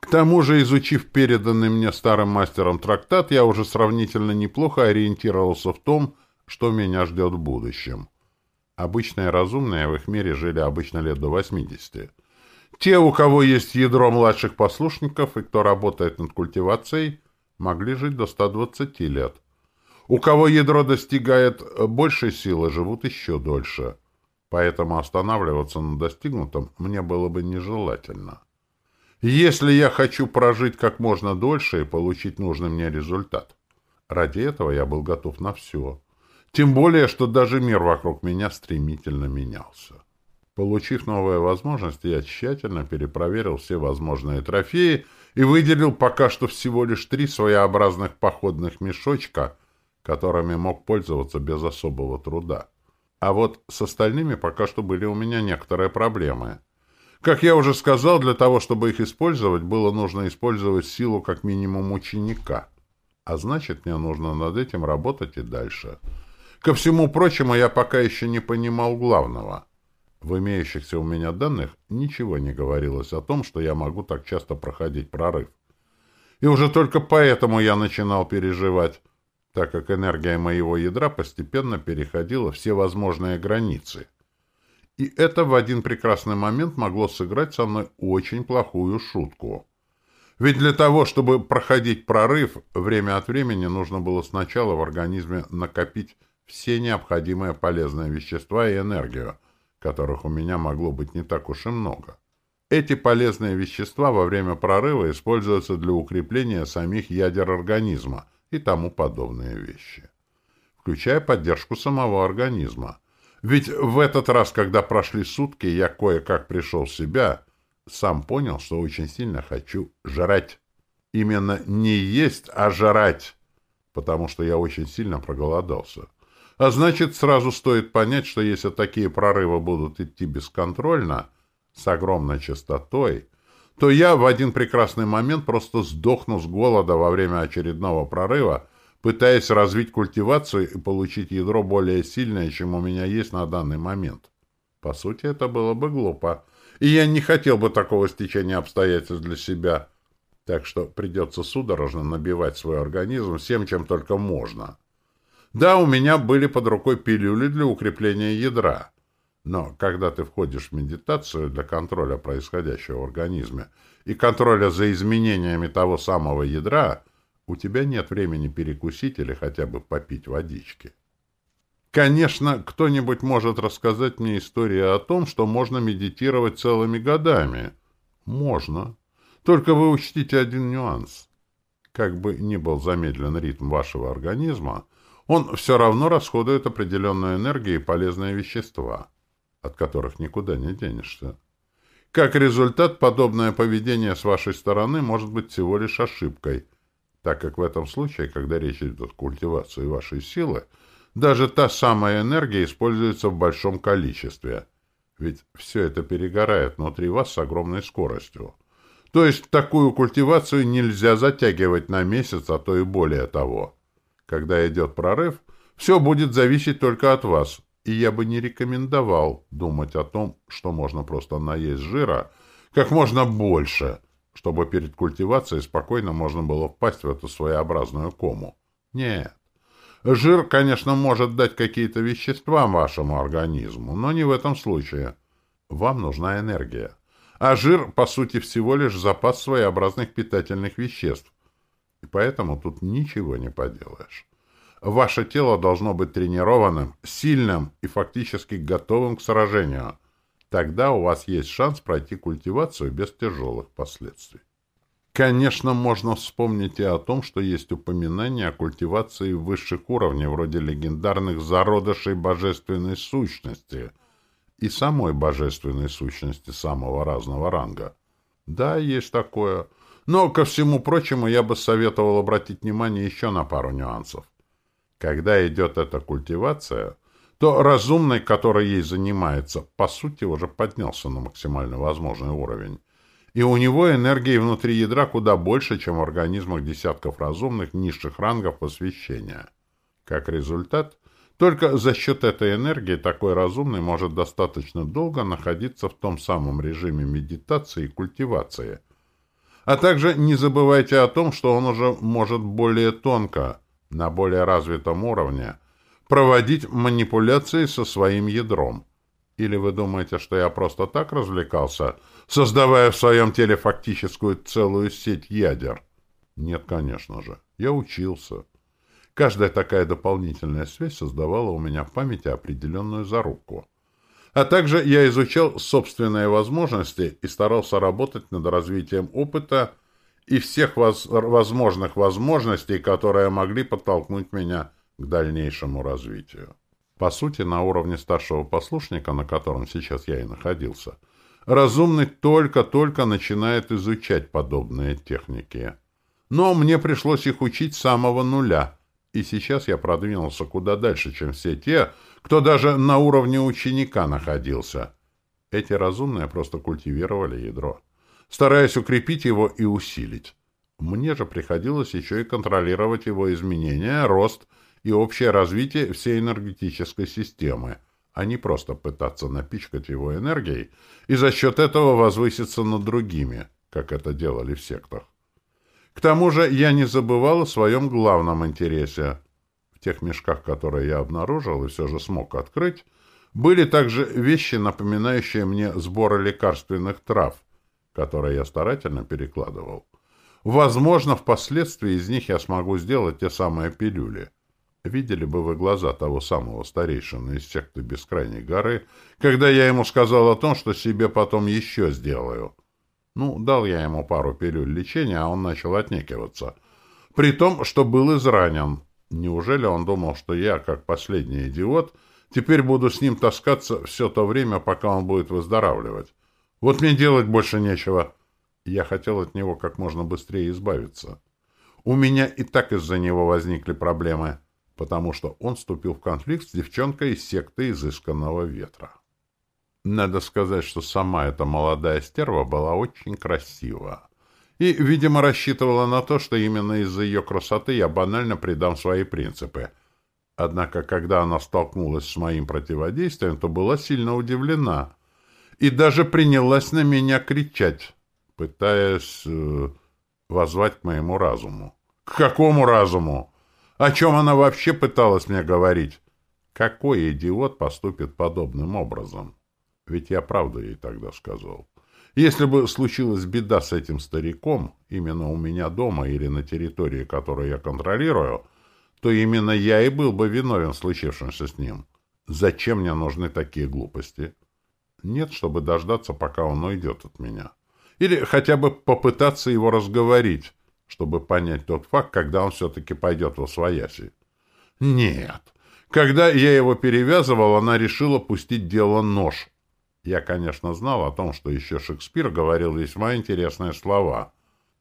К тому же, изучив переданный мне старым мастером трактат, я уже сравнительно неплохо ориентировался в том, что меня ждет в будущем. Обычные разумные в их мире жили обычно лет до 80. Те, у кого есть ядро младших послушников и кто работает над культивацией, могли жить до 120 лет. У кого ядро достигает большей силы, живут еще дольше поэтому останавливаться на достигнутом мне было бы нежелательно. Если я хочу прожить как можно дольше и получить нужный мне результат, ради этого я был готов на все. Тем более, что даже мир вокруг меня стремительно менялся. Получив новые возможности, я тщательно перепроверил все возможные трофеи и выделил пока что всего лишь три своеобразных походных мешочка, которыми мог пользоваться без особого труда. А вот с остальными пока что были у меня некоторые проблемы. Как я уже сказал, для того, чтобы их использовать, было нужно использовать силу как минимум ученика. А значит, мне нужно над этим работать и дальше. Ко всему прочему, я пока еще не понимал главного. В имеющихся у меня данных ничего не говорилось о том, что я могу так часто проходить прорыв. И уже только поэтому я начинал переживать так как энергия моего ядра постепенно переходила все возможные границы. И это в один прекрасный момент могло сыграть со мной очень плохую шутку. Ведь для того, чтобы проходить прорыв, время от времени нужно было сначала в организме накопить все необходимые полезные вещества и энергию, которых у меня могло быть не так уж и много. Эти полезные вещества во время прорыва используются для укрепления самих ядер организма – и тому подобные вещи, включая поддержку самого организма. Ведь в этот раз, когда прошли сутки, я кое-как пришел в себя, сам понял, что очень сильно хочу жрать. Именно не есть, а жрать, потому что я очень сильно проголодался. А значит, сразу стоит понять, что если такие прорывы будут идти бесконтрольно, с огромной частотой, то я в один прекрасный момент просто сдохну с голода во время очередного прорыва, пытаясь развить культивацию и получить ядро более сильное, чем у меня есть на данный момент. По сути, это было бы глупо. И я не хотел бы такого стечения обстоятельств для себя. Так что придется судорожно набивать свой организм всем, чем только можно. Да, у меня были под рукой пилюли для укрепления ядра. Но когда ты входишь в медитацию для контроля происходящего в организме и контроля за изменениями того самого ядра, у тебя нет времени перекусить или хотя бы попить водички. Конечно, кто-нибудь может рассказать мне историю о том, что можно медитировать целыми годами. Можно. Только вы учтите один нюанс. Как бы ни был замедлен ритм вашего организма, он все равно расходует определенную энергию и полезные вещества, от которых никуда не денешься. Как результат, подобное поведение с вашей стороны может быть всего лишь ошибкой, так как в этом случае, когда речь идет о культивации вашей силы, даже та самая энергия используется в большом количестве. Ведь все это перегорает внутри вас с огромной скоростью. То есть такую культивацию нельзя затягивать на месяц, а то и более того. Когда идет прорыв, все будет зависеть только от вас, и я бы не рекомендовал думать о том, что можно просто наесть жира как можно больше, чтобы перед культивацией спокойно можно было впасть в эту своеобразную кому. Нет. Жир, конечно, может дать какие-то вещества вашему организму, но не в этом случае. Вам нужна энергия. А жир, по сути, всего лишь запас своеобразных питательных веществ. И поэтому тут ничего не поделаешь. Ваше тело должно быть тренированным, сильным и фактически готовым к сражению. Тогда у вас есть шанс пройти культивацию без тяжелых последствий. Конечно, можно вспомнить и о том, что есть упоминания о культивации высших уровней, вроде легендарных зародышей божественной сущности – и самой божественной сущности самого разного ранга. Да, есть такое. Но, ко всему прочему, я бы советовал обратить внимание еще на пару нюансов. Когда идет эта культивация, то разумный, который ей занимается, по сути, уже поднялся на максимально возможный уровень. И у него энергии внутри ядра куда больше, чем в организмах десятков разумных низших рангов посвящения. Как результат, только за счет этой энергии такой разумный может достаточно долго находиться в том самом режиме медитации и культивации. А также не забывайте о том, что он уже может более тонко, на более развитом уровне, проводить манипуляции со своим ядром. Или вы думаете, что я просто так развлекался, создавая в своем теле фактическую целую сеть ядер? Нет, конечно же. Я учился. Каждая такая дополнительная связь создавала у меня в памяти определенную зарубку. А также я изучал собственные возможности и старался работать над развитием опыта и всех воз возможных возможностей, которые могли подтолкнуть меня к дальнейшему развитию. По сути, на уровне старшего послушника, на котором сейчас я и находился, разумный только-только начинает изучать подобные техники. Но мне пришлось их учить с самого нуля – и сейчас я продвинулся куда дальше, чем все те, кто даже на уровне ученика находился. Эти разумные просто культивировали ядро, стараясь укрепить его и усилить. Мне же приходилось еще и контролировать его изменения, рост и общее развитие всей энергетической системы, а не просто пытаться напичкать его энергией и за счет этого возвыситься над другими, как это делали в сектах. К тому же я не забывал о своем главном интересе. Тех мешках, которые я обнаружил и все же смог открыть, были также вещи, напоминающие мне сборы лекарственных трав, которые я старательно перекладывал. Возможно, впоследствии из них я смогу сделать те самые пилюли. Видели бы вы глаза того самого старейшины из секты Бескрайней горы, когда я ему сказал о том, что себе потом еще сделаю. Ну, дал я ему пару пилюль лечения, а он начал отнекиваться. При том, что был изранен. Неужели он думал, что я, как последний идиот, теперь буду с ним таскаться все то время, пока он будет выздоравливать? Вот мне делать больше нечего. Я хотел от него как можно быстрее избавиться. У меня и так из-за него возникли проблемы, потому что он вступил в конфликт с девчонкой из секты изысканного ветра. Надо сказать, что сама эта молодая стерва была очень красива. И, видимо, рассчитывала на то, что именно из-за ее красоты я банально предам свои принципы. Однако, когда она столкнулась с моим противодействием, то была сильно удивлена. И даже принялась на меня кричать, пытаясь... Э, воззвать к моему разуму. К какому разуму? О чем она вообще пыталась мне говорить? Какой идиот поступит подобным образом? Ведь я правду ей тогда сказал. Если бы случилась беда с этим стариком, именно у меня дома или на территории, которую я контролирую, то именно я и был бы виновен в случившемся с ним. Зачем мне нужны такие глупости? Нет, чтобы дождаться, пока он уйдет от меня. Или хотя бы попытаться его разговорить, чтобы понять тот факт, когда он все-таки пойдет во свояси. Нет. Когда я его перевязывал, она решила пустить дело нож. Я, конечно, знал о том, что еще Шекспир говорил весьма интересные слова.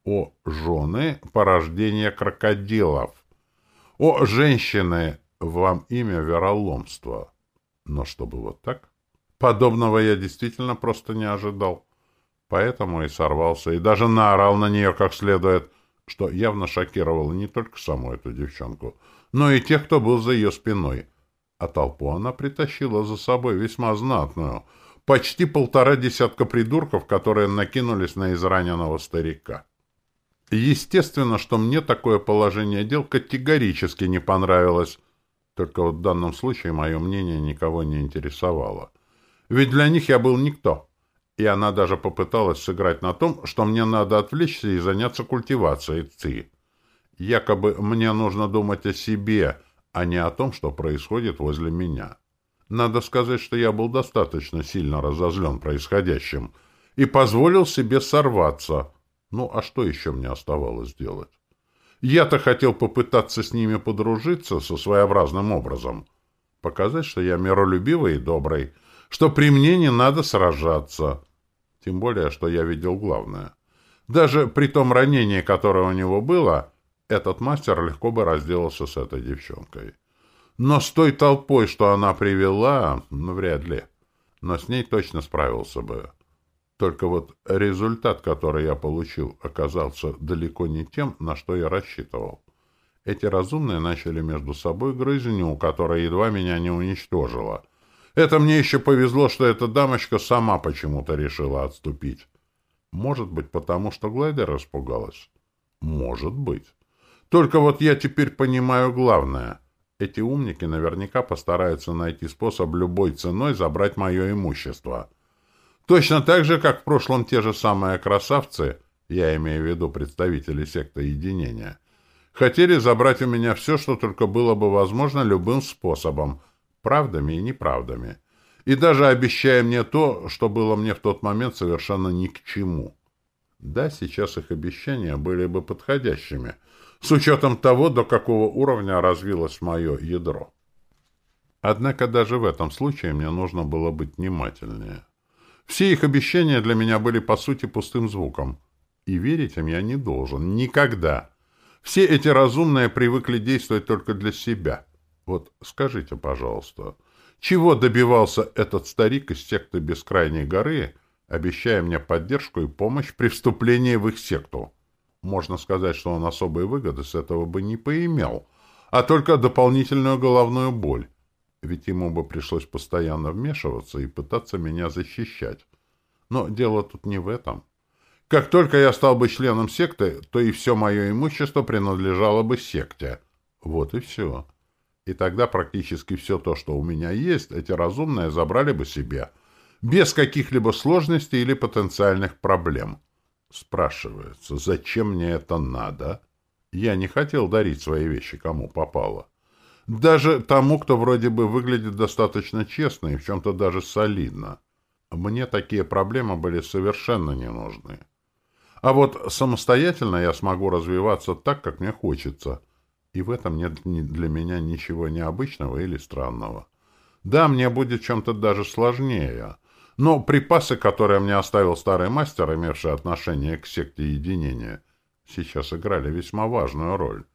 О жены порождения крокодилов. О женщины вам имя вероломства. Но чтобы вот так? Подобного я действительно просто не ожидал. Поэтому и сорвался, и даже наорал на нее как следует, что явно шокировало не только саму эту девчонку, но и тех, кто был за ее спиной. А толпу она притащила за собой весьма знатную, почти полтора десятка придурков, которые накинулись на израненного старика. Естественно, что мне такое положение дел категорически не понравилось, только вот в данном случае мое мнение никого не интересовало. Ведь для них я был никто. И она даже попыталась сыграть на том, что мне надо отвлечься и заняться культивацией ци. Якобы мне нужно думать о себе, а не о том, что происходит возле меня. Надо сказать, что я был достаточно сильно разозлен происходящим и позволил себе сорваться. Ну, а что еще мне оставалось делать? Я-то хотел попытаться с ними подружиться со своеобразным образом. Показать, что я миролюбивый и добрый, что при мне не надо сражаться. Тем более, что я видел главное. Даже при том ранении, которое у него было, этот мастер легко бы разделался с этой девчонкой. Но с той толпой, что она привела, ну, вряд ли. Но с ней точно справился бы. Только вот результат, который я получил, оказался далеко не тем, на что я рассчитывал. Эти разумные начали между собой грызню, которая едва меня не уничтожила. Это мне еще повезло, что эта дамочка сама почему-то решила отступить. Может быть, потому что Глайдер испугалась? Может быть. Только вот я теперь понимаю главное. Эти умники наверняка постараются найти способ любой ценой забрать мое имущество. Точно так же, как в прошлом те же самые красавцы, я имею в виду представители секты единения, хотели забрать у меня все, что только было бы возможно любым способом — правдами и неправдами, и даже обещая мне то, что было мне в тот момент совершенно ни к чему. Да, сейчас их обещания были бы подходящими, с учетом того, до какого уровня развилось мое ядро. Однако даже в этом случае мне нужно было быть внимательнее. Все их обещания для меня были, по сути, пустым звуком. И верить им я не должен. Никогда. Все эти разумные привыкли действовать только для себя. Вот скажите, пожалуйста, чего добивался этот старик из секты Бескрайней горы, обещая мне поддержку и помощь при вступлении в их секту? Можно сказать, что он особой выгоды с этого бы не поимел, а только дополнительную головную боль. Ведь ему бы пришлось постоянно вмешиваться и пытаться меня защищать. Но дело тут не в этом. Как только я стал бы членом секты, то и все мое имущество принадлежало бы секте. Вот и все. И тогда практически все то, что у меня есть, эти разумные забрали бы себе, без каких-либо сложностей или потенциальных проблем. Спрашивается, зачем мне это надо? Я не хотел дарить свои вещи кому попало. Даже тому, кто вроде бы выглядит достаточно честно и в чем-то даже солидно. Мне такие проблемы были совершенно не нужны. А вот самостоятельно я смогу развиваться так, как мне хочется — и в этом нет для меня ничего необычного или странного. Да, мне будет чем-то даже сложнее, но припасы, которые мне оставил старый мастер, имевший отношение к секте единения, сейчас играли весьма важную роль.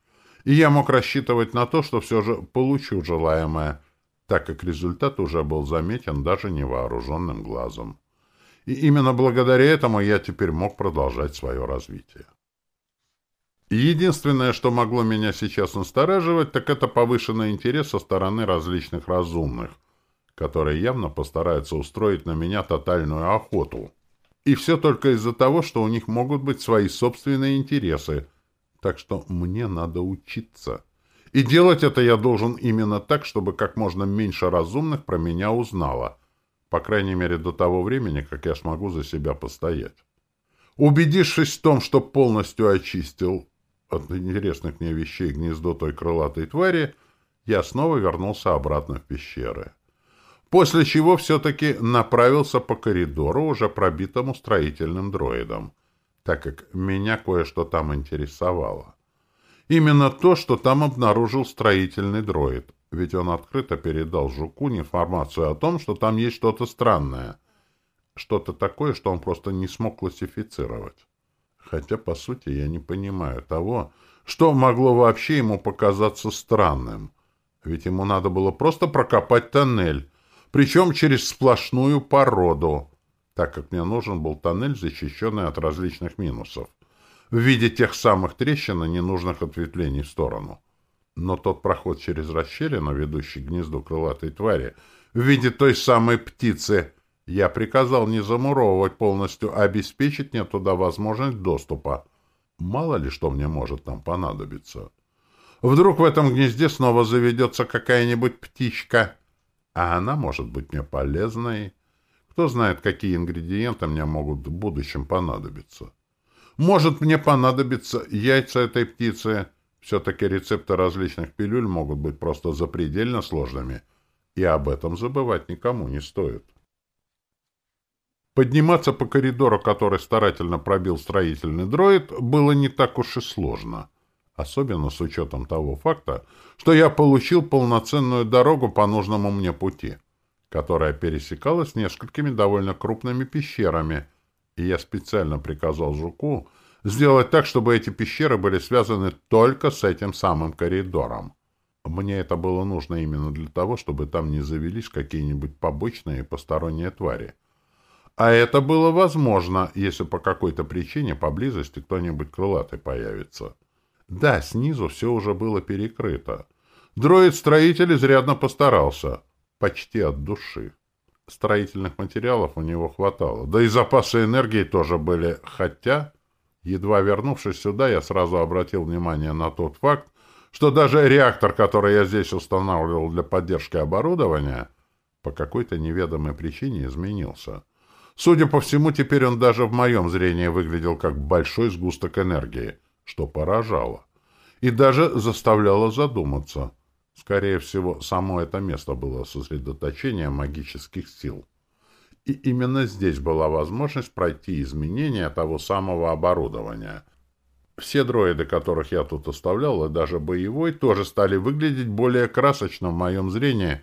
И я мог рассчитывать на то, что все же получу желаемое, так как результат уже был заметен даже невооруженным глазом. И именно благодаря этому я теперь мог продолжать свое развитие. Единственное, что могло меня сейчас настораживать, так это повышенный интерес со стороны различных разумных, которые явно постараются устроить на меня тотальную охоту. И все только из-за того, что у них могут быть свои собственные интересы. Так что мне надо учиться. И делать это я должен именно так, чтобы как можно меньше разумных про меня узнало. По крайней мере, до того времени, как я смогу за себя постоять. Убедившись в том, что полностью очистил от интересных мне вещей гнездо той крылатой твари, я снова вернулся обратно в пещеры. После чего все-таки направился по коридору, уже пробитому строительным дроидом, так как меня кое-что там интересовало. Именно то, что там обнаружил строительный дроид, ведь он открыто передал Жуку информацию о том, что там есть что-то странное, что-то такое, что он просто не смог классифицировать. Хотя, по сути, я не понимаю того, что могло вообще ему показаться странным. Ведь ему надо было просто прокопать тоннель, причем через сплошную породу, так как мне нужен был тоннель, защищенный от различных минусов в виде тех самых трещин и ненужных ответвлений в сторону. Но тот проход через расщелину, ведущий к гнезду крылатой твари, в виде той самой птицы, я приказал не замуровывать полностью, а обеспечить мне туда возможность доступа. Мало ли что мне может там понадобиться. Вдруг в этом гнезде снова заведется какая-нибудь птичка, а она может быть мне полезной. Кто знает, какие ингредиенты мне могут в будущем понадобиться. Может, мне понадобятся яйца этой птицы. Все-таки рецепты различных пилюль могут быть просто запредельно сложными, и об этом забывать никому не стоит. Подниматься по коридору, который старательно пробил строительный дроид, было не так уж и сложно. Особенно с учетом того факта, что я получил полноценную дорогу по нужному мне пути, которая пересекалась несколькими довольно крупными пещерами — и я специально приказал Жуку сделать так, чтобы эти пещеры были связаны только с этим самым коридором. Мне это было нужно именно для того, чтобы там не завелись какие-нибудь побочные посторонние твари. А это было возможно, если по какой-то причине поблизости кто-нибудь крылатый появится. Да, снизу все уже было перекрыто. Дроид-строитель изрядно постарался. Почти от души. Строительных материалов у него хватало. Да и запасы энергии тоже были. Хотя, едва вернувшись сюда, я сразу обратил внимание на тот факт, что даже реактор, который я здесь устанавливал для поддержки оборудования, по какой-то неведомой причине изменился. Судя по всему, теперь он даже в моем зрении выглядел как большой сгусток энергии, что поражало. И даже заставляло задуматься — Скорее всего, само это место было сосредоточением магических сил. И именно здесь была возможность пройти изменения того самого оборудования. Все дроиды, которых я тут оставлял, и даже боевой, тоже стали выглядеть более красочно в моем зрении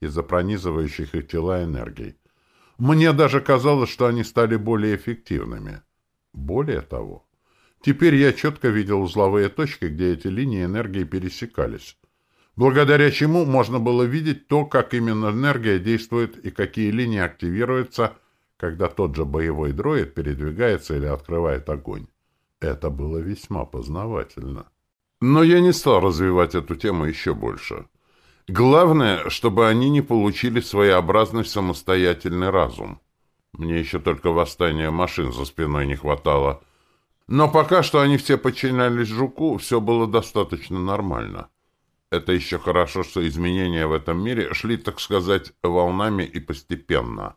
из-за пронизывающих их тела энергий. Мне даже казалось, что они стали более эффективными. Более того, теперь я четко видел узловые точки, где эти линии энергии пересекались благодаря чему можно было видеть то, как именно энергия действует и какие линии активируются, когда тот же боевой дроид передвигается или открывает огонь. Это было весьма познавательно. Но я не стал развивать эту тему еще больше. Главное, чтобы они не получили своеобразный самостоятельный разум. Мне еще только восстания машин за спиной не хватало. Но пока что они все подчинялись Жуку, все было достаточно нормально. Это еще хорошо, что изменения в этом мире шли, так сказать, волнами и постепенно.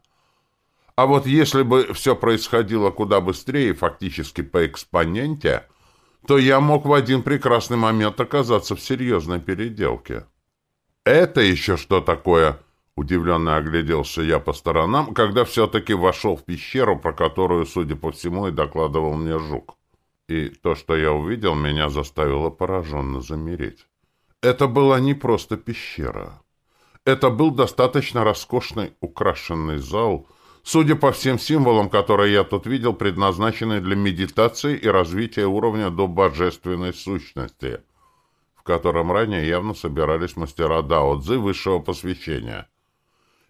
А вот если бы все происходило куда быстрее, фактически по экспоненте, то я мог в один прекрасный момент оказаться в серьезной переделке. «Это еще что такое?» — удивленно огляделся я по сторонам, когда все-таки вошел в пещеру, про которую, судя по всему, и докладывал мне жук. И то, что я увидел, меня заставило пораженно замереть. Это была не просто пещера. Это был достаточно роскошный украшенный зал, судя по всем символам, которые я тут видел, предназначенный для медитации и развития уровня до божественной сущности, в котором ранее явно собирались мастера Дао-Цзы высшего посвящения.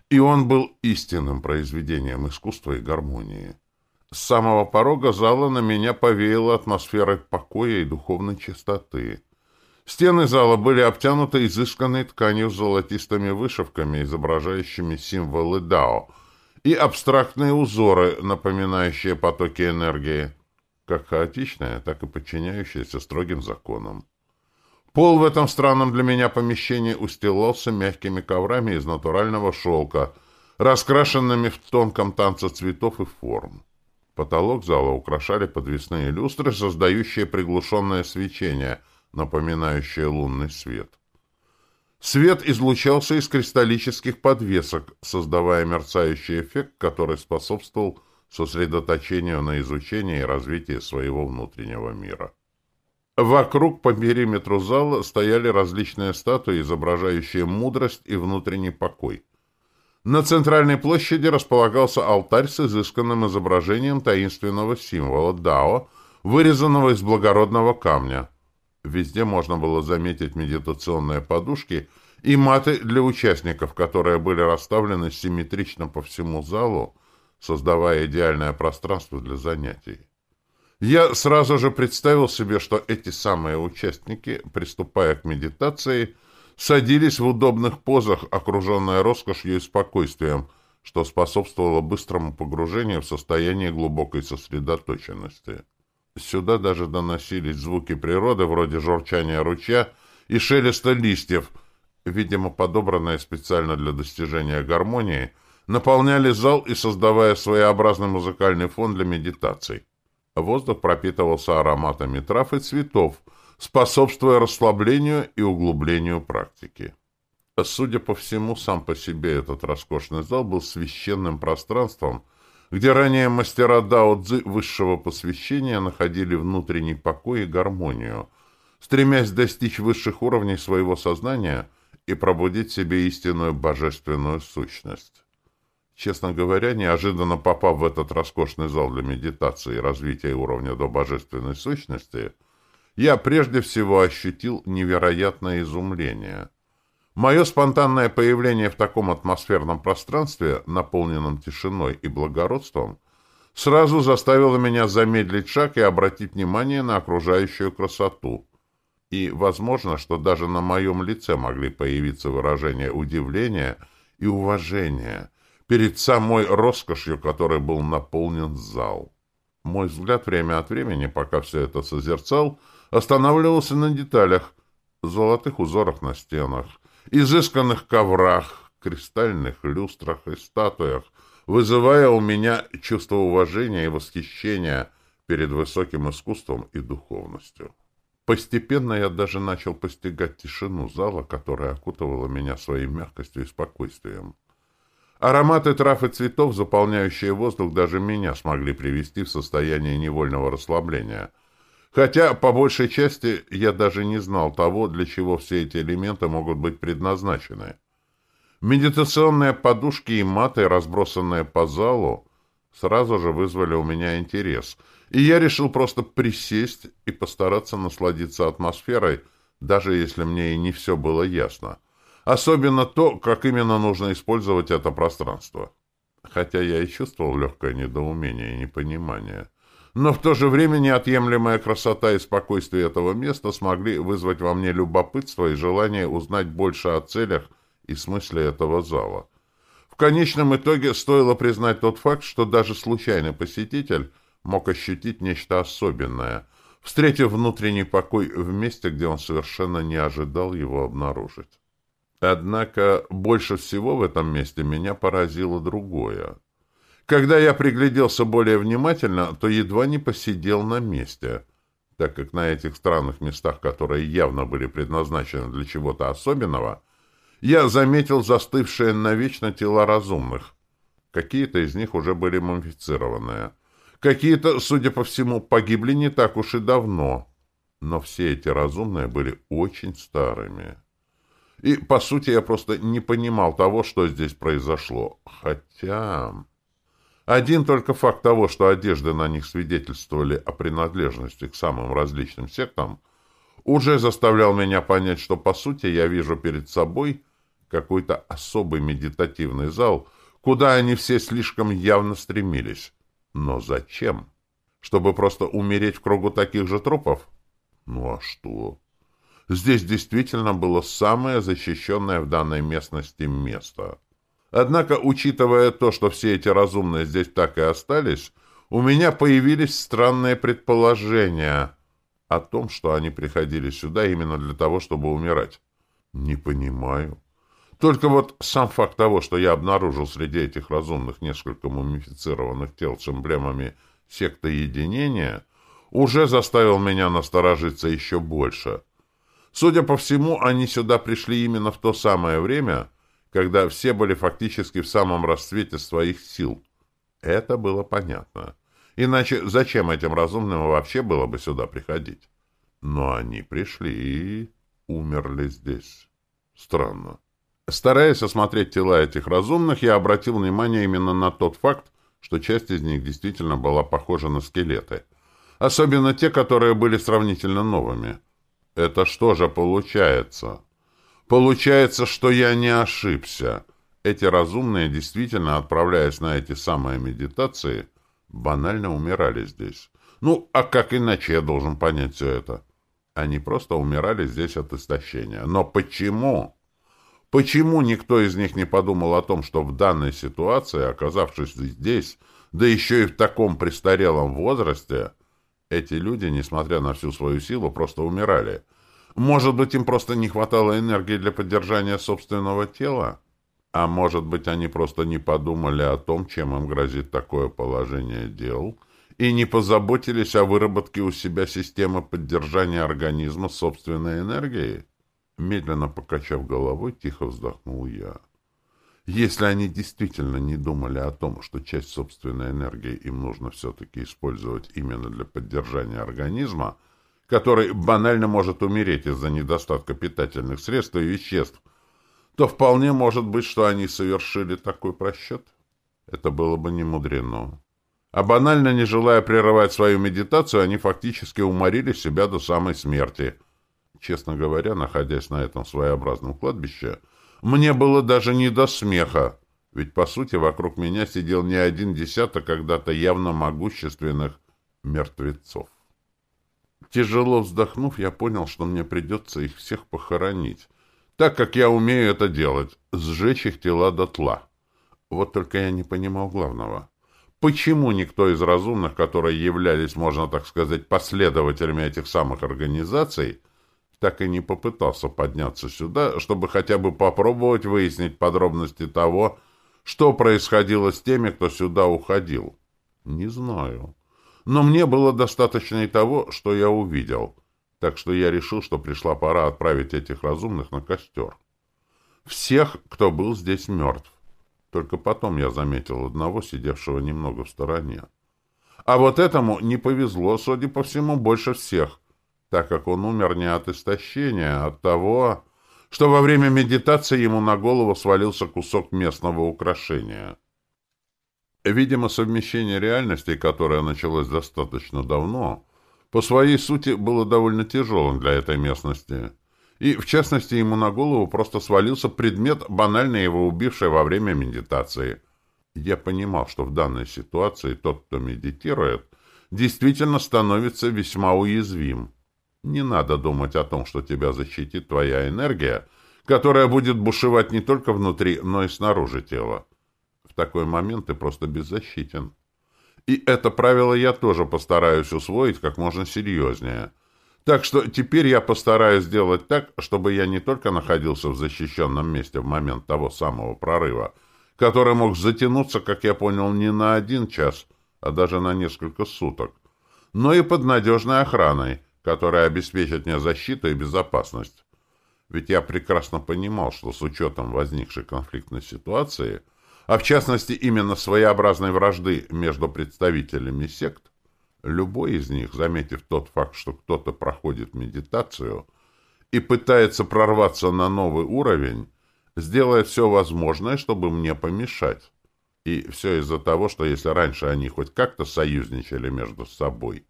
И он был истинным произведением искусства и гармонии. С самого порога зала на меня повеяло атмосферой покоя и духовной чистоты. Стены зала были обтянуты изысканной тканью с золотистыми вышивками, изображающими символы Дао, и абстрактные узоры, напоминающие потоки энергии, как хаотичные, так и подчиняющиеся строгим законам. Пол в этом странном для меня помещении устилался мягкими коврами из натурального шелка, раскрашенными в тонком танце цветов и форм. Потолок зала украшали подвесные люстры, создающие приглушенное свечение, напоминающее лунный свет. Свет излучался из кристаллических подвесок, создавая мерцающий эффект, который способствовал сосредоточению на изучении и развитии своего внутреннего мира. Вокруг по периметру зала стояли различные статуи, изображающие мудрость и внутренний покой. На центральной площади располагался алтарь с изысканным изображением таинственного символа Дао, вырезанного из благородного камня. Везде можно было заметить медитационные подушки и маты для участников, которые были расставлены симметрично по всему залу, создавая идеальное пространство для занятий. Я сразу же представил себе, что эти самые участники, приступая к медитации, садились в удобных позах, окруженные роскошью и спокойствием, что способствовало быстрому погружению в состояние глубокой сосредоточенности. Сюда даже доносились звуки природы, вроде журчания ручья и шелеста листьев, видимо, подобранные специально для достижения гармонии, наполняли зал и создавая своеобразный музыкальный фон для медитаций. Воздух пропитывался ароматами трав и цветов, способствуя расслаблению и углублению практики. Судя по всему, сам по себе этот роскошный зал был священным пространством, где ранее мастера Дао высшего посвящения находили внутренний покой и гармонию, стремясь достичь высших уровней своего сознания и пробудить в себе истинную божественную сущность. Честно говоря, неожиданно попав в этот роскошный зал для медитации и развития уровня до божественной сущности, я прежде всего ощутил невероятное изумление. Мое спонтанное появление в таком атмосферном пространстве, наполненном тишиной и благородством, сразу заставило меня замедлить шаг и обратить внимание на окружающую красоту. И, возможно, что даже на моем лице могли появиться выражения удивления и уважения – перед самой роскошью, которой был наполнен зал. Мой взгляд время от времени, пока все это созерцал, останавливался на деталях, золотых узорах на стенах, изысканных коврах, кристальных люстрах и статуях, вызывая у меня чувство уважения и восхищения перед высоким искусством и духовностью. Постепенно я даже начал постигать тишину зала, которая окутывала меня своей мягкостью и спокойствием. Ароматы трав и цветов, заполняющие воздух, даже меня смогли привести в состояние невольного расслабления. Хотя, по большей части, я даже не знал того, для чего все эти элементы могут быть предназначены. Медитационные подушки и маты, разбросанные по залу, сразу же вызвали у меня интерес, и я решил просто присесть и постараться насладиться атмосферой, даже если мне и не все было ясно. Особенно то, как именно нужно использовать это пространство. Хотя я и чувствовал легкое недоумение и непонимание. Но в то же время неотъемлемая красота и спокойствие этого места смогли вызвать во мне любопытство и желание узнать больше о целях и смысле этого зала. В конечном итоге стоило признать тот факт, что даже случайный посетитель мог ощутить нечто особенное, встретив внутренний покой в месте, где он совершенно не ожидал его обнаружить. Однако больше всего в этом месте меня поразило другое. Когда я пригляделся более внимательно, то едва не посидел на месте, так как на этих странных местах, которые явно были предназначены для чего-то особенного, я заметил застывшие навечно тела разумных. Какие-то из них уже были мумифицированные. Какие-то, судя по всему, погибли не так уж и давно. Но все эти разумные были очень старыми. И, по сути, я просто не понимал того, что здесь произошло. Хотя... Один только факт того, что одежды на них свидетельствовали о принадлежности к самым различным сектам, уже заставлял меня понять, что, по сути, я вижу перед собой какой-то особый медитативный зал, куда они все слишком явно стремились. Но зачем? Чтобы просто умереть в кругу таких же трупов? Ну а что? Здесь действительно было самое защищенное в данной местности место. Однако, учитывая то, что все эти разумные здесь так и остались, у меня появились странные предположения о том, что они приходили сюда именно для того, чтобы умирать. Не понимаю. Только вот сам факт того, что я обнаружил среди этих разумных несколько мумифицированных тел с эмблемами секты единения, уже заставил меня насторожиться еще больше. Судя по всему, они сюда пришли именно в то самое время, когда все были фактически в самом расцвете своих сил. Это было понятно. Иначе зачем этим разумным вообще было бы сюда приходить? Но они пришли и умерли здесь. Странно. Стараясь осмотреть тела этих разумных, я обратил внимание именно на тот факт, что часть из них действительно была похожа на скелеты. Особенно те, которые были сравнительно новыми. Это что же получается? Получается, что я не ошибся. Эти разумные, действительно, отправляясь на эти самые медитации, банально умирали здесь. Ну, а как иначе я должен понять все это? Они просто умирали здесь от истощения. Но почему? Почему никто из них не подумал о том, что в данной ситуации, оказавшись здесь, да еще и в таком престарелом возрасте, эти люди, несмотря на всю свою силу, просто умирали? Может быть, им просто не хватало энергии для поддержания собственного тела? А может быть, они просто не подумали о том, чем им грозит такое положение дел, и не позаботились о выработке у себя системы поддержания организма собственной энергией? Медленно покачав головой, тихо вздохнул я. Если они действительно не думали о том, что часть собственной энергии им нужно все-таки использовать именно для поддержания организма, который банально может умереть из-за недостатка питательных средств и веществ, то вполне может быть, что они совершили такой просчет. Это было бы не мудрено. А банально не желая прерывать свою медитацию, они фактически уморили себя до самой смерти. Честно говоря, находясь на этом своеобразном кладбище, мне было даже не до смеха, ведь, по сути, вокруг меня сидел не один десяток когда-то явно могущественных мертвецов. Тяжело вздохнув, я понял, что мне придется их всех похоронить, так как я умею это делать, сжечь их тела дотла. Вот только я не понимал главного. Почему никто из разумных, которые являлись, можно так сказать, последователями этих самых организаций, так и не попытался подняться сюда, чтобы хотя бы попробовать выяснить подробности того, что происходило с теми, кто сюда уходил? Не знаю но мне было достаточно и того, что я увидел, так что я решил, что пришла пора отправить этих разумных на костер. Всех, кто был здесь мертв. Только потом я заметил одного, сидевшего немного в стороне. А вот этому не повезло, судя по всему, больше всех, так как он умер не от истощения, а от того, что во время медитации ему на голову свалился кусок местного украшения. Видимо, совмещение реальностей, которое началось достаточно давно, по своей сути было довольно тяжелым для этой местности. И, в частности, ему на голову просто свалился предмет, банально его убивший во время медитации. Я понимал, что в данной ситуации тот, кто медитирует, действительно становится весьма уязвим. Не надо думать о том, что тебя защитит твоя энергия, которая будет бушевать не только внутри, но и снаружи тела. В такой момент ты просто беззащитен. И это правило я тоже постараюсь усвоить как можно серьезнее. Так что теперь я постараюсь сделать так, чтобы я не только находился в защищенном месте в момент того самого прорыва, который мог затянуться, как я понял, не на один час, а даже на несколько суток, но и под надежной охраной, которая обеспечит мне защиту и безопасность. Ведь я прекрасно понимал, что с учетом возникшей конфликтной ситуации – а в частности именно своеобразной вражды между представителями сект, любой из них, заметив тот факт, что кто-то проходит медитацию и пытается прорваться на новый уровень, сделает все возможное, чтобы мне помешать. И все из-за того, что если раньше они хоть как-то союзничали между собой,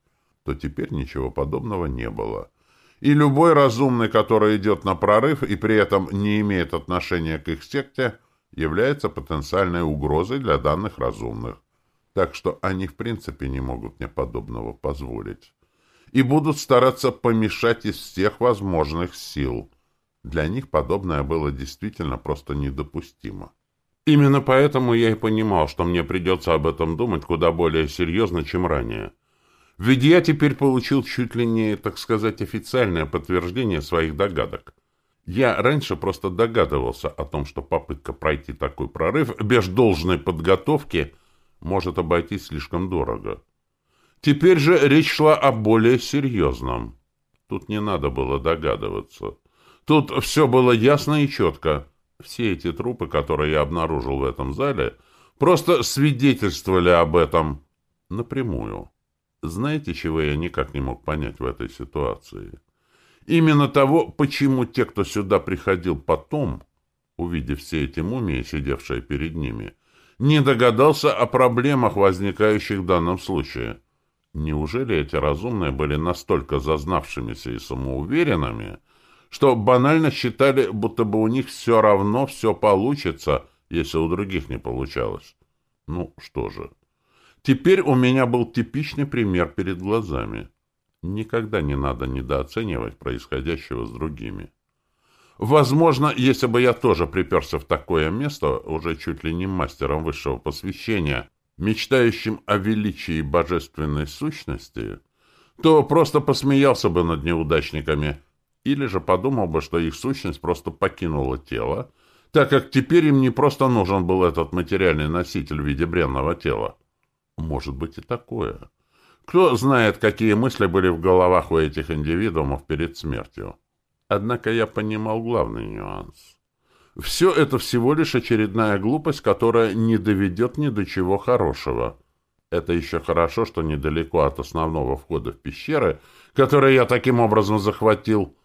то теперь ничего подобного не было. И любой разумный, который идет на прорыв и при этом не имеет отношения к их секте – является потенциальной угрозой для данных разумных. Так что они в принципе не могут мне подобного позволить. И будут стараться помешать из всех возможных сил. Для них подобное было действительно просто недопустимо. Именно поэтому я и понимал, что мне придется об этом думать куда более серьезно, чем ранее. Ведь я теперь получил чуть ли не, так сказать, официальное подтверждение своих догадок. Я раньше просто догадывался о том, что попытка пройти такой прорыв без должной подготовки может обойтись слишком дорого. Теперь же речь шла о более серьезном. Тут не надо было догадываться. Тут все было ясно и четко. Все эти трупы, которые я обнаружил в этом зале, просто свидетельствовали об этом напрямую. Знаете, чего я никак не мог понять в этой ситуации? Именно того, почему те, кто сюда приходил потом, увидев все эти мумии, сидевшие перед ними, не догадался о проблемах, возникающих в данном случае. Неужели эти разумные были настолько зазнавшимися и самоуверенными, что банально считали, будто бы у них все равно все получится, если у других не получалось? Ну, что же. Теперь у меня был типичный пример перед глазами. Никогда не надо недооценивать происходящего с другими. Возможно, если бы я тоже приперся в такое место, уже чуть ли не мастером высшего посвящения, мечтающим о величии божественной сущности, то просто посмеялся бы над неудачниками, или же подумал бы, что их сущность просто покинула тело, так как теперь им не просто нужен был этот материальный носитель в виде бренного тела. Может быть и такое. Кто знает, какие мысли были в головах у этих индивидуумов перед смертью. Однако я понимал главный нюанс. Все это всего лишь очередная глупость, которая не доведет ни до чего хорошего. Это еще хорошо, что недалеко от основного входа в пещеры, который я таким образом захватил,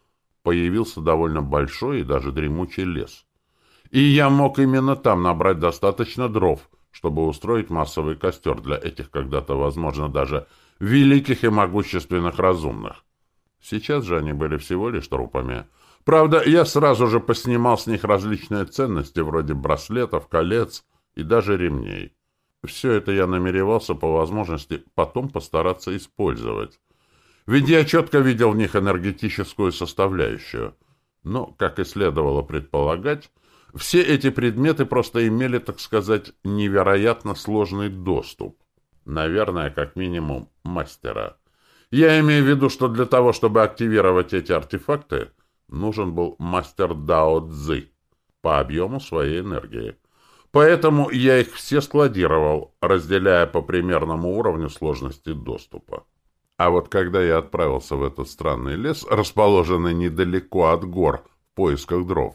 появился довольно большой и даже дремучий лес. И я мог именно там набрать достаточно дров, чтобы устроить массовый костер для этих когда-то, возможно, даже великих и могущественных разумных. Сейчас же они были всего лишь трупами. Правда, я сразу же поснимал с них различные ценности, вроде браслетов, колец и даже ремней. Все это я намеревался по возможности потом постараться использовать. Ведь я четко видел в них энергетическую составляющую. Но, как и следовало предполагать, все эти предметы просто имели, так сказать, невероятно сложный доступ. Наверное, как минимум, мастера. Я имею в виду, что для того, чтобы активировать эти артефакты, нужен был мастер Дао Цзы по объему своей энергии. Поэтому я их все складировал, разделяя по примерному уровню сложности доступа. А вот когда я отправился в этот странный лес, расположенный недалеко от гор, в поисках дров,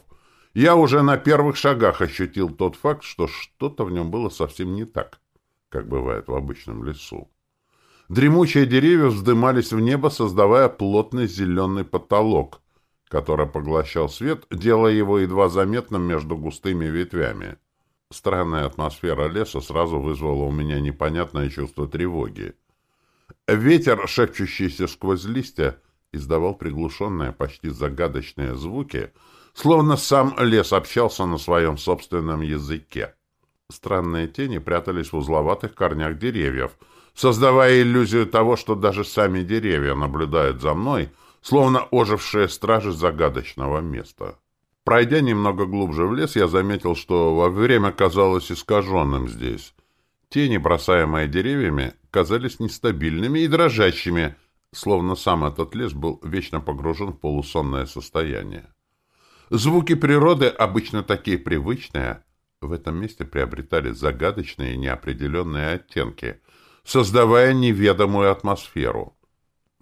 я уже на первых шагах ощутил тот факт, что что-то в нем было совсем не так как бывает в обычном лесу. Дремучие деревья вздымались в небо, создавая плотный зеленый потолок, который поглощал свет, делая его едва заметным между густыми ветвями. Странная атмосфера леса сразу вызвала у меня непонятное чувство тревоги. Ветер, шепчущийся сквозь листья, издавал приглушенные, почти загадочные звуки, словно сам лес общался на своем собственном языке. Странные тени прятались в узловатых корнях деревьев, создавая иллюзию того, что даже сами деревья наблюдают за мной, словно ожившие стражи загадочного места. Пройдя немного глубже в лес, я заметил, что во время казалось искаженным здесь. Тени, бросаемые деревьями, казались нестабильными и дрожащими, словно сам этот лес был вечно погружен в полусонное состояние. Звуки природы, обычно такие привычные, в этом месте приобретали загадочные и неопределенные оттенки, создавая неведомую атмосферу.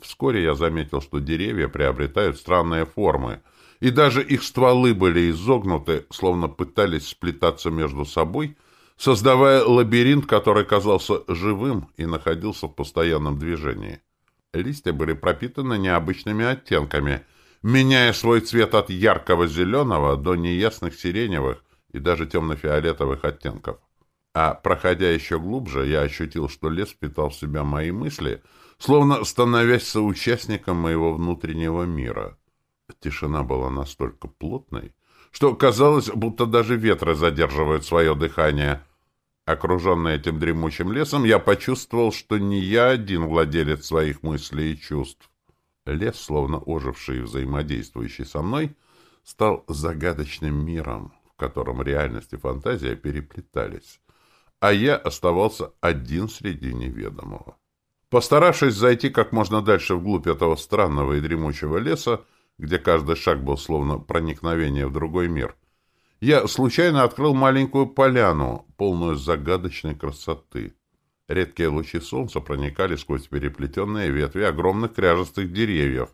Вскоре я заметил, что деревья приобретают странные формы, и даже их стволы были изогнуты, словно пытались сплетаться между собой, создавая лабиринт, который казался живым и находился в постоянном движении. Листья были пропитаны необычными оттенками, меняя свой цвет от яркого зеленого до неясных сиреневых, и даже темно-фиолетовых оттенков. А проходя еще глубже, я ощутил, что лес впитал в себя мои мысли, словно становясь соучастником моего внутреннего мира. Тишина была настолько плотной, что казалось, будто даже ветры задерживают свое дыхание. Окруженный этим дремучим лесом, я почувствовал, что не я один владелец своих мыслей и чувств. Лес, словно оживший и взаимодействующий со мной, стал загадочным миром, котором реальность и фантазия переплетались, а я оставался один среди неведомого. Постаравшись зайти как можно дальше вглубь этого странного и дремучего леса, где каждый шаг был словно проникновение в другой мир, я случайно открыл маленькую поляну, полную загадочной красоты. Редкие лучи солнца проникали сквозь переплетенные ветви огромных кряжестых деревьев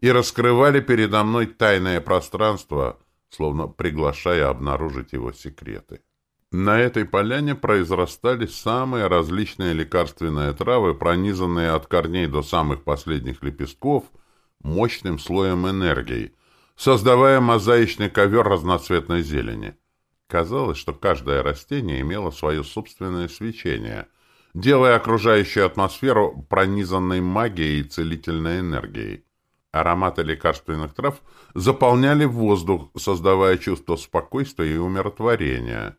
и раскрывали передо мной тайное пространство, словно приглашая обнаружить его секреты. На этой поляне произрастали самые различные лекарственные травы, пронизанные от корней до самых последних лепестков мощным слоем энергии, создавая мозаичный ковер разноцветной зелени. Казалось, что каждое растение имело свое собственное свечение — делая окружающую атмосферу пронизанной магией и целительной энергией. Ароматы лекарственных трав заполняли воздух, создавая чувство спокойствия и умиротворения.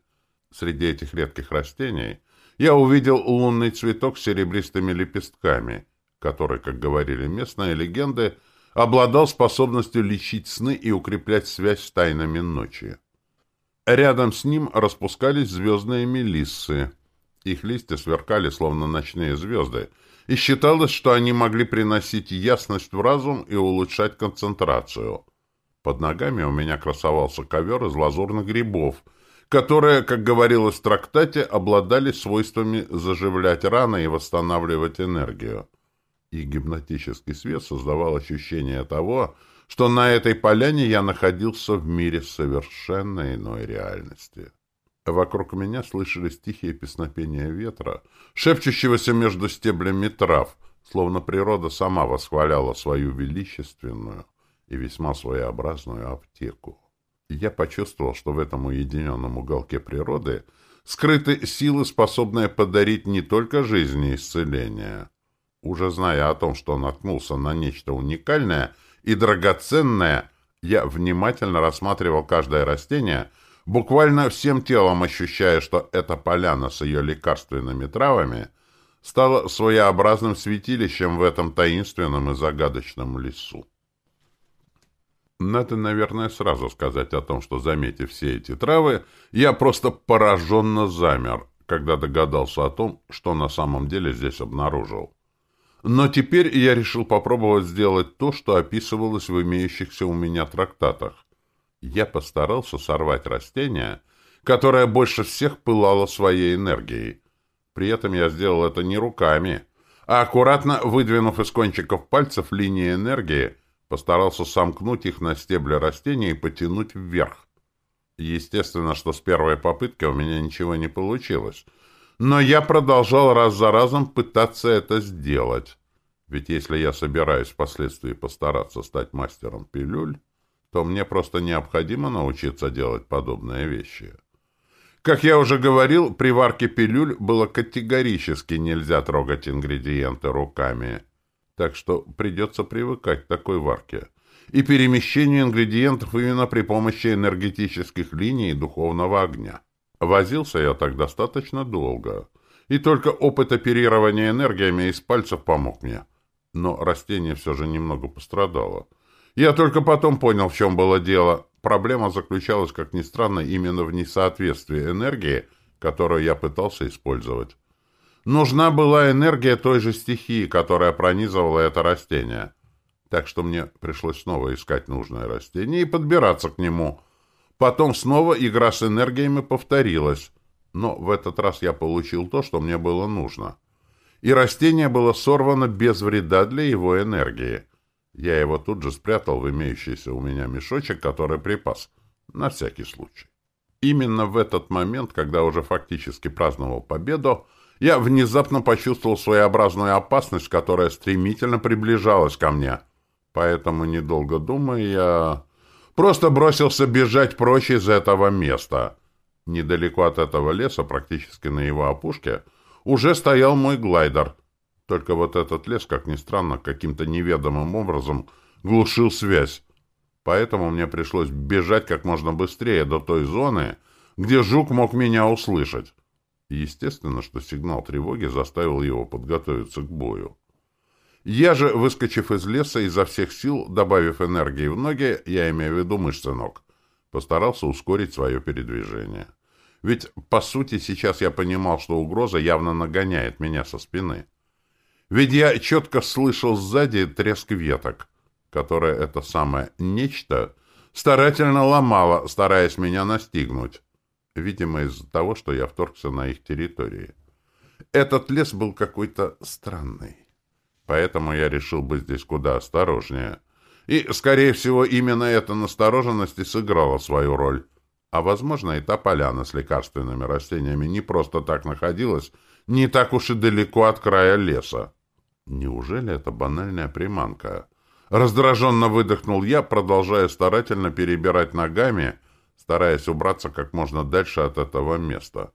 Среди этих редких растений я увидел лунный цветок с серебристыми лепестками, который, как говорили местные легенды, обладал способностью лечить сны и укреплять связь с тайнами ночи. Рядом с ним распускались звездные мелиссы, их листья сверкали, словно ночные звезды, и считалось, что они могли приносить ясность в разум и улучшать концентрацию. Под ногами у меня красовался ковер из лазурных грибов, которые, как говорилось в трактате, обладали свойствами заживлять раны и восстанавливать энергию. И гипнотический свет создавал ощущение того, что на этой поляне я находился в мире совершенно иной реальности. Вокруг меня слышались тихие песнопения ветра, шепчущегося между стеблями трав, словно природа сама восхваляла свою величественную и весьма своеобразную аптеку. Я почувствовал, что в этом уединенном уголке природы скрыты силы, способные подарить не только жизнь и исцеление. Уже зная о том, что наткнулся на нечто уникальное и драгоценное, я внимательно рассматривал каждое растение — буквально всем телом ощущая, что эта поляна с ее лекарственными травами стала своеобразным святилищем в этом таинственном и загадочном лесу. Надо, наверное, сразу сказать о том, что, заметив все эти травы, я просто пораженно замер, когда догадался о том, что на самом деле здесь обнаружил. Но теперь я решил попробовать сделать то, что описывалось в имеющихся у меня трактатах. Я постарался сорвать растение, которое больше всех пылало своей энергией. При этом я сделал это не руками, а аккуратно выдвинув из кончиков пальцев линии энергии, постарался сомкнуть их на стебле растения и потянуть вверх. Естественно, что с первой попытки у меня ничего не получилось, но я продолжал раз за разом пытаться это сделать. Ведь если я собираюсь впоследствии постараться стать мастером пилюль, то мне просто необходимо научиться делать подобные вещи. Как я уже говорил, при варке пилюль было категорически нельзя трогать ингредиенты руками. Так что придется привыкать к такой варке. И перемещению ингредиентов именно при помощи энергетических линий духовного огня. Возился я так достаточно долго. И только опыт оперирования энергиями из пальцев помог мне. Но растение все же немного пострадало. Я только потом понял, в чем было дело. Проблема заключалась, как ни странно, именно в несоответствии энергии, которую я пытался использовать. Нужна была энергия той же стихии, которая пронизывала это растение. Так что мне пришлось снова искать нужное растение и подбираться к нему. Потом снова игра с энергиями повторилась. Но в этот раз я получил то, что мне было нужно. И растение было сорвано без вреда для его энергии. Я его тут же спрятал в имеющийся у меня мешочек, который припас, на всякий случай. Именно в этот момент, когда уже фактически праздновал победу, я внезапно почувствовал своеобразную опасность, которая стремительно приближалась ко мне. Поэтому, недолго думая, я просто бросился бежать прочь из этого места. Недалеко от этого леса, практически на его опушке, уже стоял мой глайдер — только вот этот лес, как ни странно, каким-то неведомым образом глушил связь. Поэтому мне пришлось бежать как можно быстрее до той зоны, где жук мог меня услышать. Естественно, что сигнал тревоги заставил его подготовиться к бою. Я же, выскочив из леса изо всех сил, добавив энергии в ноги, я имею в виду мышцы ног, Постарался ускорить свое передвижение. Ведь, по сути, сейчас я понимал, что угроза явно нагоняет меня со спины. Ведь я четко слышал сзади треск веток, которое это самое «нечто» старательно ломало, стараясь меня настигнуть. Видимо, из-за того, что я вторгся на их территории. Этот лес был какой-то странный. Поэтому я решил быть здесь куда осторожнее. И, скорее всего, именно эта настороженность и сыграла свою роль. А, возможно, и та поляна с лекарственными растениями не просто так находилась, не так уж и далеко от края леса. Неужели это банальная приманка? Раздраженно выдохнул я, продолжая старательно перебирать ногами, стараясь убраться как можно дальше от этого места.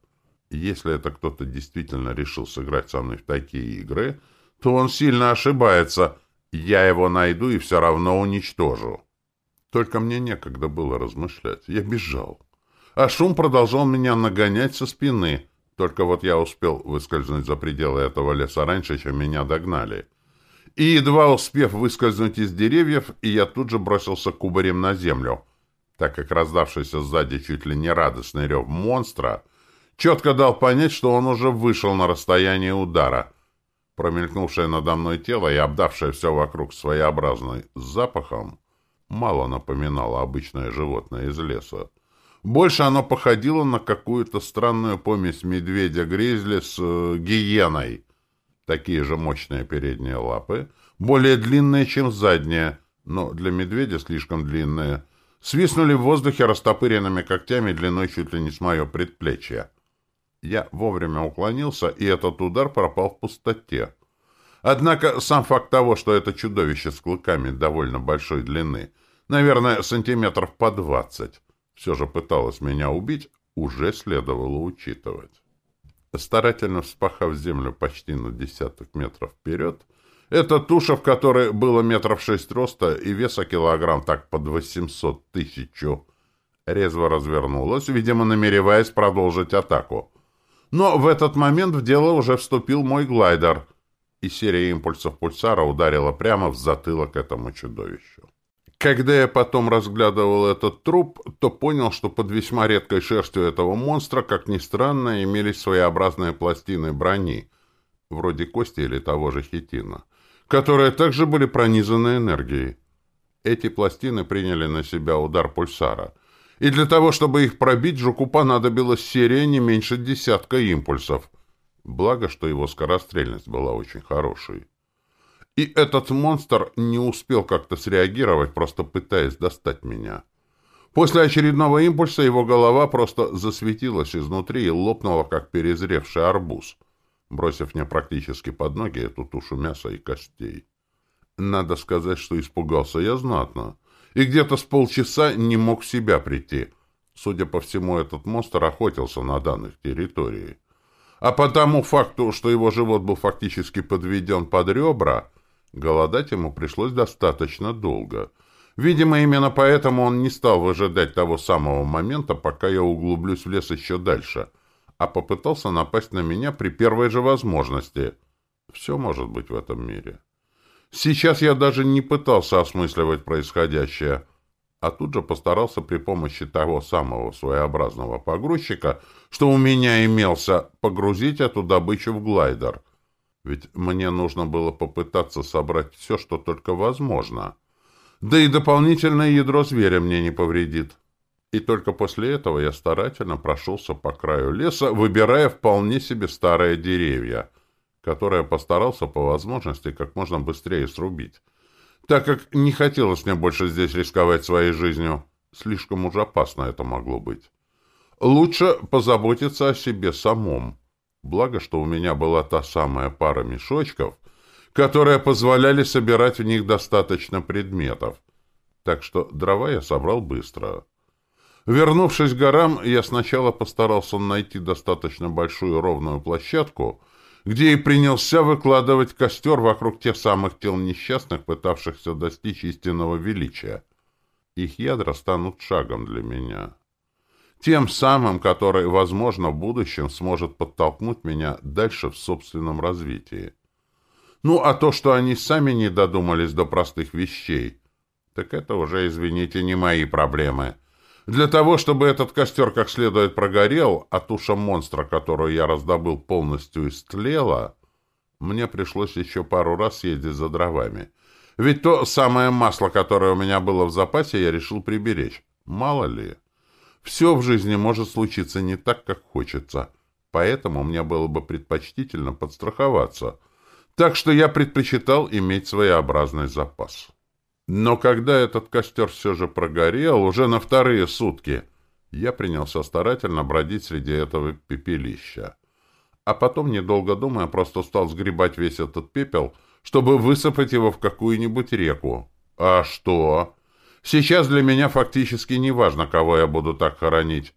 Если это кто-то действительно решил сыграть со мной в такие игры, то он сильно ошибается. Я его найду и все равно уничтожу. Только мне некогда было размышлять. Я бежал. А шум продолжал меня нагонять со спины. Только вот я успел выскользнуть за пределы этого леса раньше, чем меня догнали. И, едва успев выскользнуть из деревьев, и я тут же бросился кубарем на землю, так как раздавшийся сзади чуть ли не радостный рев монстра четко дал понять, что он уже вышел на расстояние удара. Промелькнувшее надо мной тело и обдавшее все вокруг своеобразной запахом мало напоминало обычное животное из леса. Больше оно походило на какую-то странную помесь медведя-гризли с э, гиеной. Такие же мощные передние лапы, более длинные, чем задние, но для медведя слишком длинные, свистнули в воздухе растопыренными когтями длиной чуть ли не с мое предплечье. Я вовремя уклонился, и этот удар пропал в пустоте. Однако сам факт того, что это чудовище с клыками довольно большой длины, наверное, сантиметров по двадцать, все же пыталась меня убить, уже следовало учитывать. Старательно вспахав землю почти на десяток метров вперед, эта туша, в которой было метров шесть роста и веса килограмм так под восемьсот тысячу, резво развернулась, видимо, намереваясь продолжить атаку. Но в этот момент в дело уже вступил мой глайдер, и серия импульсов пульсара ударила прямо в затылок этому чудовищу. Когда я потом разглядывал этот труп, то понял, что под весьма редкой шерстью этого монстра, как ни странно, имелись своеобразные пластины брони, вроде кости или того же хитина, которые также были пронизаны энергией. Эти пластины приняли на себя удар пульсара, и для того, чтобы их пробить, жуку понадобилась серия не меньше десятка импульсов. Благо, что его скорострельность была очень хорошей. И этот монстр не успел как-то среагировать, просто пытаясь достать меня. После очередного импульса его голова просто засветилась изнутри и лопнула, как перезревший арбуз, бросив мне практически под ноги эту тушу мяса и костей. Надо сказать, что испугался я знатно, и где-то с полчаса не мог в себя прийти. Судя по всему, этот монстр охотился на данных территории. А по тому факту, что его живот был фактически подведен под ребра, Голодать ему пришлось достаточно долго. Видимо, именно поэтому он не стал выжидать того самого момента, пока я углублюсь в лес еще дальше, а попытался напасть на меня при первой же возможности. Все может быть в этом мире. Сейчас я даже не пытался осмысливать происходящее, а тут же постарался при помощи того самого своеобразного погрузчика, что у меня имелся, погрузить эту добычу в глайдер. Ведь мне нужно было попытаться собрать все, что только возможно. Да и дополнительное ядро зверя мне не повредит. И только после этого я старательно прошелся по краю леса, выбирая вполне себе старые деревья, которые постарался по возможности как можно быстрее срубить, так как не хотелось мне больше здесь рисковать своей жизнью. Слишком уж опасно это могло быть. Лучше позаботиться о себе самом. Благо, что у меня была та самая пара мешочков, которые позволяли собирать в них достаточно предметов. Так что дрова я собрал быстро. Вернувшись к горам, я сначала постарался найти достаточно большую ровную площадку, где и принялся выкладывать костер вокруг тех самых тел несчастных, пытавшихся достичь истинного величия. Их ядра станут шагом для меня тем самым, который, возможно, в будущем сможет подтолкнуть меня дальше в собственном развитии. Ну, а то, что они сами не додумались до простых вещей, так это уже, извините, не мои проблемы. Для того, чтобы этот костер как следует прогорел, а туша монстра, которую я раздобыл, полностью истлела, мне пришлось еще пару раз съездить за дровами. Ведь то самое масло, которое у меня было в запасе, я решил приберечь. Мало ли. Все в жизни может случиться не так, как хочется. Поэтому мне было бы предпочтительно подстраховаться. Так что я предпочитал иметь своеобразный запас. Но когда этот костер все же прогорел, уже на вторые сутки, я принялся старательно бродить среди этого пепелища. А потом, недолго думая, просто стал сгребать весь этот пепел, чтобы высыпать его в какую-нибудь реку. А что? Сейчас для меня фактически не важно, кого я буду так хоронить.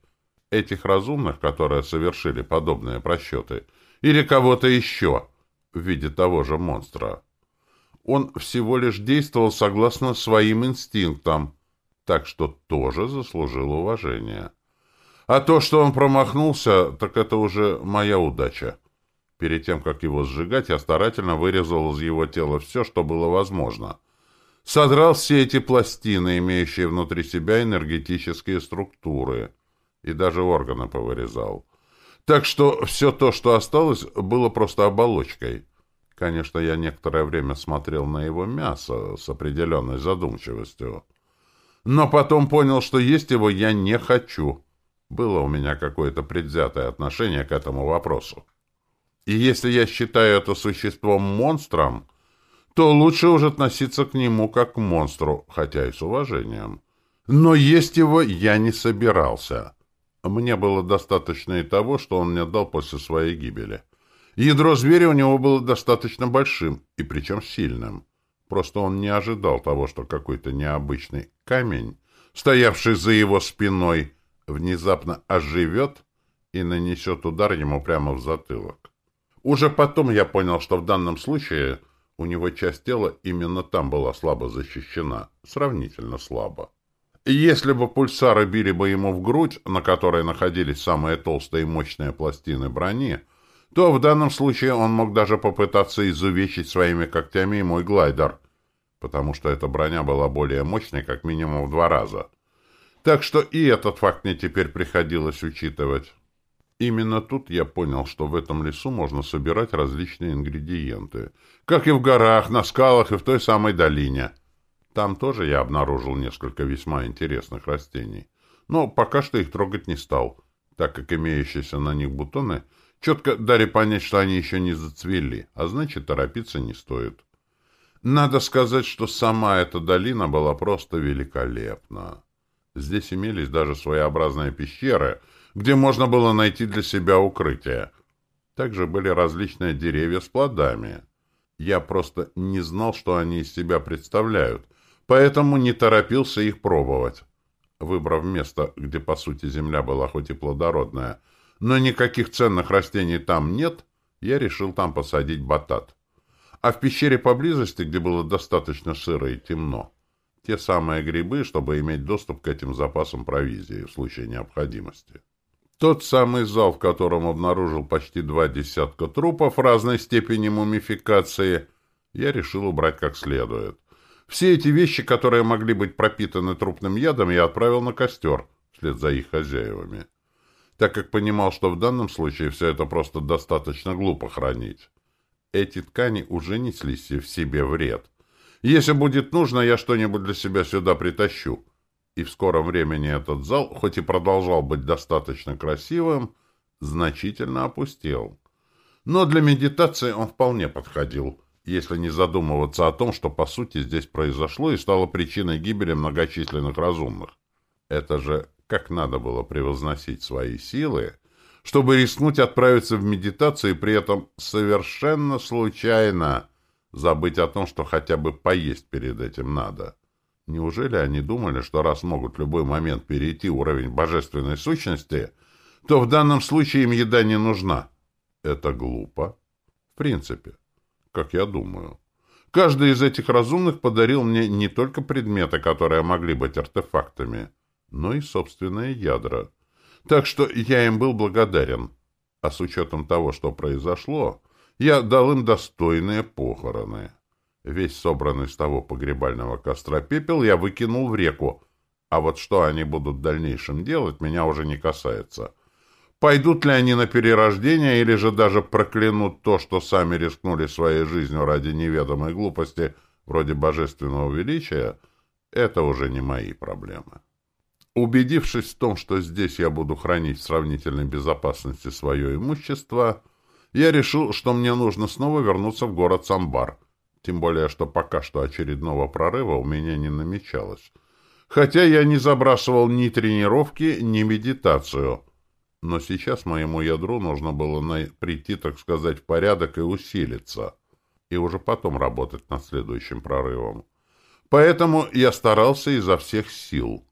Этих разумных, которые совершили подобные просчеты, или кого-то еще в виде того же монстра. Он всего лишь действовал согласно своим инстинктам, так что тоже заслужил уважения. А то, что он промахнулся, так это уже моя удача. Перед тем, как его сжигать, я старательно вырезал из его тела все, что было возможно. Содрал все эти пластины, имеющие внутри себя энергетические структуры. И даже органы повырезал. Так что все то, что осталось, было просто оболочкой. Конечно, я некоторое время смотрел на его мясо с определенной задумчивостью. Но потом понял, что есть его я не хочу. Было у меня какое-то предвзятое отношение к этому вопросу. И если я считаю это существом монстром, то лучше уже относиться к нему как к монстру, хотя и с уважением. Но есть его я не собирался. Мне было достаточно и того, что он мне дал после своей гибели. Ядро зверя у него было достаточно большим, и причем сильным. Просто он не ожидал того, что какой-то необычный камень, стоявший за его спиной, внезапно оживет и нанесет удар ему прямо в затылок. Уже потом я понял, что в данном случае у него часть тела именно там была слабо защищена, сравнительно слабо. Если бы пульсары били бы ему в грудь, на которой находились самые толстые и мощные пластины брони, то в данном случае он мог даже попытаться изувечить своими когтями и мой глайдер, потому что эта броня была более мощной как минимум в два раза. Так что и этот факт мне теперь приходилось учитывать. Именно тут я понял, что в этом лесу можно собирать различные ингредиенты. Как и в горах, на скалах и в той самой долине. Там тоже я обнаружил несколько весьма интересных растений. Но пока что их трогать не стал, так как имеющиеся на них бутоны — четко дали понять, что они еще не зацвели, а значит, торопиться не стоит. Надо сказать, что сама эта долина была просто великолепна. Здесь имелись даже своеобразные пещеры, где можно было найти для себя укрытие. Также были различные деревья с плодами. Я просто не знал, что они из себя представляют, поэтому не торопился их пробовать. Выбрав место, где, по сути, земля была хоть и плодородная, но никаких ценных растений там нет, я решил там посадить батат. А в пещере поблизости, где было достаточно сыро и темно, те самые грибы, чтобы иметь доступ к этим запасам провизии в случае необходимости. Тот самый зал, в котором обнаружил почти два десятка трупов разной степени мумификации, я решил убрать как следует. Все эти вещи, которые могли быть пропитаны трупным ядом, я отправил на костер, вслед за их хозяевами так как понимал, что в данном случае все это просто достаточно глупо хранить. Эти ткани уже неслись в себе вред. Если будет нужно, я что-нибудь для себя сюда притащу. И в скором времени этот зал, хоть и продолжал быть достаточно красивым, значительно опустел. Но для медитации он вполне подходил, если не задумываться о том, что по сути здесь произошло и стало причиной гибели многочисленных разумных. Это же как надо было превозносить свои силы, чтобы рискнуть отправиться в медитацию и при этом совершенно случайно забыть о том, что хотя бы поесть перед этим надо. Неужели они думали, что раз могут в любой момент перейти уровень божественной сущности, то в данном случае им еда не нужна? Это глупо. В принципе, как я думаю. Каждый из этих разумных подарил мне не только предметы, которые могли быть артефактами, но и собственные ядра. Так что я им был благодарен. А с учетом того, что произошло, я дал им достойные похороны. Весь собранный с того погребального костра пепел я выкинул в реку, А вот что они будут в дальнейшем делать, меня уже не касается. Пойдут ли они на перерождение или же даже проклянут то, что сами рискнули своей жизнью ради неведомой глупости, вроде божественного величия, это уже не мои проблемы. Убедившись в том, что здесь я буду хранить в сравнительной безопасности свое имущество, я решил, что мне нужно снова вернуться в город Самбар, тем более, что пока что очередного прорыва у меня не намечалось. Хотя я не забрасывал ни тренировки, ни медитацию. Но сейчас моему ядру нужно было прийти, так сказать, в порядок и усилиться. И уже потом работать над следующим прорывом. Поэтому я старался изо всех сил.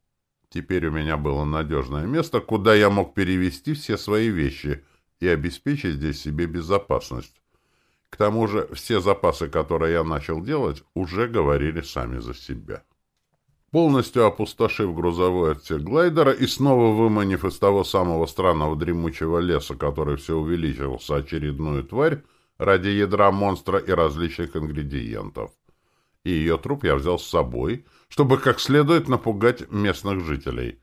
Теперь у меня было надежное место, куда я мог перевести все свои вещи и обеспечить здесь себе безопасность. К тому же все запасы, которые я начал делать, уже говорили сами за себя. Полностью опустошив грузовой отсек глайдера и снова выманив из того самого странного дремучего леса, который все увеличивался, очередную тварь ради ядра монстра и различных ингредиентов. И ее труп я взял с собой — чтобы как следует напугать местных жителей.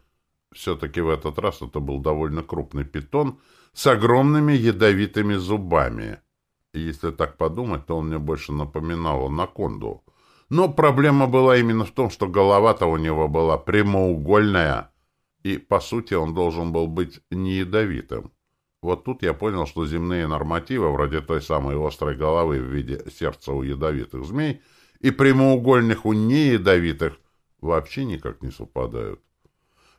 Все-таки в этот раз это был довольно крупный питон с огромными ядовитыми зубами. Если так подумать, то он мне больше напоминал анаконду. Но проблема была именно в том, что голова-то у него была прямоугольная, и, по сути, он должен был быть не ядовитым. Вот тут я понял, что земные нормативы, вроде той самой острой головы в виде сердца у ядовитых змей — и прямоугольных у неядовитых вообще никак не совпадают.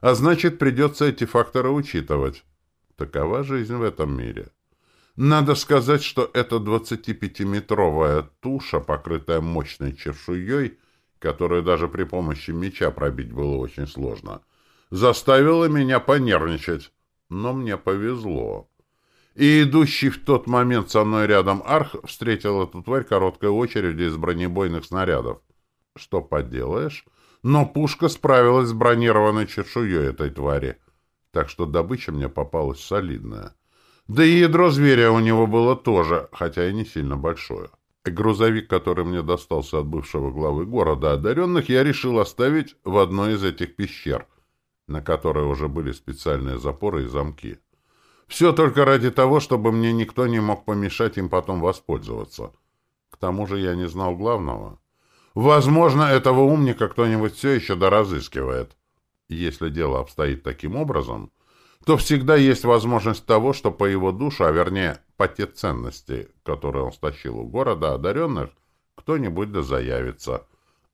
А значит, придется эти факторы учитывать. Такова жизнь в этом мире. Надо сказать, что эта 25-метровая туша, покрытая мощной чешуей, которую даже при помощи меча пробить было очень сложно, заставила меня понервничать. Но мне повезло и идущий в тот момент со мной рядом арх встретил эту тварь короткой очередью из бронебойных снарядов. Что поделаешь? Но пушка справилась с бронированной чешуей этой твари, так что добыча мне попалась солидная. Да и ядро зверя у него было тоже, хотя и не сильно большое. Грузовик, который мне достался от бывшего главы города одаренных, я решил оставить в одной из этих пещер, на которой уже были специальные запоры и замки. Все только ради того, чтобы мне никто не мог помешать им потом воспользоваться. К тому же я не знал главного. Возможно, этого умника кто-нибудь все еще доразыскивает. Если дело обстоит таким образом, то всегда есть возможность того, что по его душу, а вернее, по те ценности, которые он стащил у города одаренных, кто-нибудь да заявится.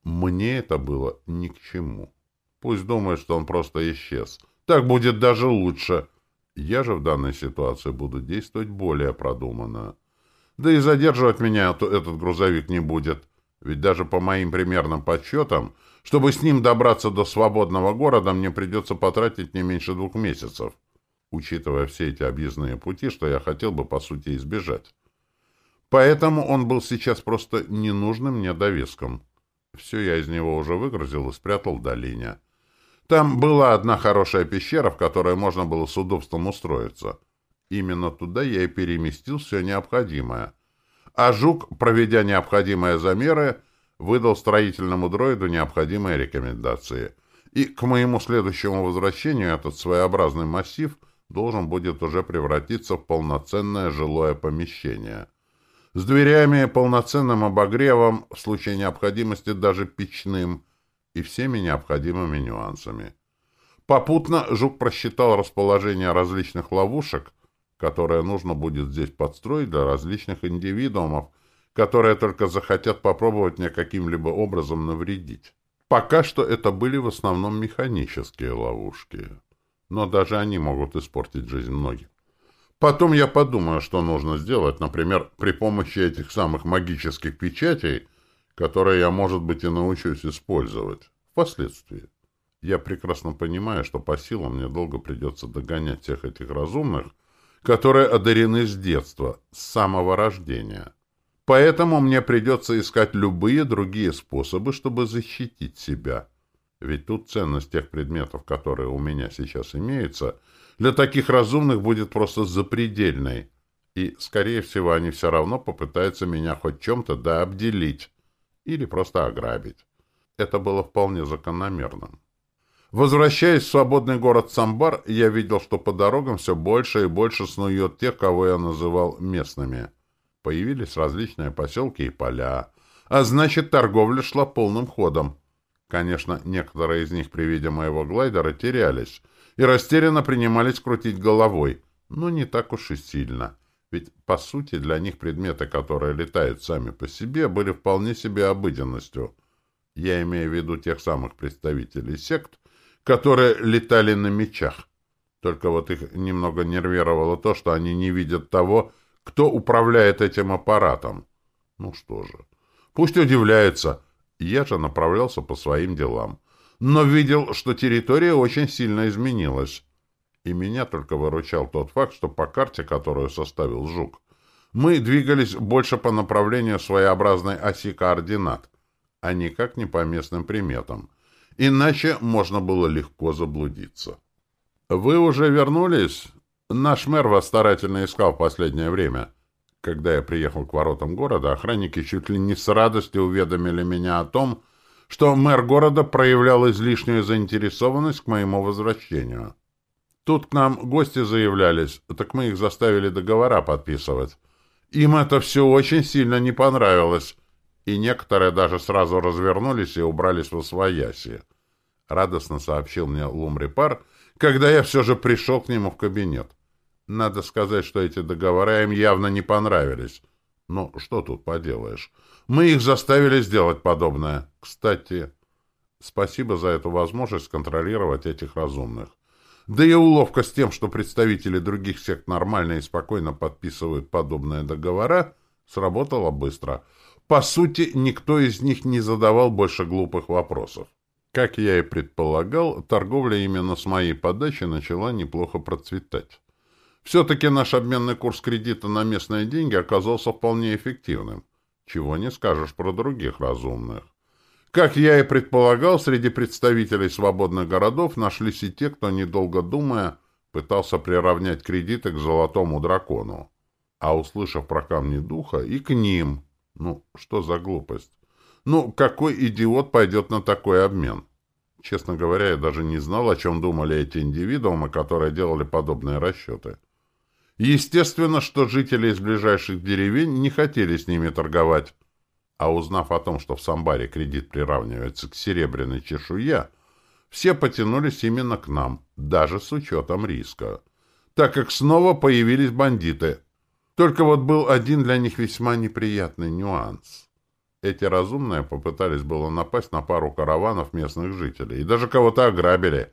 Мне это было ни к чему. Пусть думает, что он просто исчез. Так будет даже лучше. Я же в данной ситуации буду действовать более продуманно. Да и задерживать меня этот грузовик не будет. Ведь даже по моим примерным подсчетам, чтобы с ним добраться до свободного города, мне придется потратить не меньше двух месяцев, учитывая все эти объездные пути, что я хотел бы, по сути, избежать. Поэтому он был сейчас просто ненужным мне довеском. Все я из него уже выгрузил и спрятал в долине. Там была одна хорошая пещера, в которой можно было с удобством устроиться. Именно туда я и переместил все необходимое. А Жук, проведя необходимые замеры, выдал строительному дроиду необходимые рекомендации. И к моему следующему возвращению этот своеобразный массив должен будет уже превратиться в полноценное жилое помещение. С дверями, полноценным обогревом, в случае необходимости даже печным – и всеми необходимыми нюансами. Попутно Жук просчитал расположение различных ловушек, которые нужно будет здесь подстроить для различных индивидуумов, которые только захотят попробовать мне каким-либо образом навредить. Пока что это были в основном механические ловушки, но даже они могут испортить жизнь многим. Потом я подумаю, что нужно сделать, например, при помощи этих самых магических печатей которые я, может быть, и научусь использовать впоследствии. Я прекрасно понимаю, что по силам мне долго придется догонять всех этих разумных, которые одарены с детства, с самого рождения. Поэтому мне придется искать любые другие способы, чтобы защитить себя. Ведь тут ценность тех предметов, которые у меня сейчас имеются, для таких разумных будет просто запредельной. И, скорее всего, они все равно попытаются меня хоть чем-то да обделить или просто ограбить. Это было вполне закономерным. Возвращаясь в свободный город Самбар, я видел, что по дорогам все больше и больше снует тех, кого я называл местными. Появились различные поселки и поля, а значит, торговля шла полным ходом. Конечно, некоторые из них при виде моего глайдера терялись и растерянно принимались крутить головой, но не так уж и сильно. Ведь, по сути, для них предметы, которые летают сами по себе, были вполне себе обыденностью. Я имею в виду тех самых представителей сект, которые летали на мечах. Только вот их немного нервировало то, что они не видят того, кто управляет этим аппаратом. Ну что же, пусть удивляются. Я же направлялся по своим делам. Но видел, что территория очень сильно изменилась. И меня только выручал тот факт, что по карте, которую составил Жук, мы двигались больше по направлению своеобразной оси координат, а никак не по местным приметам. Иначе можно было легко заблудиться. «Вы уже вернулись?» Наш мэр вас старательно искал в последнее время. Когда я приехал к воротам города, охранники чуть ли не с радостью уведомили меня о том, что мэр города проявлял излишнюю заинтересованность к моему возвращению. Тут к нам гости заявлялись, так мы их заставили договора подписывать. Им это все очень сильно не понравилось, и некоторые даже сразу развернулись и убрались в освояси. Радостно сообщил мне Лумрипар, когда я все же пришел к нему в кабинет. Надо сказать, что эти договора им явно не понравились. Ну, что тут поделаешь? Мы их заставили сделать подобное. Кстати, спасибо за эту возможность контролировать этих разумных. Да и уловка с тем, что представители других сект нормально и спокойно подписывают подобные договора, сработала быстро. По сути, никто из них не задавал больше глупых вопросов. Как я и предполагал, торговля именно с моей подачи начала неплохо процветать. Все-таки наш обменный курс кредита на местные деньги оказался вполне эффективным. Чего не скажешь про других разумных. Как я и предполагал, среди представителей свободных городов нашлись и те, кто, недолго думая, пытался приравнять кредиты к золотому дракону. А услышав про камни духа, и к ним. Ну, что за глупость? Ну, какой идиот пойдет на такой обмен? Честно говоря, я даже не знал, о чем думали эти индивидуумы, которые делали подобные расчеты. Естественно, что жители из ближайших деревень не хотели с ними торговать. А узнав о том, что в Самбаре кредит приравнивается к серебряной чешуе, все потянулись именно к нам, даже с учетом риска. Так как снова появились бандиты. Только вот был один для них весьма неприятный нюанс. Эти разумные попытались было напасть на пару караванов местных жителей и даже кого-то ограбили.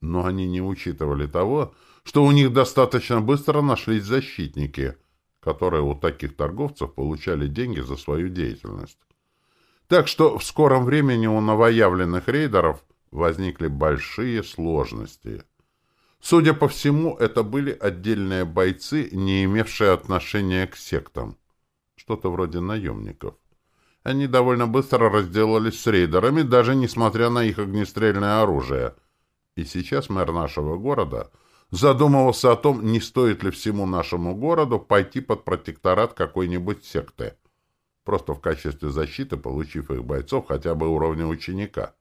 Но они не учитывали того, что у них достаточно быстро нашлись защитники, которые у таких торговцев получали деньги за свою деятельность. Так что в скором времени у новоявленных рейдеров возникли большие сложности. Судя по всему, это были отдельные бойцы, не имевшие отношения к сектам. Что-то вроде наемников. Они довольно быстро разделались с рейдерами, даже несмотря на их огнестрельное оружие. И сейчас мэр нашего города — задумывался о том, не стоит ли всему нашему городу пойти под протекторат какой-нибудь секты, просто в качестве защиты получив их бойцов хотя бы уровня ученика.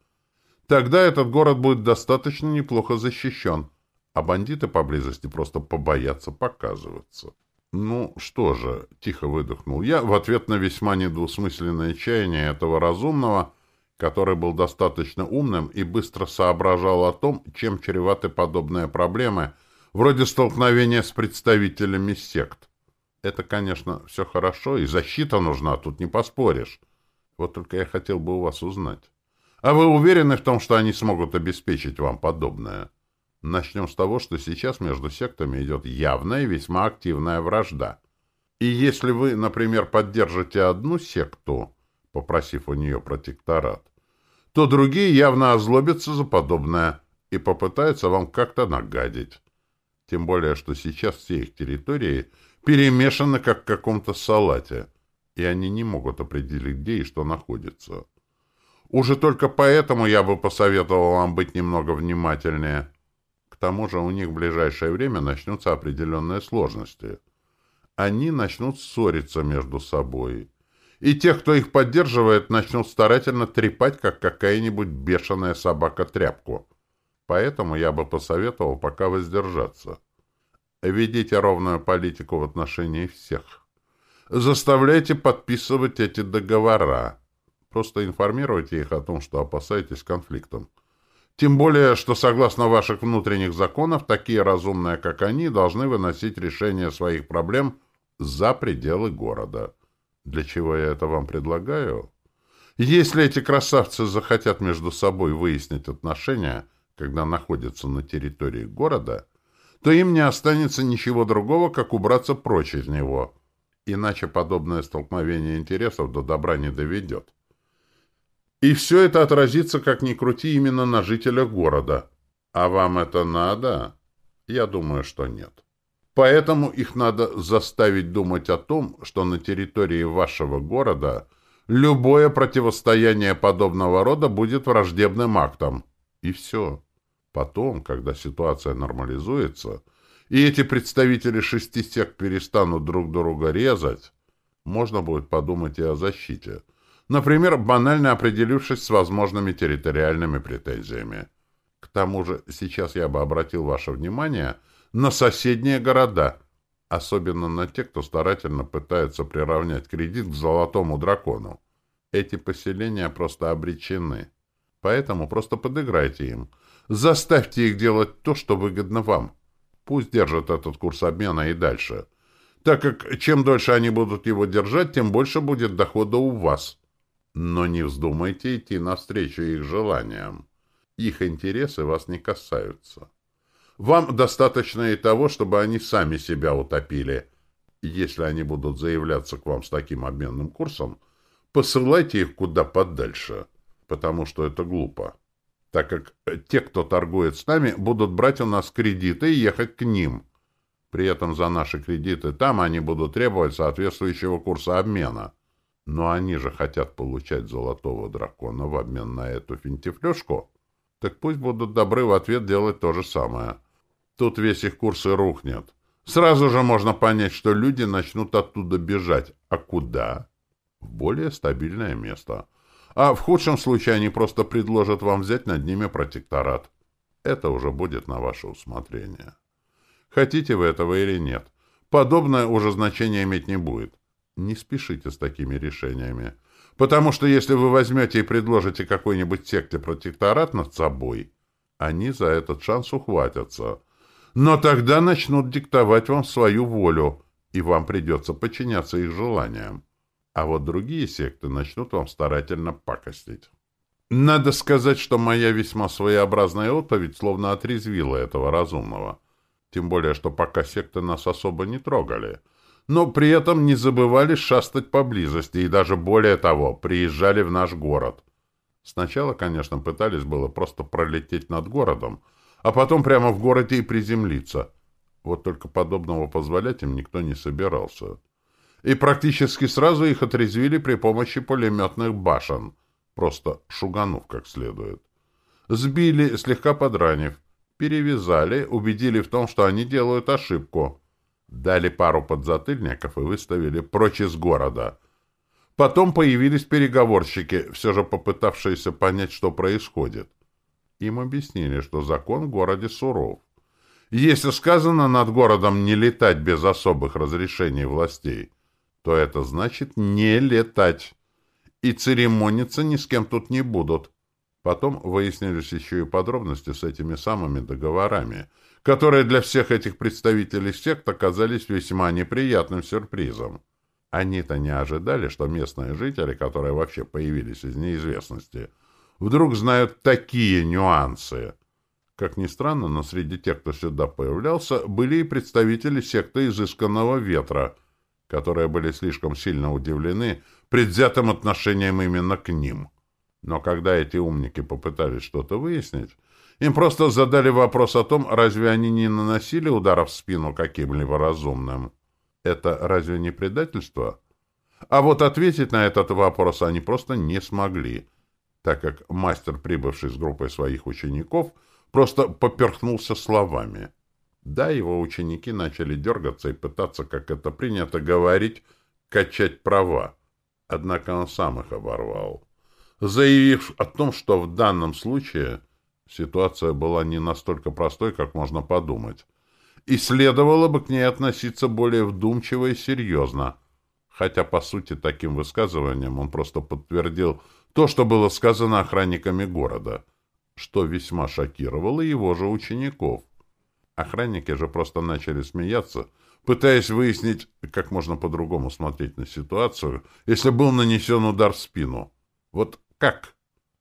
Тогда этот город будет достаточно неплохо защищен, а бандиты поблизости просто побоятся показываться. «Ну что же», — тихо выдохнул я, в ответ на весьма недвусмысленное чаяние этого разумного, который был достаточно умным и быстро соображал о том, чем чреваты подобные проблемы, вроде столкновения с представителями сект. Это, конечно, все хорошо, и защита нужна, тут не поспоришь. Вот только я хотел бы у вас узнать. А вы уверены в том, что они смогут обеспечить вам подобное? Начнем с того, что сейчас между сектами идет явная и весьма активная вражда. И если вы, например, поддержите одну секту, попросив у нее протекторат, то другие явно озлобятся за подобное и попытаются вам как-то нагадить. Тем более, что сейчас все их территории перемешаны как в каком-то салате, и они не могут определить, где и что находится. Уже только поэтому я бы посоветовал вам быть немного внимательнее. К тому же у них в ближайшее время начнутся определенные сложности. Они начнут ссориться между собой. И тех, кто их поддерживает, начнут старательно трепать, как какая-нибудь бешеная собака тряпку. Поэтому я бы посоветовал пока воздержаться. Ведите ровную политику в отношении всех. Заставляйте подписывать эти договора. Просто информируйте их о том, что опасаетесь конфликтом. Тем более, что согласно ваших внутренних законов, такие разумные, как они, должны выносить решение своих проблем за пределы города. Для чего я это вам предлагаю? Если эти красавцы захотят между собой выяснить отношения, когда находятся на территории города, то им не останется ничего другого, как убраться прочь из него. Иначе подобное столкновение интересов до добра не доведет. И все это отразится, как ни крути, именно на жителях города. А вам это надо? Я думаю, что нет. Поэтому их надо заставить думать о том, что на территории вашего города любое противостояние подобного рода будет враждебным актом. И все. Потом, когда ситуация нормализуется, и эти представители шести сект перестанут друг друга резать, можно будет подумать и о защите. Например, банально определившись с возможными территориальными претензиями. К тому же, сейчас я бы обратил ваше внимание на соседние города, особенно на те, кто старательно пытается приравнять кредит к золотому дракону. Эти поселения просто обречены. Поэтому просто подыграйте им – Заставьте их делать то, что выгодно вам. Пусть держат этот курс обмена и дальше. Так как чем дольше они будут его держать, тем больше будет дохода у вас. Но не вздумайте идти навстречу их желаниям. Их интересы вас не касаются. Вам достаточно и того, чтобы они сами себя утопили. Если они будут заявляться к вам с таким обменным курсом, посылайте их куда подальше, потому что это глупо так как те, кто торгует с нами, будут брать у нас кредиты и ехать к ним. При этом за наши кредиты там они будут требовать соответствующего курса обмена. Но они же хотят получать золотого дракона в обмен на эту финтифлюшку. Так пусть будут добры в ответ делать то же самое. Тут весь их курс и рухнет. Сразу же можно понять, что люди начнут оттуда бежать. А куда? В более стабильное место. А в худшем случае они просто предложат вам взять над ними протекторат. Это уже будет на ваше усмотрение. Хотите вы этого или нет. Подобное уже значения иметь не будет. Не спешите с такими решениями. Потому что если вы возьмете и предложите какой-нибудь секте протекторат над собой, они за этот шанс ухватятся. Но тогда начнут диктовать вам свою волю, и вам придется подчиняться их желаниям а вот другие секты начнут вам старательно пакостить. Надо сказать, что моя весьма своеобразная отповедь словно отрезвила этого разумного. Тем более, что пока секты нас особо не трогали. Но при этом не забывали шастать поблизости и даже более того, приезжали в наш город. Сначала, конечно, пытались было просто пролететь над городом, а потом прямо в городе и приземлиться. Вот только подобного позволять им никто не собирался и практически сразу их отрезвили при помощи пулеметных башен, просто шуганув как следует. Сбили, слегка подранив, перевязали, убедили в том, что они делают ошибку. Дали пару подзатыльников и выставили прочь из города. Потом появились переговорщики, все же попытавшиеся понять, что происходит. Им объяснили, что закон в городе суров. Если сказано над городом не летать без особых разрешений властей, то это значит не летать. И церемониться ни с кем тут не будут. Потом выяснились еще и подробности с этими самыми договорами, которые для всех этих представителей сект оказались весьма неприятным сюрпризом. Они-то не ожидали, что местные жители, которые вообще появились из неизвестности, вдруг знают такие нюансы. Как ни странно, но среди тех, кто сюда появлялся, были и представители секты изысканного ветра, которые были слишком сильно удивлены предвзятым отношением именно к ним. Но когда эти умники попытались что-то выяснить, им просто задали вопрос о том, разве они не наносили ударов в спину каким-либо разумным. Это разве не предательство? А вот ответить на этот вопрос они просто не смогли, так как мастер, прибывший с группой своих учеников, просто поперхнулся словами. Да, его ученики начали дергаться и пытаться, как это принято говорить, качать права. Однако он сам их оборвал, заявив о том, что в данном случае Ситуация была не настолько простой, как можно подумать. И следовало бы к ней относиться более вдумчиво и серьезно. Хотя, по сути, таким высказыванием он просто подтвердил то, что было сказано охранниками города, что весьма шокировало его же учеников. Охранники же просто начали смеяться, пытаясь выяснить, как можно по-другому смотреть на ситуацию, если был нанесен удар в спину. Вот как?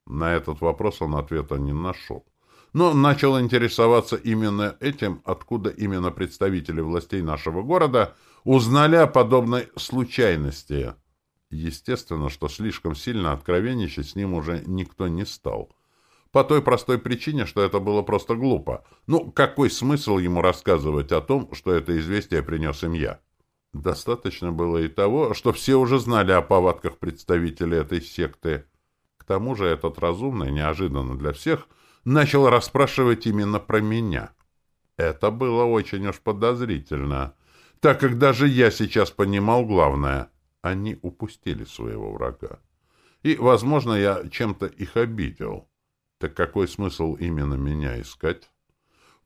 На этот вопрос он ответа не нашел. Но начал интересоваться именно этим, откуда именно представители властей нашего города узнали о подобной случайности. Естественно, что слишком сильно откровенничать с ним уже никто не стал. По той простой причине, что это было просто глупо. Ну, какой смысл ему рассказывать о том, что это известие принес им я? Достаточно было и того, что все уже знали о повадках представителей этой секты – тому же этот разумный, неожиданно для всех, начал расспрашивать именно про меня. Это было очень уж подозрительно, так как даже я сейчас понимал главное — они упустили своего врага. И, возможно, я чем-то их обидел. Так какой смысл именно меня искать?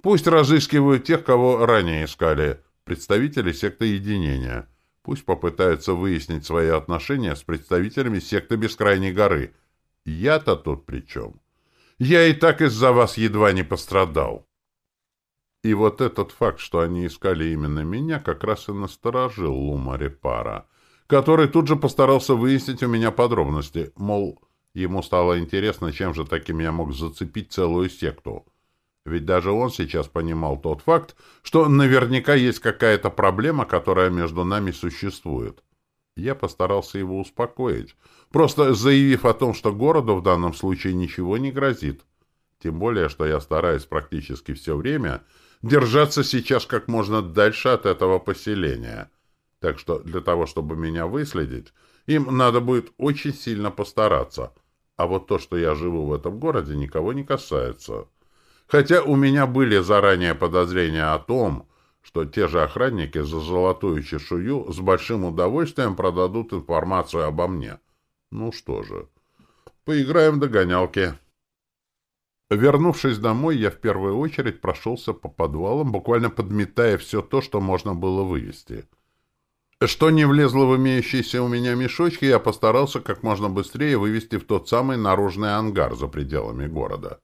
Пусть разыскивают тех, кого ранее искали, представители секты единения. Пусть попытаются выяснить свои отношения с представителями секты Бескрайней горы — я-то тут при чем? Я и так из-за вас едва не пострадал. И вот этот факт, что они искали именно меня, как раз и насторожил Лума Репара, который тут же постарался выяснить у меня подробности, мол, ему стало интересно, чем же таким я мог зацепить целую секту. Ведь даже он сейчас понимал тот факт, что наверняка есть какая-то проблема, которая между нами существует. Я постарался его успокоить, просто заявив о том, что городу в данном случае ничего не грозит. Тем более, что я стараюсь практически все время держаться сейчас как можно дальше от этого поселения. Так что для того, чтобы меня выследить, им надо будет очень сильно постараться. А вот то, что я живу в этом городе, никого не касается. Хотя у меня были заранее подозрения о том, что те же охранники за золотую чешую с большим удовольствием продадут информацию обо мне. Ну что же, поиграем в догонялки. Вернувшись домой, я в первую очередь прошелся по подвалам, буквально подметая все то, что можно было вывести. Что не влезло в имеющиеся у меня мешочки, я постарался как можно быстрее вывести в тот самый наружный ангар за пределами города,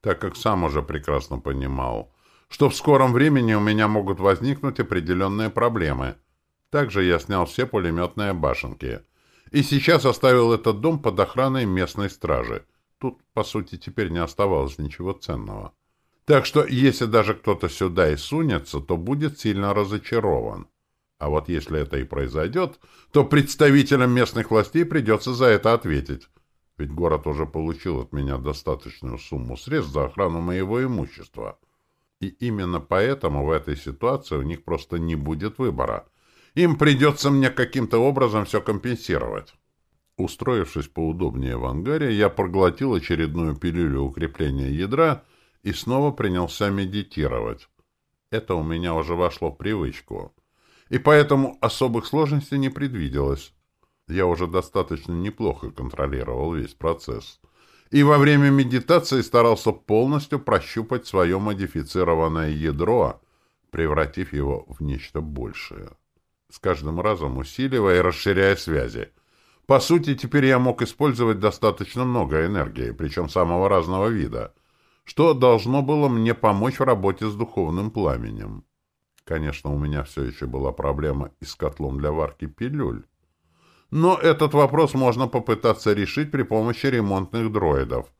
так как сам уже прекрасно понимал, что в скором времени у меня могут возникнуть определенные проблемы. Также я снял все пулеметные башенки. И сейчас оставил этот дом под охраной местной стражи. Тут, по сути, теперь не оставалось ничего ценного. Так что, если даже кто-то сюда и сунется, то будет сильно разочарован. А вот если это и произойдет, то представителям местных властей придется за это ответить. Ведь город уже получил от меня достаточную сумму средств за охрану моего имущества. И именно поэтому в этой ситуации у них просто не будет выбора. Им придется мне каким-то образом все компенсировать. Устроившись поудобнее в ангаре, я проглотил очередную пилюлю укрепления ядра и снова принялся медитировать. Это у меня уже вошло в привычку. И поэтому особых сложностей не предвиделось. Я уже достаточно неплохо контролировал весь процесс — и во время медитации старался полностью прощупать свое модифицированное ядро, превратив его в нечто большее. С каждым разом усиливая и расширяя связи. По сути, теперь я мог использовать достаточно много энергии, причем самого разного вида, что должно было мне помочь в работе с духовным пламенем. Конечно, у меня все еще была проблема и с котлом для варки пилюль. Но этот вопрос можно попытаться решить при помощи ремонтных дроидов.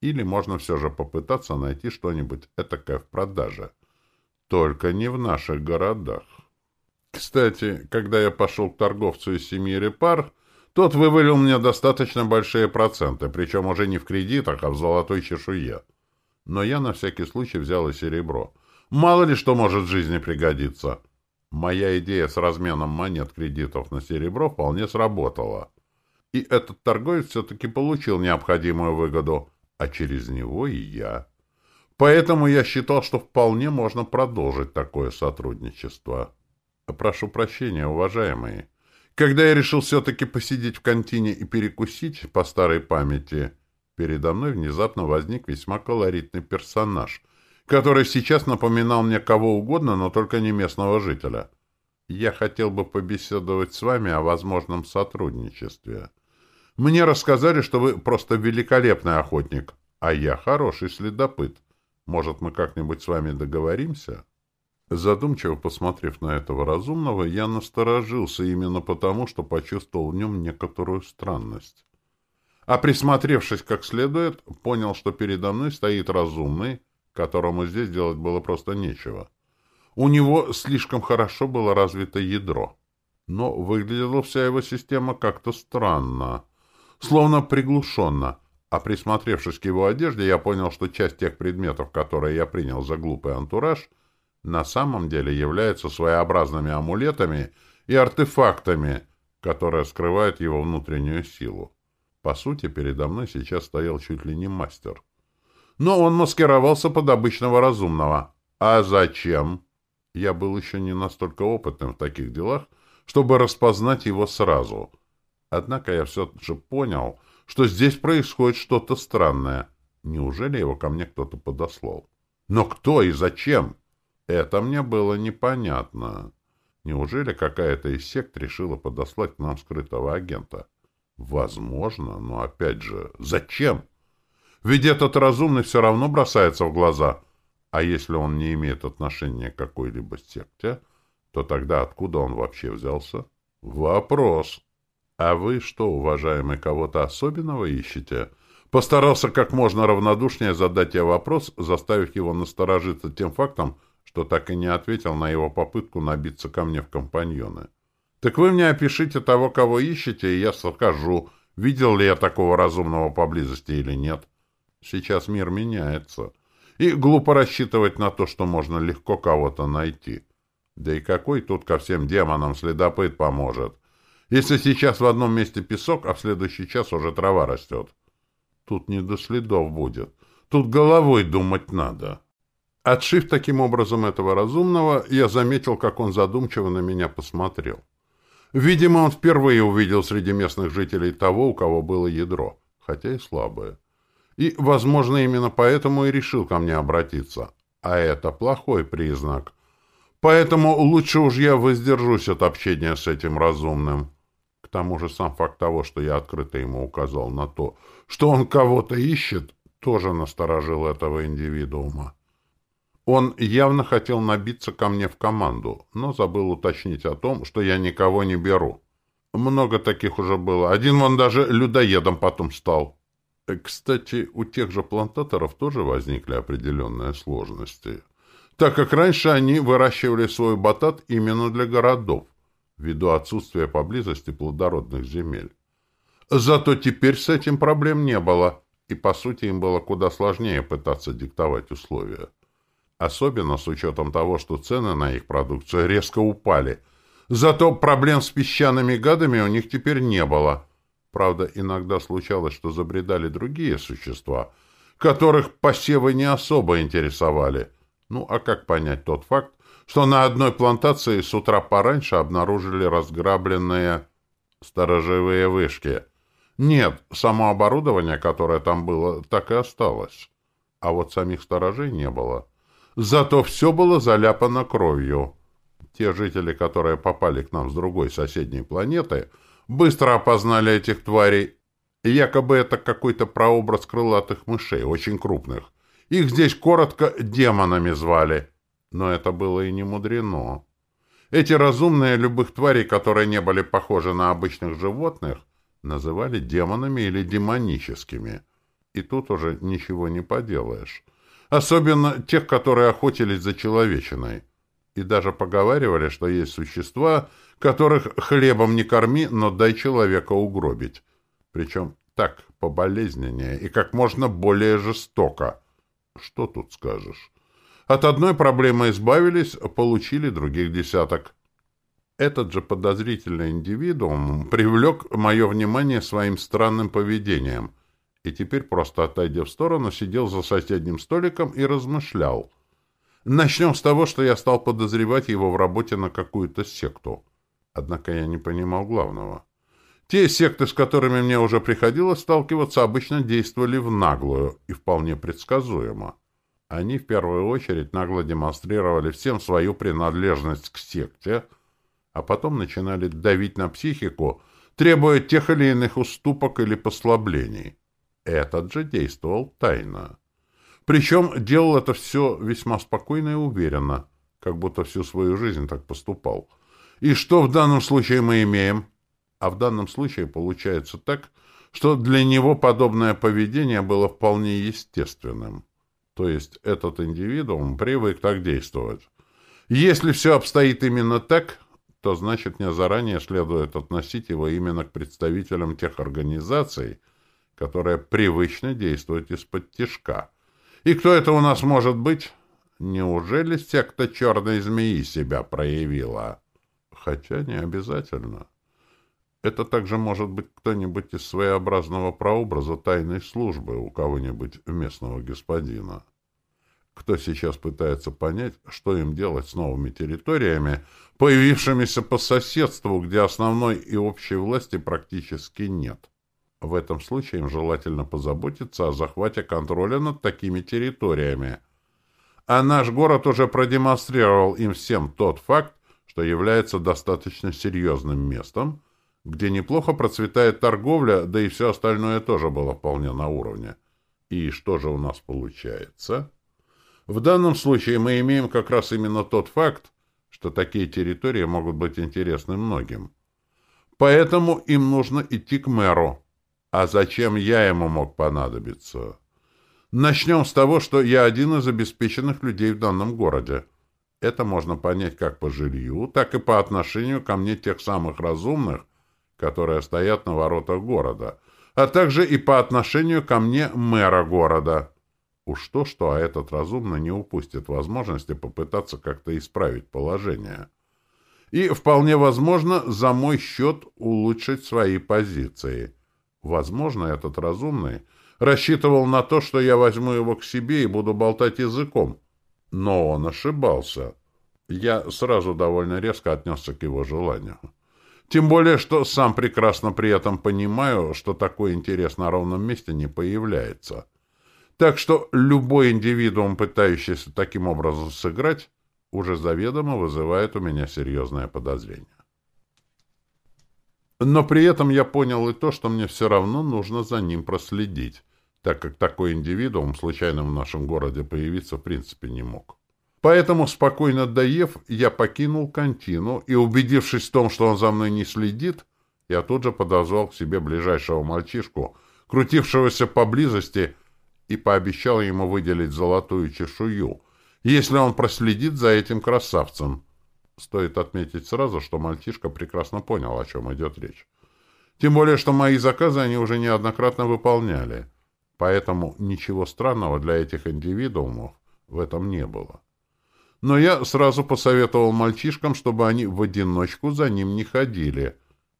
Или можно все же попытаться найти что-нибудь этакое в продаже. Только не в наших городах. Кстати, когда я пошел к торговцу из семьи Репар, тот вывалил мне достаточно большие проценты, причем уже не в кредитах, а в золотой чешуе. Но я на всякий случай взял и серебро. Мало ли что может в жизни пригодиться. Моя идея с разменом монет кредитов на серебро вполне сработала. И этот торговец все-таки получил необходимую выгоду, а через него и я. Поэтому я считал, что вполне можно продолжить такое сотрудничество. Прошу прощения, уважаемые. Когда я решил все-таки посидеть в контине и перекусить по старой памяти, передо мной внезапно возник весьма колоритный персонаж, который сейчас напоминал мне кого угодно, но только не местного жителя. Я хотел бы побеседовать с вами о возможном сотрудничестве. Мне рассказали, что вы просто великолепный охотник, а я хороший следопыт. Может, мы как-нибудь с вами договоримся?» Задумчиво посмотрев на этого разумного, я насторожился именно потому, что почувствовал в нем некоторую странность. А присмотревшись как следует, понял, что передо мной стоит разумный, которому здесь делать было просто нечего. У него слишком хорошо было развито ядро. Но выглядела вся его система как-то странно, словно приглушенно. А присмотревшись к его одежде, я понял, что часть тех предметов, которые я принял за глупый антураж — на самом деле являются своеобразными амулетами и артефактами, которые скрывают его внутреннюю силу. По сути, передо мной сейчас стоял чуть ли не мастер. Но он маскировался под обычного разумного. А зачем? Я был еще не настолько опытным в таких делах, чтобы распознать его сразу. Однако я все же понял, что здесь происходит что-то странное. Неужели его ко мне кто-то подослал? Но кто и зачем? Это мне было непонятно. Неужели какая-то из сект решила подослать к нам скрытого агента? Возможно, но опять же, зачем? Ведь этот разумный все равно бросается в глаза. А если он не имеет отношения к какой-либо секте, то тогда откуда он вообще взялся? Вопрос. А вы что, уважаемый, кого-то особенного ищете? Постарался как можно равнодушнее задать я вопрос, заставив его насторожиться тем фактом, что так и не ответил на его попытку набиться ко мне в компаньоны. «Так вы мне опишите того, кого ищете, и я скажу, видел ли я такого разумного поблизости или нет. Сейчас мир меняется, и глупо рассчитывать на то, что можно легко кого-то найти. Да и какой тут ко всем демонам следопыт поможет, если сейчас в одном месте песок, а в следующий час уже трава растет? Тут не до следов будет, тут головой думать надо». Отшив таким образом этого разумного, я заметил, как он задумчиво на меня посмотрел. Видимо, он впервые увидел среди местных жителей того, у кого было ядро, хотя и слабое. И, возможно, именно поэтому и решил ко мне обратиться. А это плохой признак. Поэтому лучше уж я воздержусь от общения с этим разумным. К тому же сам факт того, что я открыто ему указал на то, что он кого-то ищет, тоже насторожил этого индивидуума. Он явно хотел набиться ко мне в команду, но забыл уточнить о том, что я никого не беру. Много таких уже было. Один вон даже людоедом потом стал. Э, кстати, у тех же плантаторов тоже возникли определенные сложности, так как раньше они выращивали свой батат именно для городов, ввиду отсутствия поблизости плодородных земель. Зато теперь с этим проблем не было, и, по сути, им было куда сложнее пытаться диктовать условия. Особенно с учетом того, что цены на их продукцию резко упали. Зато проблем с песчаными гадами у них теперь не было. Правда, иногда случалось, что забредали другие существа, которых посевы не особо интересовали. Ну, а как понять тот факт, что на одной плантации с утра пораньше обнаружили разграбленные сторожевые вышки? Нет, само оборудование, которое там было, так и осталось. А вот самих сторожей не было. Зато все было заляпано кровью. Те жители, которые попали к нам с другой соседней планеты, быстро опознали этих тварей. Якобы это какой-то прообраз крылатых мышей, очень крупных. Их здесь коротко демонами звали. Но это было и не мудрено. Эти разумные любых тварей, которые не были похожи на обычных животных, называли демонами или демоническими. И тут уже ничего не поделаешь. Особенно тех, которые охотились за человечиной. И даже поговаривали, что есть существа, которых хлебом не корми, но дай человека угробить. Причем так, поболезненнее и как можно более жестоко. Что тут скажешь? От одной проблемы избавились, получили других десяток. Этот же подозрительный индивидуум привлек мое внимание своим странным поведением — и теперь, просто отойдя в сторону, сидел за соседним столиком и размышлял. Начнем с того, что я стал подозревать его в работе на какую-то секту. Однако я не понимал главного. Те секты, с которыми мне уже приходилось сталкиваться, обычно действовали в наглую и вполне предсказуемо. Они в первую очередь нагло демонстрировали всем свою принадлежность к секте, а потом начинали давить на психику, требуя тех или иных уступок или послаблений. Этот же действовал тайно. Причем делал это все весьма спокойно и уверенно, как будто всю свою жизнь так поступал. И что в данном случае мы имеем? А в данном случае получается так, что для него подобное поведение было вполне естественным. То есть этот индивидуум привык так действовать. Если все обстоит именно так, то значит мне заранее следует относить его именно к представителям тех организаций, которые привычно действуют из-под тишка. И кто это у нас может быть? Неужели секта черной змеи себя проявила? Хотя не обязательно. Это также может быть кто-нибудь из своеобразного прообраза тайной службы у кого-нибудь местного господина. Кто сейчас пытается понять, что им делать с новыми территориями, появившимися по соседству, где основной и общей власти практически нет. В этом случае им желательно позаботиться о захвате контроля над такими территориями. А наш город уже продемонстрировал им всем тот факт, что является достаточно серьезным местом, где неплохо процветает торговля, да и все остальное тоже было вполне на уровне. И что же у нас получается? В данном случае мы имеем как раз именно тот факт, что такие территории могут быть интересны многим. Поэтому им нужно идти к мэру, а зачем я ему мог понадобиться? Начнем с того, что я один из обеспеченных людей в данном городе. Это можно понять как по жилью, так и по отношению ко мне тех самых разумных, которые стоят на воротах города, а также и по отношению ко мне мэра города. Уж то-что, а этот разумно не упустит возможности попытаться как-то исправить положение. И, вполне возможно, за мой счет улучшить свои позиции – Возможно, этот разумный рассчитывал на то, что я возьму его к себе и буду болтать языком. Но он ошибался. Я сразу довольно резко отнесся к его желанию. Тем более, что сам прекрасно при этом понимаю, что такой интерес на ровном месте не появляется. Так что любой индивидуум, пытающийся таким образом сыграть, уже заведомо вызывает у меня серьезное подозрение. Но при этом я понял и то, что мне все равно нужно за ним проследить, так как такой индивидуум случайно в нашем городе появиться в принципе не мог. Поэтому, спокойно доев, я покинул контину и, убедившись в том, что он за мной не следит, я тут же подозвал к себе ближайшего мальчишку, крутившегося поблизости, и пообещал ему выделить золотую чешую, если он проследит за этим красавцем — Стоит отметить сразу, что мальчишка прекрасно понял, о чем идет речь. Тем более, что мои заказы они уже неоднократно выполняли. Поэтому ничего странного для этих индивидуумов в этом не было. Но я сразу посоветовал мальчишкам, чтобы они в одиночку за ним не ходили.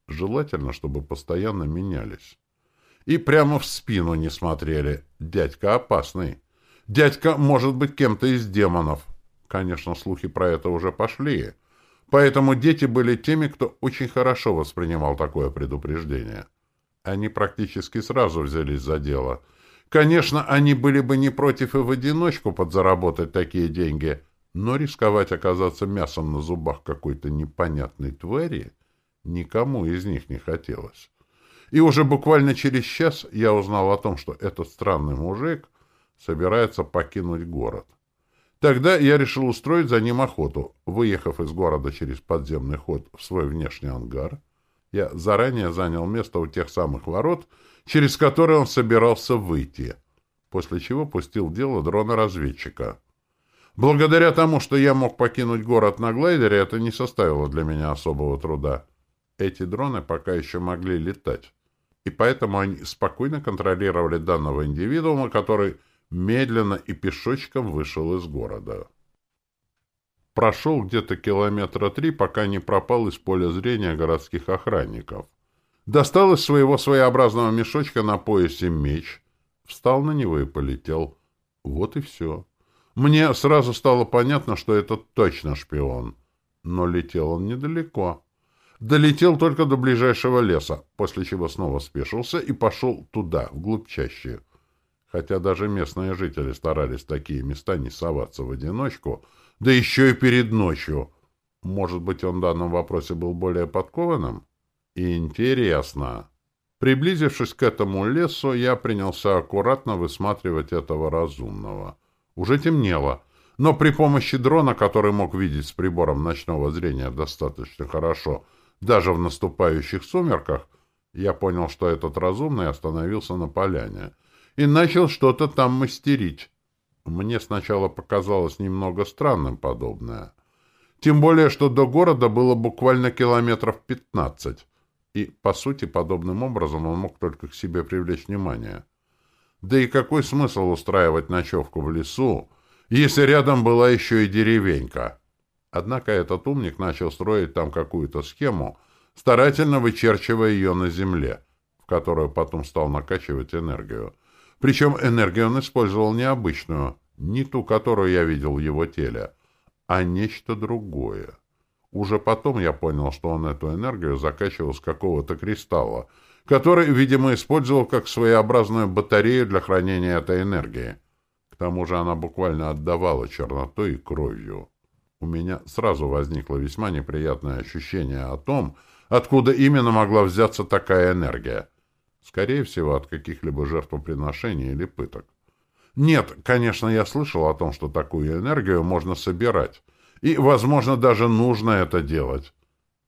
Желательно, чтобы постоянно менялись. И прямо в спину не смотрели. Дядька опасный. Дядька может быть кем-то из демонов. Конечно, слухи про это уже пошли. Поэтому дети были теми, кто очень хорошо воспринимал такое предупреждение. Они практически сразу взялись за дело. Конечно, они были бы не против и в одиночку подзаработать такие деньги, но рисковать оказаться мясом на зубах какой-то непонятной твари никому из них не хотелось. И уже буквально через час я узнал о том, что этот странный мужик собирается покинуть город. Тогда я решил устроить за ним охоту. Выехав из города через подземный ход в свой внешний ангар, я заранее занял место у тех самых ворот, через которые он собирался выйти, после чего пустил дело дрона-разведчика. Благодаря тому, что я мог покинуть город на глайдере, это не составило для меня особого труда. Эти дроны пока еще могли летать, и поэтому они спокойно контролировали данного индивидуума, который медленно и пешочком вышел из города. Прошел где-то километра три, пока не пропал из поля зрения городских охранников. Достал из своего своеобразного мешочка на поясе меч, встал на него и полетел. Вот и все. Мне сразу стало понятно, что это точно шпион. Но летел он недалеко. Долетел только до ближайшего леса, после чего снова спешился и пошел туда, вглубь чаще. Хотя даже местные жители старались такие места не соваться в одиночку, да еще и перед ночью. Может быть, он в данном вопросе был более подкованным? Интересно. Приблизившись к этому лесу, я принялся аккуратно высматривать этого разумного. Уже темнело, но при помощи дрона, который мог видеть с прибором ночного зрения достаточно хорошо, даже в наступающих сумерках, я понял, что этот разумный остановился на поляне и начал что-то там мастерить. Мне сначала показалось немного странным подобное. Тем более, что до города было буквально километров пятнадцать. И, по сути, подобным образом он мог только к себе привлечь внимание. Да и какой смысл устраивать ночевку в лесу, если рядом была еще и деревенька? Однако этот умник начал строить там какую-то схему, старательно вычерчивая ее на земле, в которую потом стал накачивать энергию. Причем энергию он использовал необычную, не ту, которую я видел в его теле, а нечто другое. Уже потом я понял, что он эту энергию закачивал с какого-то кристалла, который, видимо, использовал как своеобразную батарею для хранения этой энергии. К тому же она буквально отдавала чернотой и кровью. У меня сразу возникло весьма неприятное ощущение о том, откуда именно могла взяться такая энергия. Скорее всего, от каких-либо жертвоприношений или пыток. Нет, конечно, я слышал о том, что такую энергию можно собирать, и, возможно, даже нужно это делать,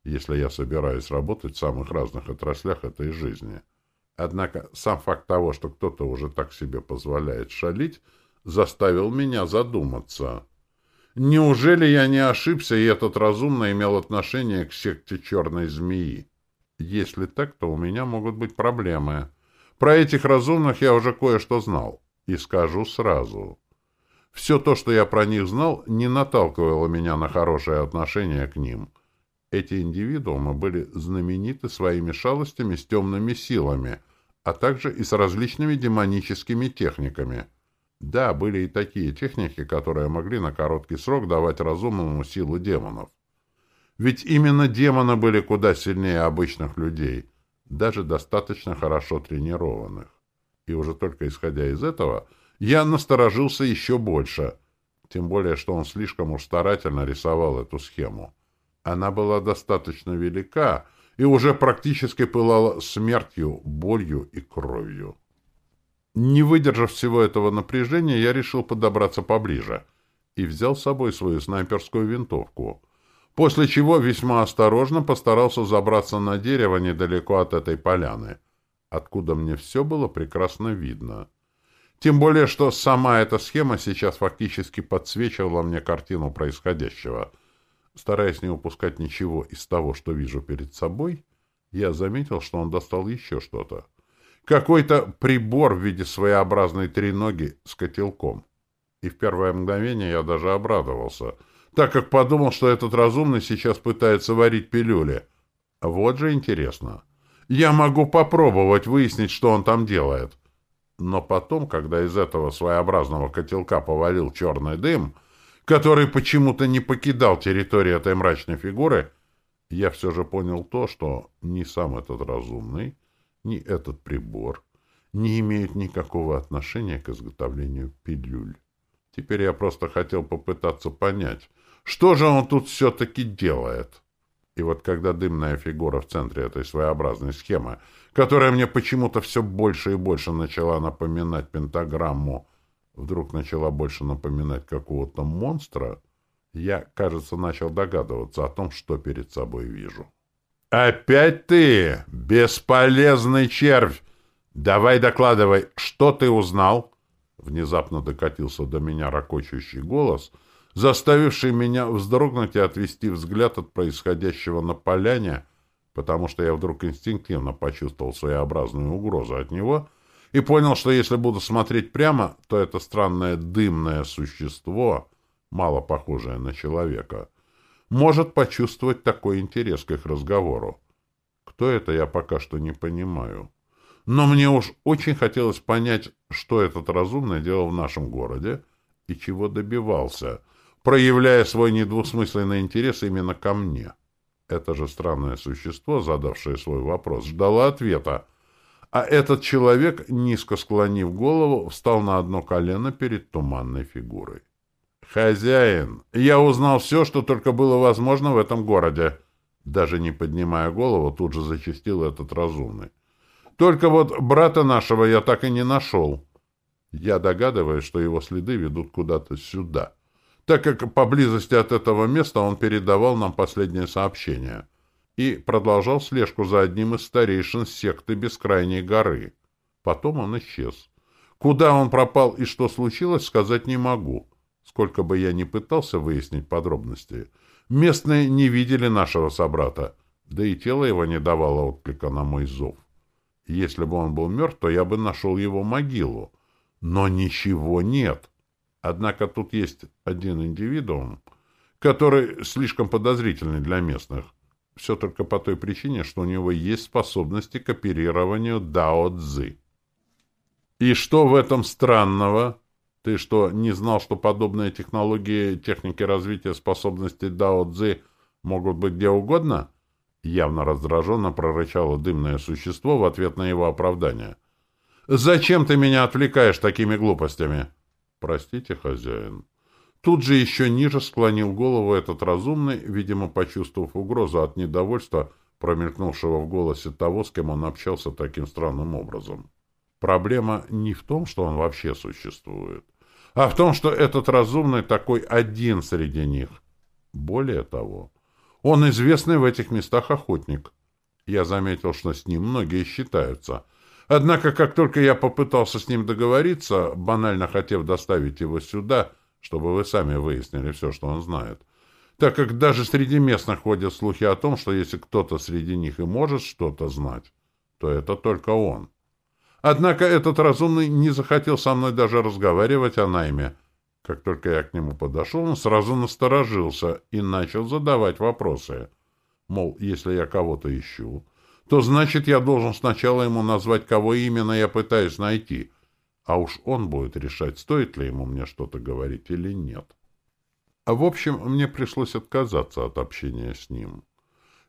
если я собираюсь работать в самых разных отраслях этой жизни. Однако сам факт того, что кто-то уже так себе позволяет шалить, заставил меня задуматься. Неужели я не ошибся, и этот разумно имел отношение к секте черной змеи? Если так, то у меня могут быть проблемы. Про этих разумных я уже кое-что знал. И скажу сразу. Все то, что я про них знал, не наталкивало меня на хорошее отношение к ним. Эти индивидуумы были знамениты своими шалостями с темными силами, а также и с различными демоническими техниками. Да, были и такие техники, которые могли на короткий срок давать разумному силу демонов. Ведь именно демоны были куда сильнее обычных людей, даже достаточно хорошо тренированных. И уже только исходя из этого – я насторожился еще больше, тем более, что он слишком уж старательно рисовал эту схему. Она была достаточно велика и уже практически пылала смертью, болью и кровью. Не выдержав всего этого напряжения, я решил подобраться поближе и взял с собой свою снайперскую винтовку, после чего весьма осторожно постарался забраться на дерево недалеко от этой поляны, откуда мне все было прекрасно видно — тем более, что сама эта схема сейчас фактически подсвечивала мне картину происходящего. Стараясь не упускать ничего из того, что вижу перед собой, я заметил, что он достал еще что-то. Какой-то прибор в виде своеобразной треноги с котелком. И в первое мгновение я даже обрадовался, так как подумал, что этот разумный сейчас пытается варить пилюли. Вот же интересно. Я могу попробовать выяснить, что он там делает. Но потом, когда из этого своеобразного котелка повалил черный дым, который почему-то не покидал территорию этой мрачной фигуры, я все же понял то, что ни сам этот разумный, ни этот прибор не имеют никакого отношения к изготовлению пилюль. Теперь я просто хотел попытаться понять, что же он тут все-таки делает. И вот когда дымная фигура в центре этой своеобразной схемы, которая мне почему-то все больше и больше начала напоминать пентаграмму, вдруг начала больше напоминать какого-то монстра, я, кажется, начал догадываться о том, что перед собой вижу. «Опять ты, бесполезный червь! Давай докладывай, что ты узнал?» Внезапно докатился до меня ракочущий голос — заставивший меня вздрогнуть и отвести взгляд от происходящего на поляне, потому что я вдруг инстинктивно почувствовал своеобразную угрозу от него и понял, что если буду смотреть прямо, то это странное дымное существо, мало похожее на человека, может почувствовать такой интерес к их разговору. Кто это, я пока что не понимаю. Но мне уж очень хотелось понять, что этот разумный делал в нашем городе и чего добивался — проявляя свой недвусмысленный интерес именно ко мне. Это же странное существо, задавшее свой вопрос, ждало ответа. А этот человек, низко склонив голову, встал на одно колено перед туманной фигурой. «Хозяин, я узнал все, что только было возможно в этом городе». Даже не поднимая голову, тут же зачастил этот разумный. «Только вот брата нашего я так и не нашел. Я догадываюсь, что его следы ведут куда-то сюда, так как поблизости от этого места он передавал нам последнее сообщение и продолжал слежку за одним из старейшин секты Бескрайней горы. Потом он исчез. Куда он пропал и что случилось, сказать не могу. Сколько бы я ни пытался выяснить подробности, местные не видели нашего собрата, да и тело его не давало отклика на мой зов. Если бы он был мертв, то я бы нашел его могилу. Но ничего нет. Однако тут есть один индивидуум, который слишком подозрительный для местных. Все только по той причине, что у него есть способности к оперированию дао-цзы. И что в этом странного? Ты что, не знал, что подобные технологии техники развития способностей дао-цзы могут быть где угодно? Явно раздраженно прорычало дымное существо в ответ на его оправдание. «Зачем ты меня отвлекаешь такими глупостями?» «Простите, хозяин». Тут же еще ниже склонил голову этот разумный, видимо, почувствовав угрозу от недовольства, промелькнувшего в голосе того, с кем он общался таким странным образом. Проблема не в том, что он вообще существует, а в том, что этот разумный такой один среди них. Более того, он известный в этих местах охотник. Я заметил, что с ним многие считаются. Однако, как только я попытался с ним договориться, банально хотев доставить его сюда — чтобы вы сами выяснили все, что он знает. Так как даже среди местных ходят слухи о том, что если кто-то среди них и может что-то знать, то это только он. Однако этот разумный не захотел со мной даже разговаривать о найме. Как только я к нему подошел, он сразу насторожился и начал задавать вопросы. Мол, если я кого-то ищу, то значит я должен сначала ему назвать, кого именно я пытаюсь найти — а уж он будет решать, стоит ли ему мне что-то говорить или нет. А в общем, мне пришлось отказаться от общения с ним.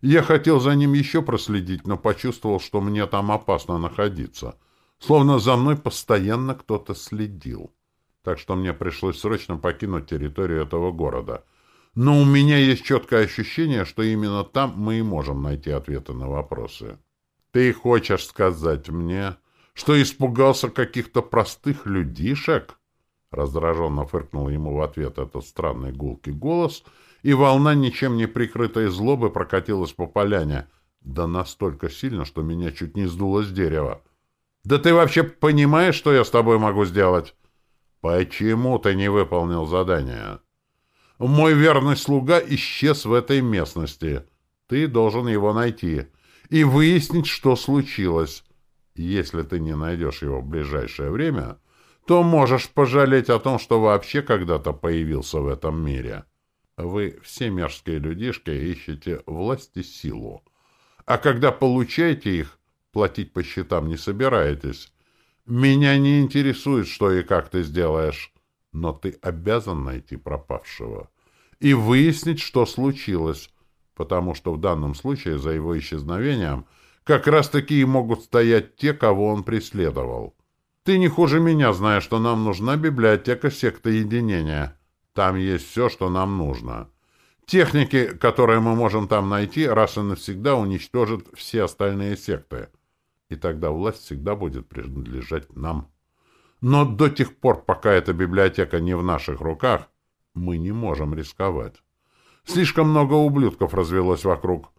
Я хотел за ним еще проследить, но почувствовал, что мне там опасно находиться. Словно за мной постоянно кто-то следил. Так что мне пришлось срочно покинуть территорию этого города. Но у меня есть четкое ощущение, что именно там мы и можем найти ответы на вопросы. «Ты хочешь сказать мне...» что испугался каких-то простых людишек? Раздраженно фыркнул ему в ответ этот странный гулкий голос, и волна ничем не прикрытой злобы прокатилась по поляне, да настолько сильно, что меня чуть не сдуло с дерева. «Да ты вообще понимаешь, что я с тобой могу сделать?» «Почему ты не выполнил задание?» «Мой верный слуга исчез в этой местности. Ты должен его найти и выяснить, что случилось. Если ты не найдешь его в ближайшее время, то можешь пожалеть о том, что вообще когда-то появился в этом мире. Вы, все мерзкие людишки, ищете власть и силу. А когда получаете их, платить по счетам не собираетесь. Меня не интересует, что и как ты сделаешь, но ты обязан найти пропавшего и выяснить, что случилось, потому что в данном случае за его исчезновением – как раз-таки и могут стоять те, кого он преследовал. Ты не хуже меня знаешь, что нам нужна библиотека секты единения. Там есть все, что нам нужно. Техники, которые мы можем там найти, раз и навсегда уничтожат все остальные секты. И тогда власть всегда будет принадлежать нам. Но до тех пор, пока эта библиотека не в наших руках, мы не можем рисковать. Слишком много ублюдков развелось вокруг.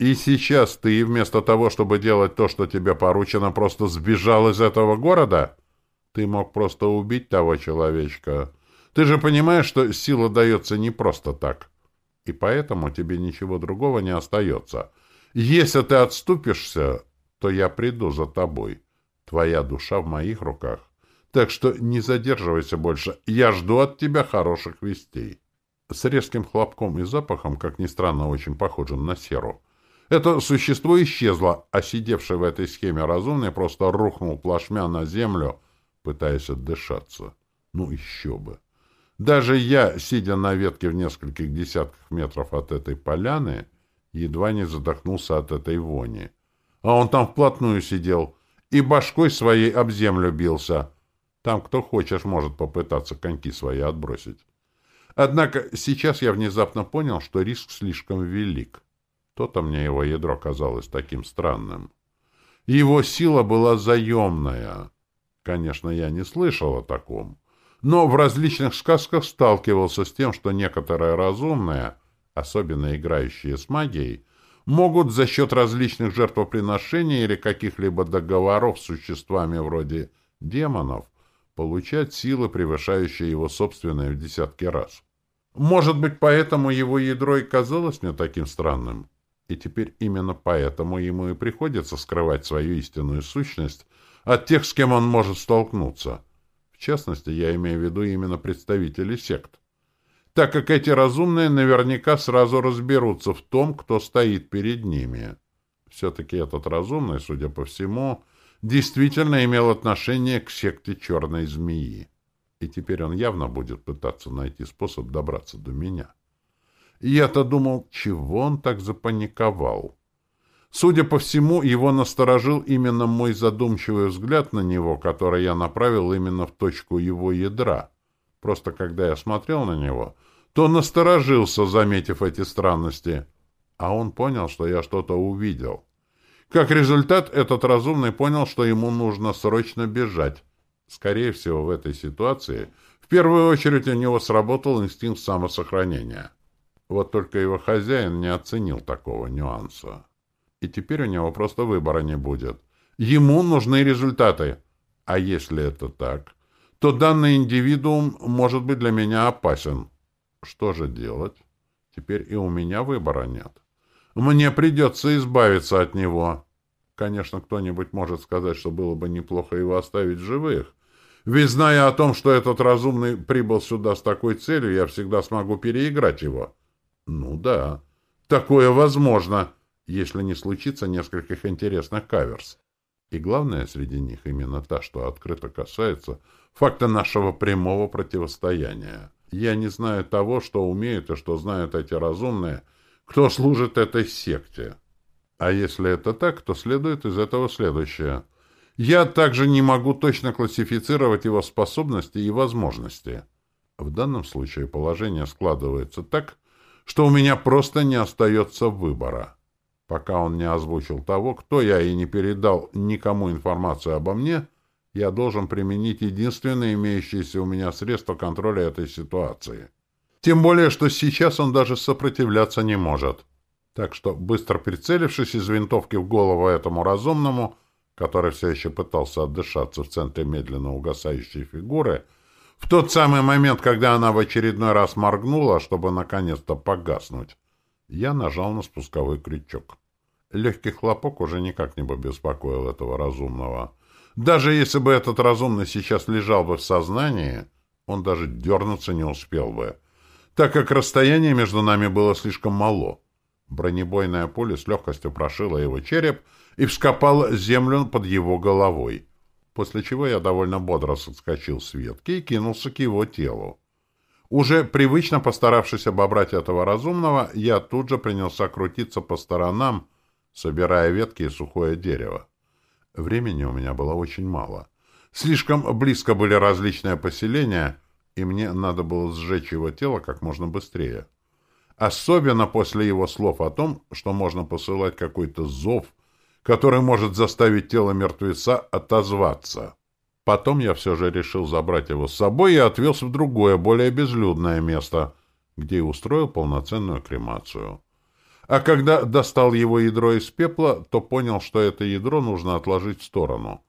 И сейчас ты, вместо того, чтобы делать то, что тебе поручено, просто сбежал из этого города? Ты мог просто убить того человечка. Ты же понимаешь, что сила дается не просто так. И поэтому тебе ничего другого не остается. Если ты отступишься, то я приду за тобой. Твоя душа в моих руках. Так что не задерживайся больше. Я жду от тебя хороших вестей. С резким хлопком и запахом, как ни странно, очень похожим на серу, это существо исчезло, а сидевший в этой схеме разумный просто рухнул плашмя на землю, пытаясь отдышаться. Ну, еще бы. Даже я, сидя на ветке в нескольких десятках метров от этой поляны, Едва не задохнулся от этой вони. А он там вплотную сидел и башкой своей об землю бился. Там кто хочешь может попытаться коньки свои отбросить. Однако сейчас я внезапно понял, что риск слишком велик. То-то мне его ядро казалось таким странным. Его сила была заемная. Конечно, я не слышал о таком, но в различных сказках сталкивался с тем, что некоторые разумные, особенно играющие с магией, могут за счет различных жертвоприношений или каких-либо договоров с существами вроде демонов получать силы, превышающие его собственные в десятки раз. Может быть, поэтому его ядро и казалось мне таким странным. И теперь именно поэтому ему и приходится скрывать свою истинную сущность от тех, с кем он может столкнуться. В частности, я имею в виду именно представителей сект. Так как эти разумные наверняка сразу разберутся в том, кто стоит перед ними. Все-таки этот разумный, судя по всему, действительно имел отношение к секте черной змеи. И теперь он явно будет пытаться найти способ добраться до меня. И я-то думал, чего он так запаниковал. Судя по всему, его насторожил именно мой задумчивый взгляд на него, который я направил именно в точку его ядра. Просто когда я смотрел на него, то насторожился, заметив эти странности. А он понял, что я что-то увидел. Как результат, этот разумный понял, что ему нужно срочно бежать. Скорее всего, в этой ситуации в первую очередь у него сработал инстинкт самосохранения. Вот только его хозяин не оценил такого нюанса. И теперь у него просто выбора не будет. Ему нужны результаты. А если это так, то данный индивидуум может быть для меня опасен. Что же делать? Теперь и у меня выбора нет. Мне придется избавиться от него. Конечно, кто-нибудь может сказать, что было бы неплохо его оставить живых. Ведь, зная о том, что этот разумный прибыл сюда с такой целью, я всегда смогу переиграть его. Ну да, такое возможно, если не случится нескольких интересных каверс. И главное среди них именно та, что открыто касается факта нашего прямого противостояния. Я не знаю того, что умеют и что знают эти разумные, кто служит этой секте. А если это так, то следует из этого следующее. Я также не могу точно классифицировать его способности и возможности. В данном случае положение складывается так, что у меня просто не остается выбора. Пока он не озвучил того, кто я, и не передал никому информацию обо мне, я должен применить единственное имеющееся у меня средство контроля этой ситуации. Тем более, что сейчас он даже сопротивляться не может. Так что, быстро прицелившись из винтовки в голову этому разумному, который все еще пытался отдышаться в центре медленно угасающей фигуры, в тот самый момент, когда она в очередной раз моргнула, чтобы наконец-то погаснуть, я нажал на спусковой крючок. Легкий хлопок уже никак не бы беспокоил этого разумного. Даже если бы этот разумный сейчас лежал бы в сознании, он даже дернуться не успел бы, так как расстояние между нами было слишком мало. Бронебойное пуля с легкостью прошила его череп и вскопала землю под его головой после чего я довольно бодро соскочил с ветки и кинулся к его телу. Уже привычно постаравшись обобрать этого разумного, я тут же принялся крутиться по сторонам, собирая ветки и сухое дерево. Времени у меня было очень мало. Слишком близко были различные поселения, и мне надо было сжечь его тело как можно быстрее. Особенно после его слов о том, что можно посылать какой-то зов — который может заставить тело мертвеца отозваться. Потом я все же решил забрать его с собой и отвез в другое, более безлюдное место, где и устроил полноценную кремацию. А когда достал его ядро из пепла, то понял, что это ядро нужно отложить в сторону.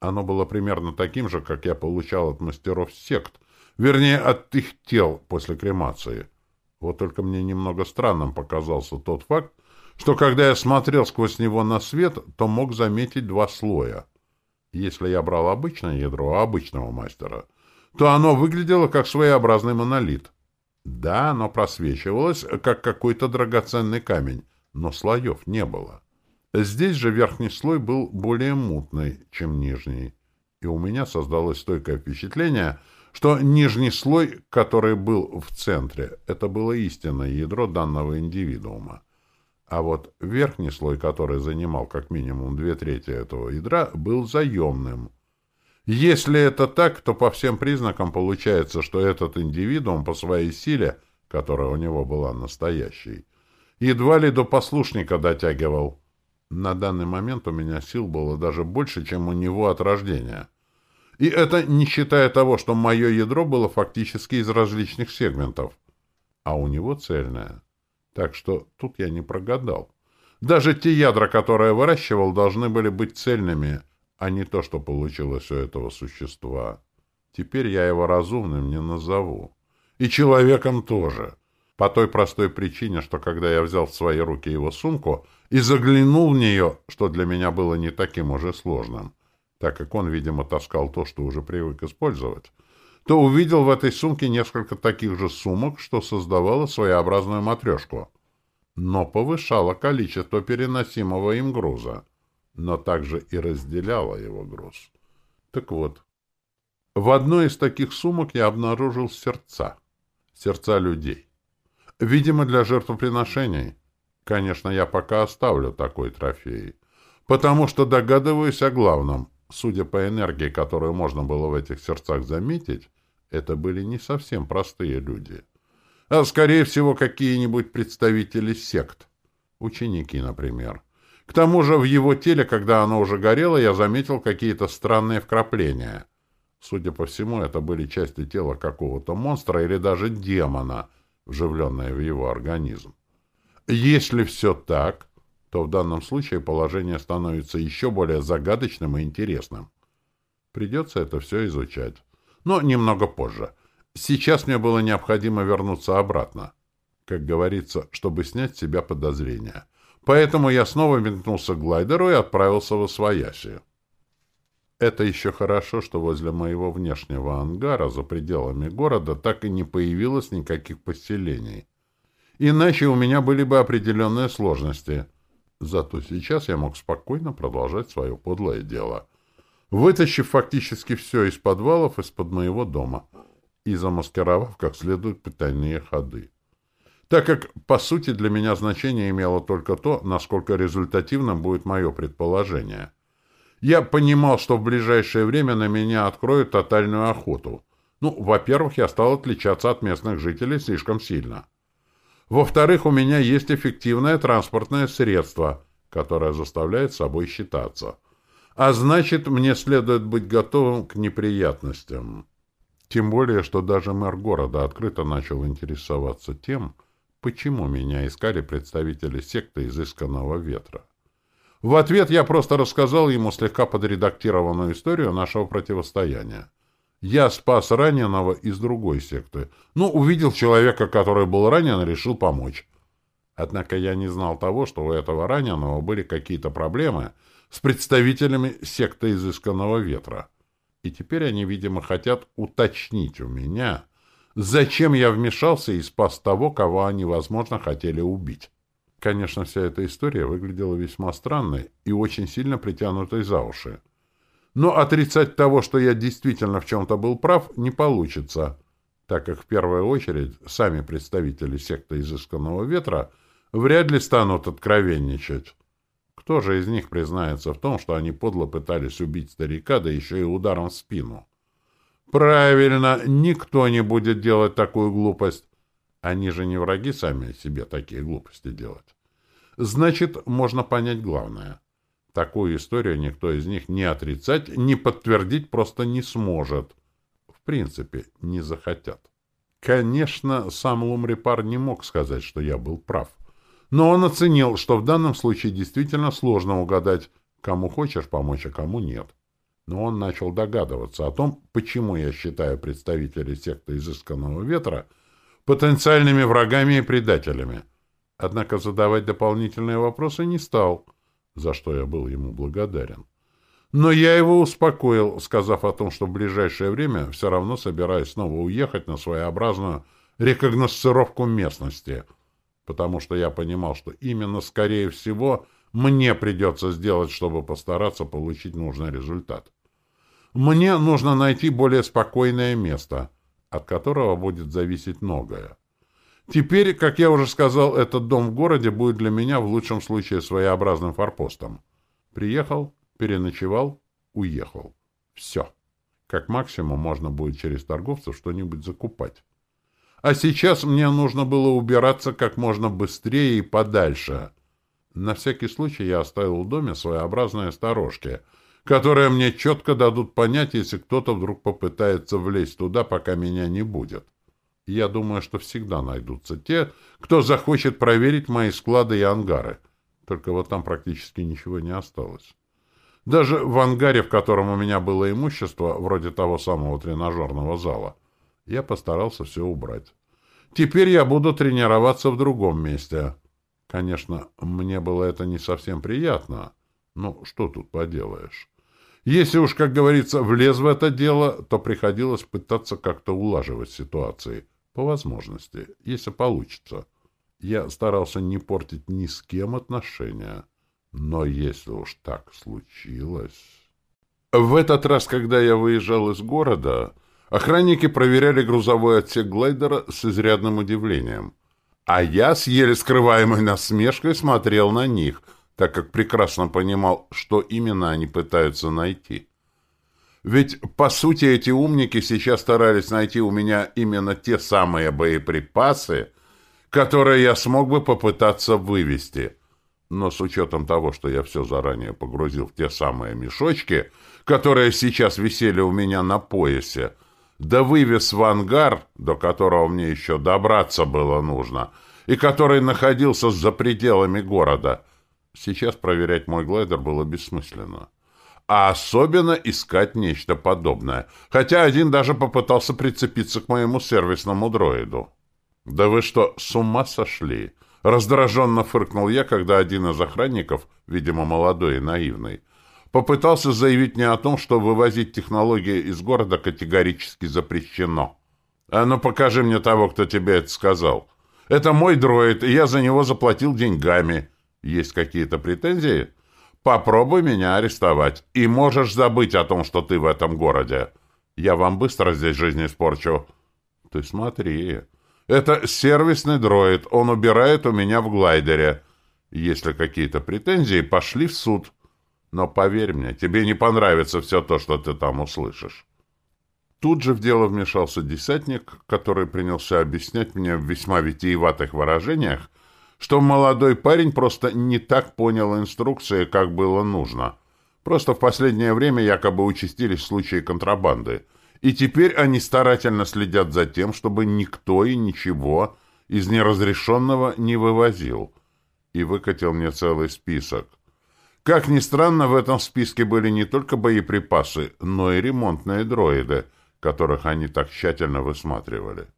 Оно было примерно таким же, как я получал от мастеров сект, вернее, от их тел после кремации. Вот только мне немного странным показался тот факт, что когда я смотрел сквозь него на свет, то мог заметить два слоя. Если я брал обычное ядро обычного мастера, то оно выглядело как своеобразный монолит. Да, оно просвечивалось, как какой-то драгоценный камень, но слоев не было. Здесь же верхний слой был более мутный, чем нижний, и у меня создалось стойкое впечатление, что нижний слой, который был в центре, это было истинное ядро данного индивидуума А вот верхний слой, который занимал как минимум две трети этого ядра, был заемным. Если это так, то по всем признакам получается, что этот индивидуум по своей силе, которая у него была настоящей, едва ли до послушника дотягивал. На данный момент у меня сил было даже больше, чем у него от рождения. И это не считая того, что мое ядро было фактически из различных сегментов, а у него цельное. Так что тут я не прогадал. Даже те ядра, которые выращивал, должны были быть цельными, а не то, что получилось у этого существа. Теперь я его разумным не назову. И человеком тоже. По той простой причине, что когда я взял в свои руки его сумку и заглянул в нее, что для меня было не таким уже сложным, так как он, видимо, таскал то, что уже привык использовать, то увидел в этой сумке несколько таких же сумок, что создавало своеобразную матрешку, но повышало количество переносимого им груза, но также и разделяло его груз. Так вот, в одной из таких сумок я обнаружил сердца, сердца людей. Видимо, для жертвоприношений. Конечно, я пока оставлю такой трофей, потому что догадываюсь о главном. Судя по энергии, которую можно было в этих сердцах заметить, это были не совсем простые люди, а, скорее всего, какие-нибудь представители сект. Ученики, например. К тому же в его теле, когда оно уже горело, я заметил какие-то странные вкрапления. Судя по всему, это были части тела какого-то монстра или даже демона — вживленное в его организм. Если все так, то в данном случае положение становится еще более загадочным и интересным. Придется это все изучать. Но немного позже. Сейчас мне было необходимо вернуться обратно. Как говорится, чтобы снять с себя подозрения. Поэтому я снова метнулся к глайдеру и отправился в Освояси. Это еще хорошо, что возле моего внешнего ангара за пределами города так и не появилось никаких поселений. Иначе у меня были бы определенные сложности. Зато сейчас я мог спокойно продолжать свое подлое дело, вытащив фактически все из подвалов из-под моего дома и замаскировав как следует потайные ходы. Так как, по сути, для меня значение имело только то, насколько результативным будет мое предположение — я понимал, что в ближайшее время на меня откроют тотальную охоту. Ну, во-первых, я стал отличаться от местных жителей слишком сильно. Во-вторых, у меня есть эффективное транспортное средство, которое заставляет собой считаться. А значит, мне следует быть готовым к неприятностям. Тем более, что даже мэр города открыто начал интересоваться тем, почему меня искали представители секты изысканного ветра. В ответ я просто рассказал ему слегка подредактированную историю нашего противостояния. Я спас раненого из другой секты. Ну, увидел человека, который был ранен, решил помочь. Однако я не знал того, что у этого раненого были какие-то проблемы с представителями секты изысканного ветра. И теперь они, видимо, хотят уточнить у меня, зачем я вмешался и спас того, кого они, возможно, хотели убить. Конечно, вся эта история выглядела весьма странной и очень сильно притянутой за уши. Но отрицать того, что я действительно в чем-то был прав, не получится, так как в первую очередь сами представители секты изысканного ветра вряд ли станут откровенничать. Кто же из них признается в том, что они подло пытались убить старика, да еще и ударом в спину? Правильно, никто не будет делать такую глупость. Они же не враги сами себе такие глупости делать. Значит, можно понять главное. Такую историю никто из них ни отрицать, ни подтвердить просто не сможет. В принципе, не захотят. Конечно, сам Лумрипар не мог сказать, что я был прав. Но он оценил, что в данном случае действительно сложно угадать, кому хочешь помочь, а кому нет. Но он начал догадываться о том, почему я считаю представителей секты изысканного ветра потенциальными врагами и предателями — Однако задавать дополнительные вопросы не стал, за что я был ему благодарен. Но я его успокоил, сказав о том, что в ближайшее время все равно собираюсь снова уехать на своеобразную рекогносцировку местности, потому что я понимал, что именно, скорее всего, мне придется сделать, чтобы постараться получить нужный результат. Мне нужно найти более спокойное место, от которого будет зависеть многое. Теперь, как я уже сказал, этот дом в городе будет для меня в лучшем случае своеобразным форпостом. Приехал, переночевал, уехал. Все. Как максимум можно будет через торговцев что-нибудь закупать. А сейчас мне нужно было убираться как можно быстрее и подальше. На всякий случай я оставил в доме своеобразные сторожки, которые мне четко дадут понять, если кто-то вдруг попытается влезть туда, пока меня не будет. Я думаю, что всегда найдутся те, кто захочет проверить мои склады и ангары. Только вот там практически ничего не осталось. Даже в ангаре, в котором у меня было имущество, вроде того самого тренажерного зала, я постарался все убрать. Теперь я буду тренироваться в другом месте. Конечно, мне было это не совсем приятно. Ну, что тут поделаешь? Если уж, как говорится, влез в это дело, то приходилось пытаться как-то улаживать ситуации. По возможности, если получится. Я старался не портить ни с кем отношения. Но если уж так случилось... В этот раз, когда я выезжал из города, охранники проверяли грузовой отсек глайдера с изрядным удивлением. А я с еле скрываемой насмешкой смотрел на них, так как прекрасно понимал, что именно они пытаются найти. Ведь, по сути, эти умники сейчас старались найти у меня именно те самые боеприпасы, которые я смог бы попытаться вывести. Но с учетом того, что я все заранее погрузил в те самые мешочки, которые сейчас висели у меня на поясе, да вывез в ангар, до которого мне еще добраться было нужно, и который находился за пределами города, сейчас проверять мой глайдер было бессмысленно а особенно искать нечто подобное. Хотя один даже попытался прицепиться к моему сервисному дроиду. «Да вы что, с ума сошли?» Раздраженно фыркнул я, когда один из охранников, видимо, молодой и наивный, попытался заявить мне о том, что вывозить технологии из города категорически запрещено. «А ну покажи мне того, кто тебе это сказал. Это мой дроид, и я за него заплатил деньгами. Есть какие-то претензии?» Попробуй меня арестовать, и можешь забыть о том, что ты в этом городе. Я вам быстро здесь жизнь испорчу. Ты смотри. Это сервисный дроид, он убирает у меня в глайдере. Если какие-то претензии, пошли в суд. Но поверь мне, тебе не понравится все то, что ты там услышишь. Тут же в дело вмешался десятник, который принялся объяснять мне в весьма витиеватых выражениях, что молодой парень просто не так понял инструкции, как было нужно. Просто в последнее время якобы участились случаи контрабанды. И теперь они старательно следят за тем, чтобы никто и ничего из неразрешенного не вывозил. И выкатил мне целый список. Как ни странно, в этом списке были не только боеприпасы, но и ремонтные дроиды, которых они так тщательно высматривали.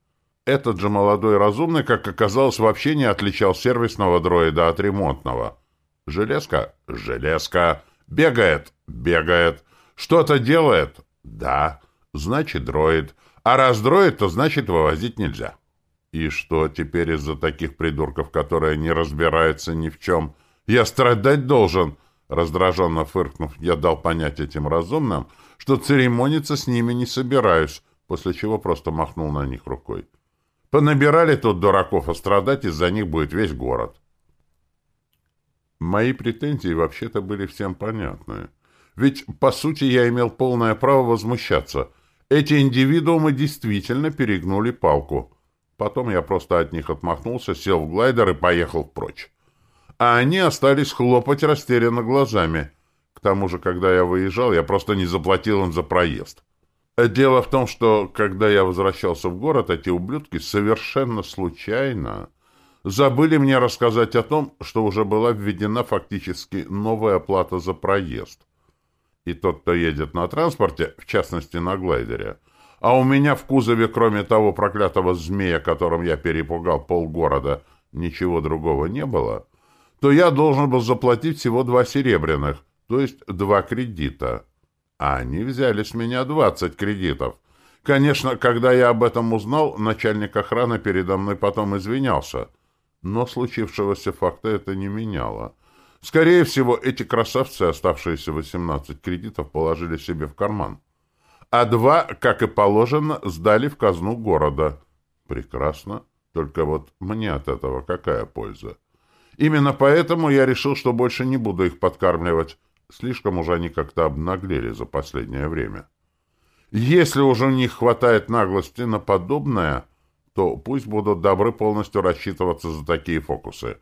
Этот же молодой разумный, как оказалось, вообще не отличал сервисного дроида от ремонтного. Железка? Железка. Бегает? Бегает. Что-то делает? Да. Значит, дроид. А раз дроид, то значит вывозить нельзя. И что теперь из-за таких придурков, которые не разбираются ни в чем, я страдать должен? Раздраженно фыркнув, я дал понять этим разумным, что церемониться с ними не собираюсь, после чего просто махнул на них рукой. Понабирали тут дураков, а страдать из-за них будет весь город. Мои претензии вообще-то были всем понятны. Ведь, по сути, я имел полное право возмущаться. Эти индивидуумы действительно перегнули палку. Потом я просто от них отмахнулся, сел в глайдер и поехал прочь. А они остались хлопать растерянно глазами. К тому же, когда я выезжал, я просто не заплатил им за проезд. Дело в том, что, когда я возвращался в город, эти ублюдки совершенно случайно забыли мне рассказать о том, что уже была введена фактически новая плата за проезд. И тот, кто едет на транспорте, в частности на глайдере, а у меня в кузове, кроме того проклятого змея, которым я перепугал полгорода, ничего другого не было, то я должен был заплатить всего два серебряных, то есть два кредита. А они взяли с меня двадцать кредитов. Конечно, когда я об этом узнал, начальник охраны передо мной потом извинялся. Но случившегося факта это не меняло. Скорее всего, эти красавцы, оставшиеся восемнадцать кредитов, положили себе в карман. А два, как и положено, сдали в казну города. Прекрасно. Только вот мне от этого какая польза? Именно поэтому я решил, что больше не буду их подкармливать. Слишком уже они как-то обнаглели за последнее время. Если уже у них хватает наглости на подобное, то пусть будут добры полностью рассчитываться за такие фокусы.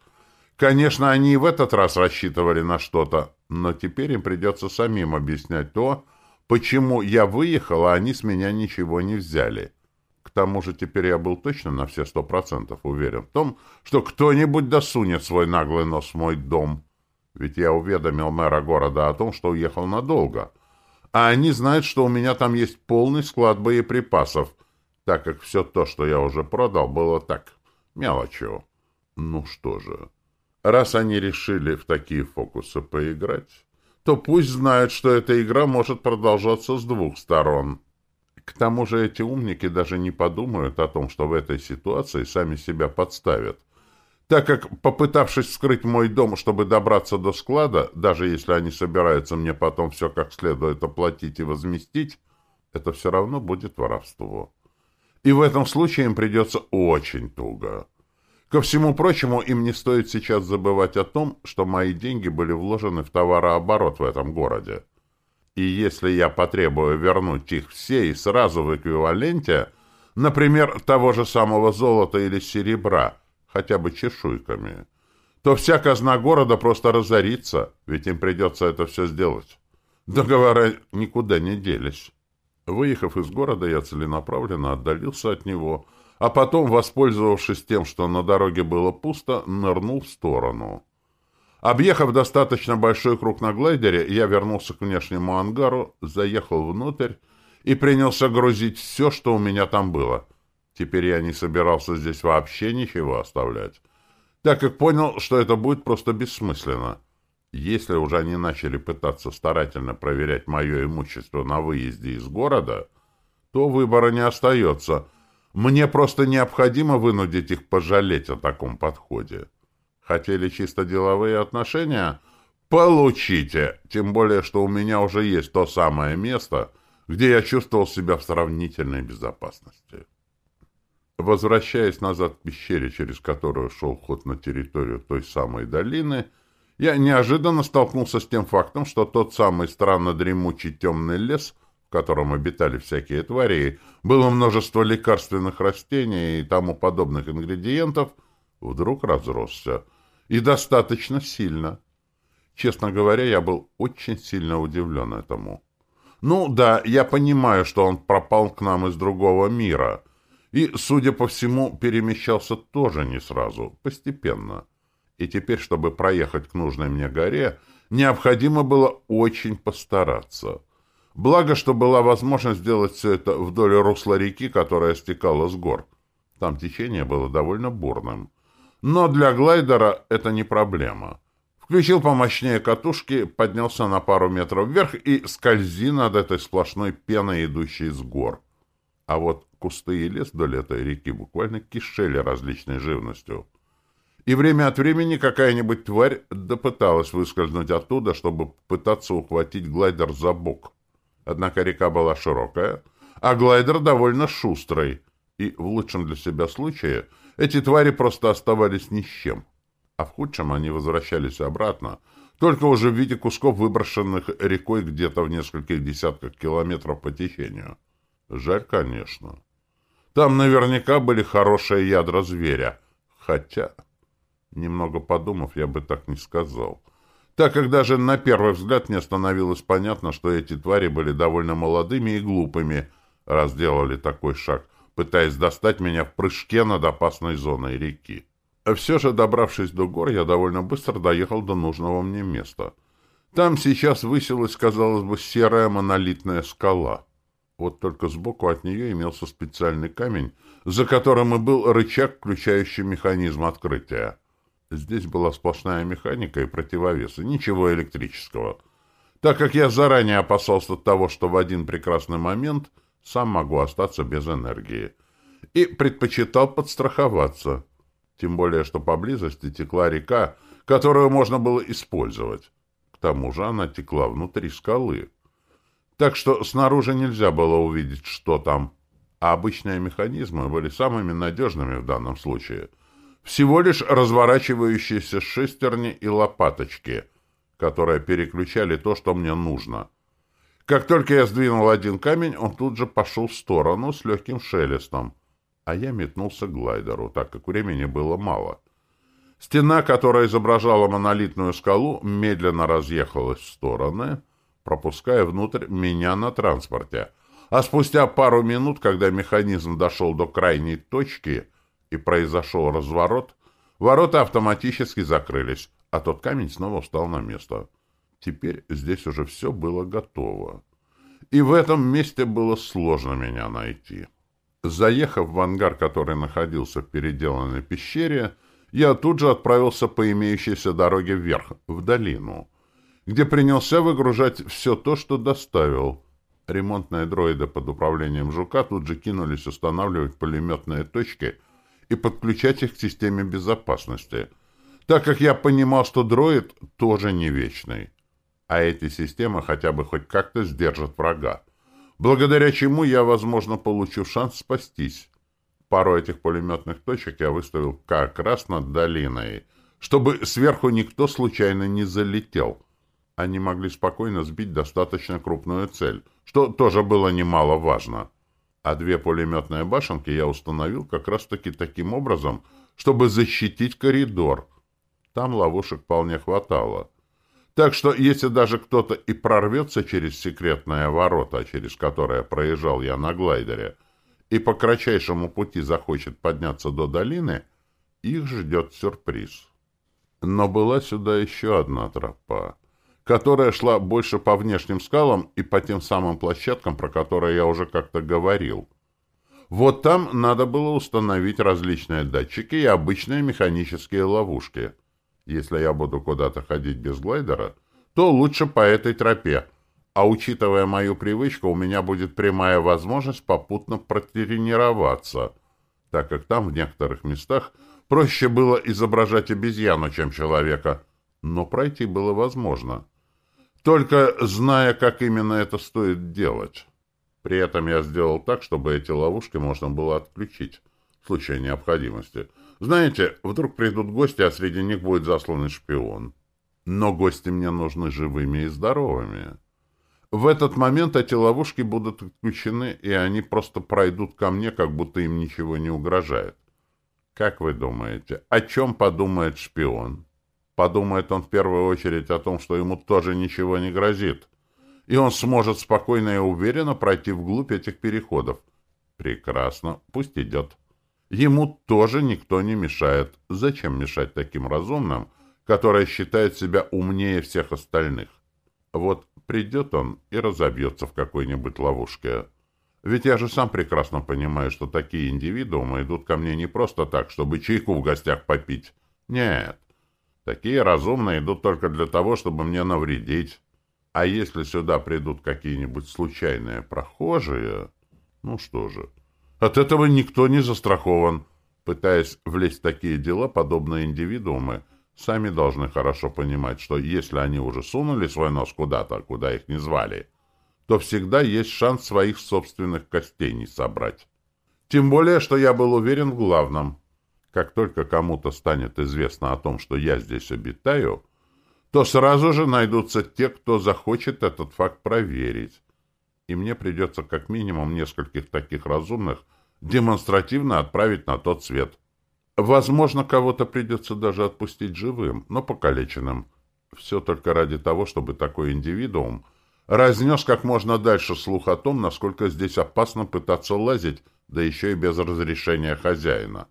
Конечно, они и в этот раз рассчитывали на что-то, но теперь им придется самим объяснять то, почему я выехал, а они с меня ничего не взяли. К тому же теперь я был точно на все сто процентов уверен в том, что кто-нибудь досунет свой наглый нос в мой дом. Ведь я уведомил мэра города о том, что уехал надолго. А они знают, что у меня там есть полный склад боеприпасов, так как все то, что я уже продал, было так, мелочью. Ну что же, раз они решили в такие фокусы поиграть, то пусть знают, что эта игра может продолжаться с двух сторон. К тому же эти умники даже не подумают о том, что в этой ситуации сами себя подставят. Так как, попытавшись вскрыть мой дом, чтобы добраться до склада, даже если они собираются мне потом все как следует оплатить и возместить, это все равно будет воровство. И в этом случае им придется очень туго. Ко всему прочему, им не стоит сейчас забывать о том, что мои деньги были вложены в товарооборот в этом городе. И если я потребую вернуть их все и сразу в эквиваленте, например, того же самого золота или серебра, хотя бы чешуйками, то вся казна города просто разорится, ведь им придется это все сделать. Договора никуда не делись. Выехав из города, я целенаправленно отдалился от него, а потом, воспользовавшись тем, что на дороге было пусто, нырнул в сторону. Объехав достаточно большой круг на глайдере, я вернулся к внешнему ангару, заехал внутрь и принялся грузить все, что у меня там было. Теперь я не собирался здесь вообще ничего оставлять, так как понял, что это будет просто бессмысленно. Если уже они начали пытаться старательно проверять мое имущество на выезде из города, то выбора не остается. Мне просто необходимо вынудить их пожалеть о таком подходе. Хотели чисто деловые отношения? Получите! Тем более, что у меня уже есть то самое место, где я чувствовал себя в сравнительной безопасности. Возвращаясь назад к пещере, через которую шел ход на территорию той самой долины, я неожиданно столкнулся с тем фактом, что тот самый странно дремучий темный лес, в котором обитали всякие твари, было множество лекарственных растений и тому подобных ингредиентов, вдруг разросся, и достаточно сильно. Честно говоря, я был очень сильно удивлен этому. Ну да, я понимаю, что он пропал к нам из другого мира. И, судя по всему, перемещался тоже не сразу, постепенно. И теперь, чтобы проехать к нужной мне горе, необходимо было очень постараться. Благо, что была возможность сделать все это вдоль русла реки, которая стекала с гор. Там течение было довольно бурным. Но для глайдера это не проблема. Включил помощнее катушки, поднялся на пару метров вверх и скользи над этой сплошной пеной, идущей с гор. А вот кусты и лес вдоль этой реки буквально кишели различной живностью. И время от времени какая-нибудь тварь допыталась выскользнуть оттуда, чтобы пытаться ухватить глайдер за бок. Однако река была широкая, а глайдер довольно шустрый, и в лучшем для себя случае — эти твари просто оставались ни с чем. А в худшем они возвращались обратно, только уже в виде кусков, выброшенных рекой где-то в нескольких десятках километров по течению. Жаль, конечно. Там наверняка были хорошие ядра зверя. Хотя, немного подумав, я бы так не сказал. Так как даже на первый взгляд мне становилось понятно, что эти твари были довольно молодыми и глупыми, раз делали такой шаг пытаясь достать меня в прыжке над опасной зоной реки. Все же, добравшись до гор, я довольно быстро доехал до нужного мне места. Там сейчас высилась, казалось бы, серая монолитная скала. Вот только сбоку от нее имелся специальный камень, за которым и был рычаг, включающий механизм открытия. Здесь была сплошная механика и противовесы, ничего электрического. Так как я заранее опасался того, что в один прекрасный момент — сам могу остаться без энергии. И предпочитал подстраховаться. Тем более, что поблизости текла река, которую можно было использовать. К тому же она текла внутри скалы. Так что снаружи нельзя было увидеть, что там. а обычные механизмы были самыми надежными в данном случае. Всего лишь разворачивающиеся шестерни и лопаточки, которые переключали то, что мне нужно. Как только я сдвинул один камень, он тут же пошел в сторону с легким шелестом, а я метнулся к глайдеру, так как времени было мало. Стена, которая изображала монолитную скалу, медленно разъехалась в стороны, пропуская внутрь меня на транспорте. А спустя пару минут, когда механизм дошел до крайней точки и произошел разворот, ворота автоматически закрылись, а тот камень снова встал на место. Теперь здесь уже все было готово. И в этом месте было сложно меня найти. Заехав в ангар, который находился в переделанной пещере, я тут же отправился по имеющейся дороге вверх, в долину, где принялся выгружать все то, что доставил. Ремонтные дроиды под управлением «Жука» тут же кинулись устанавливать пулеметные точки и подключать их к системе безопасности, так как я понимал, что дроид тоже не вечный, а эти системы хотя бы хоть как-то сдержат врага, благодаря чему я, возможно, получу шанс спастись. Пару этих пулеметных точек я выставил как раз над долиной, чтобы сверху никто случайно не залетел. Они могли спокойно сбить достаточно крупную цель, что тоже было немаловажно. А две пулеметные башенки я установил как раз-таки таким образом, чтобы защитить коридор. Там ловушек вполне хватало. Так что, если даже кто-то и прорвется через секретное ворота, через которое проезжал я на глайдере, и по кратчайшему пути захочет подняться до долины, их ждет сюрприз. Но была сюда еще одна тропа, которая шла больше по внешним скалам и по тем самым площадкам, про которые я уже как-то говорил. Вот там надо было установить различные датчики и обычные механические ловушки. Если я буду куда-то ходить без глайдера, то лучше по этой тропе, а учитывая мою привычку, у меня будет прямая возможность попутно протренироваться, так как там в некоторых местах проще было изображать обезьяну, чем человека, но пройти было возможно. Только зная, как именно это стоит делать. При этом я сделал так, чтобы эти ловушки можно было отключить в случае необходимости. Знаете, вдруг придут гости, а среди них будет засланный шпион. Но гости мне нужны живыми и здоровыми. В этот момент эти ловушки будут отключены, и они просто пройдут ко мне, как будто им ничего не угрожает. Как вы думаете, о чем подумает шпион? Подумает он в первую очередь о том, что ему тоже ничего не грозит, и он сможет спокойно и уверенно пройти вглубь этих переходов. Прекрасно, пусть идет. Ему тоже никто не мешает. Зачем мешать таким разумным, которые считают себя умнее всех остальных? Вот придет он и разобьется в какой-нибудь ловушке. Ведь я же сам прекрасно понимаю, что такие индивидуумы идут ко мне не просто так, чтобы чайку в гостях попить. Нет. Такие разумные идут только для того, чтобы мне навредить. А если сюда придут какие-нибудь случайные прохожие... Ну что же, от этого никто не застрахован. Пытаясь влезть в такие дела, подобные индивидуумы сами должны хорошо понимать, что если они уже сунули свой нос куда-то, куда их не звали, то всегда есть шанс своих собственных костей не собрать. Тем более, что я был уверен в главном. Как только кому-то станет известно о том, что я здесь обитаю, то сразу же найдутся те, кто захочет этот факт проверить. И мне придется как минимум нескольких таких разумных демонстративно отправить на тот свет. Возможно, кого-то придется даже отпустить живым, но покалеченным. Все только ради того, чтобы такой индивидуум разнес как можно дальше слух о том, насколько здесь опасно пытаться лазить, да еще и без разрешения хозяина.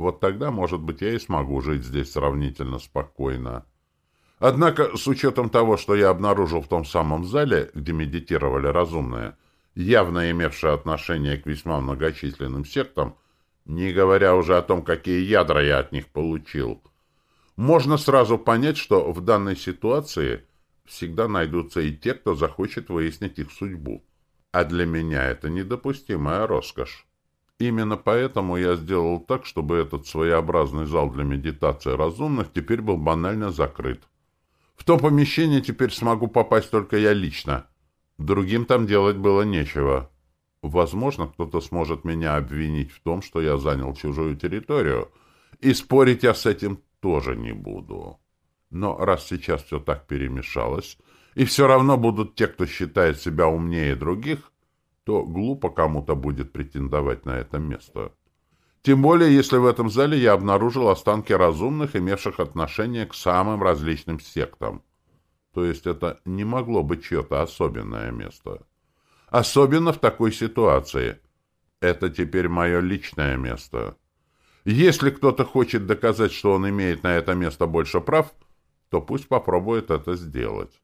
Вот тогда, может быть, я и смогу жить здесь сравнительно спокойно. Однако, с учетом того, что я обнаружил в том самом зале, где медитировали разумные, явно имевшие отношение к весьма многочисленным сектам, не говоря уже о том, какие ядра я от них получил. Можно сразу понять, что в данной ситуации всегда найдутся и те, кто захочет выяснить их судьбу. А для меня это недопустимая роскошь. Именно поэтому я сделал так, чтобы этот своеобразный зал для медитации разумных теперь был банально закрыт. В то помещение теперь смогу попасть только я лично. Другим там делать было нечего. Возможно, кто-то сможет меня обвинить в том, что я занял чужую территорию, и спорить я с этим тоже не буду. Но раз сейчас все так перемешалось, и все равно будут те, кто считает себя умнее других, то глупо кому-то будет претендовать на это место. Тем более, если в этом зале я обнаружил останки разумных, имевших отношение к самым различным сектам. То есть это не могло быть чье-то особенное место. Особенно в такой ситуации. Это теперь мое личное место. Если кто-то хочет доказать, что он имеет на это место больше прав, то пусть попробует это сделать.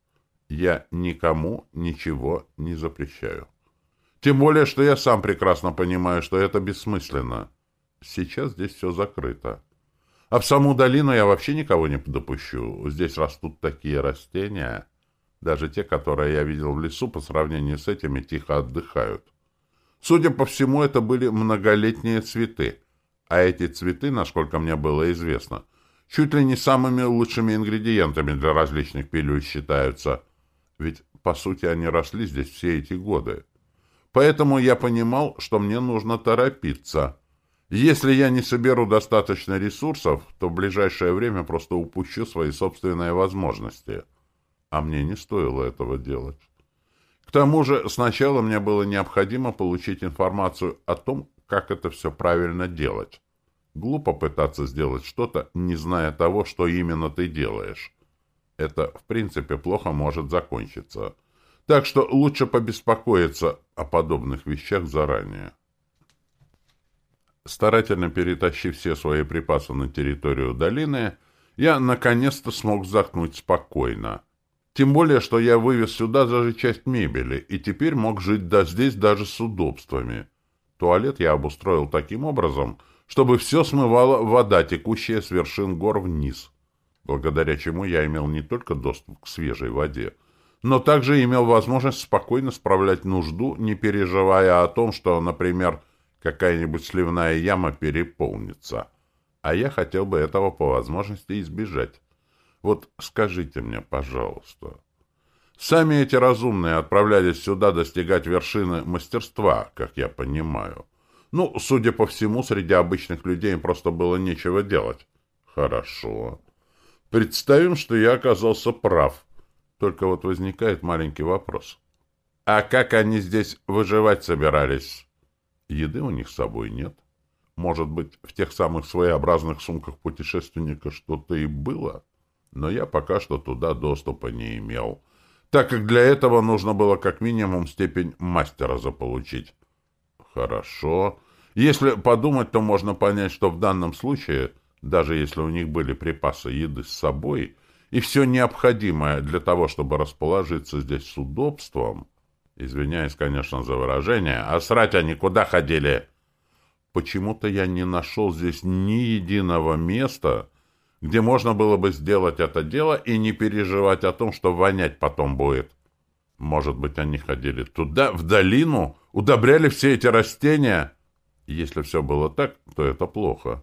Я никому ничего не запрещаю. Тем более, что я сам прекрасно понимаю, что это бессмысленно. Сейчас здесь все закрыто. А в саму долину я вообще никого не допущу. Здесь растут такие растения. Даже те, которые я видел в лесу, по сравнению с этими тихо отдыхают. Судя по всему, это были многолетние цветы. А эти цветы, насколько мне было известно, чуть ли не самыми лучшими ингредиентами для различных пилюль считаются. Ведь, по сути, они росли здесь все эти годы. Поэтому я понимал, что мне нужно торопиться. Если я не соберу достаточно ресурсов, то в ближайшее время просто упущу свои собственные возможности. А мне не стоило этого делать. К тому же сначала мне было необходимо получить информацию о том, как это все правильно делать. Глупо пытаться сделать что-то, не зная того, что именно ты делаешь. Это, в принципе, плохо может закончиться. Так что лучше побеспокоиться о подобных вещах заранее. Старательно перетащив все свои припасы на территорию долины, я наконец-то смог вздохнуть спокойно. Тем более, что я вывез сюда даже часть мебели, и теперь мог жить до здесь даже с удобствами. Туалет я обустроил таким образом, чтобы все смывала вода, текущая с вершин гор вниз, благодаря чему я имел не только доступ к свежей воде, но также имел возможность спокойно справлять нужду, не переживая о том, что, например, какая-нибудь сливная яма переполнится. А я хотел бы этого по возможности избежать. Вот скажите мне, пожалуйста. Сами эти разумные отправлялись сюда достигать вершины мастерства, как я понимаю. Ну, судя по всему, среди обычных людей им просто было нечего делать. Хорошо. Представим, что я оказался прав. Только вот возникает маленький вопрос. А как они здесь выживать собирались? Еды у них с собой нет. Может быть, в тех самых своеобразных сумках путешественника что-то и было? Но я пока что туда доступа не имел, так как для этого нужно было как минимум степень мастера заполучить. Хорошо. Если подумать, то можно понять, что в данном случае, даже если у них были припасы еды с собой, и все необходимое для того, чтобы расположиться здесь с удобством, извиняюсь, конечно, за выражение, а срать они куда ходили? Почему-то я не нашел здесь ни единого места, где можно было бы сделать это дело и не переживать о том, что вонять потом будет. Может быть, они ходили туда, в долину, удобряли все эти растения? Если все было так, то это плохо.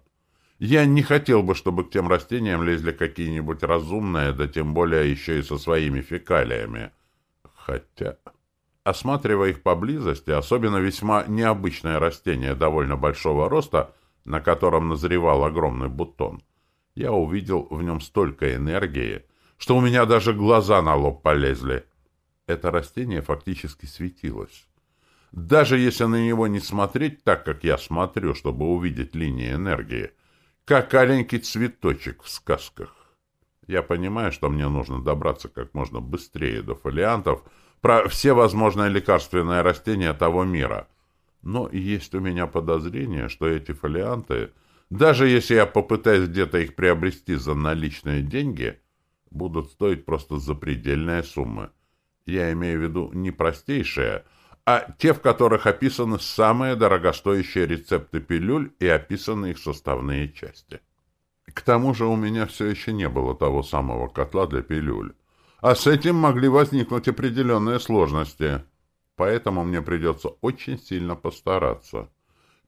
Я не хотел бы, чтобы к тем растениям лезли какие-нибудь разумные, да тем более еще и со своими фекалиями. Хотя, осматривая их поблизости, особенно весьма необычное растение довольно большого роста, на котором назревал огромный бутон, я увидел в нем столько энергии, что у меня даже глаза на лоб полезли. Это растение фактически светилось. Даже если на него не смотреть так, как я смотрю, чтобы увидеть линии энергии — как аленький цветочек в сказках. Я понимаю, что мне нужно добраться как можно быстрее до фолиантов про все возможные лекарственные растения того мира. Но есть у меня подозрение, что эти фолианты, даже если я попытаюсь где-то их приобрести за наличные деньги, будут стоить просто запредельные суммы. Я имею в виду не простейшие, а те, в которых описаны самые дорогостоящие рецепты пилюль и описаны их составные части. К тому же у меня все еще не было того самого котла для пилюль. А с этим могли возникнуть определенные сложности. Поэтому мне придется очень сильно постараться.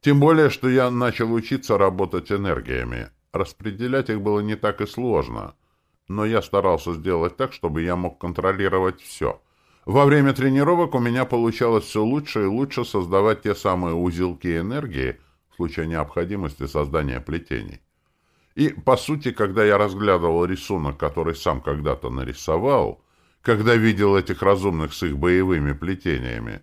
Тем более, что я начал учиться работать энергиями. Распределять их было не так и сложно. Но я старался сделать так, чтобы я мог контролировать все — Во время тренировок у меня получалось все лучше и лучше создавать те самые узелки энергии в случае необходимости создания плетений. И, по сути, когда я разглядывал рисунок, который сам когда-то нарисовал, когда видел этих разумных с их боевыми плетениями,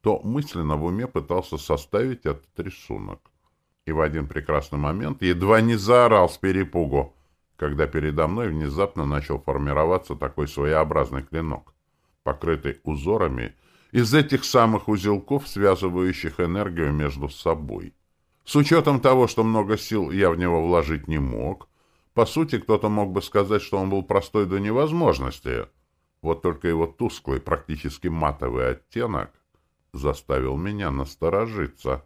то мысленно в уме пытался составить этот рисунок. И в один прекрасный момент едва не заорал с перепугу, когда передо мной внезапно начал формироваться такой своеобразный клинок, покрытый узорами из этих самых узелков, связывающих энергию между собой. С учетом того, что много сил я в него вложить не мог, по сути, кто-то мог бы сказать, что он был простой до невозможности. Вот только его тусклый, практически матовый оттенок заставил меня насторожиться.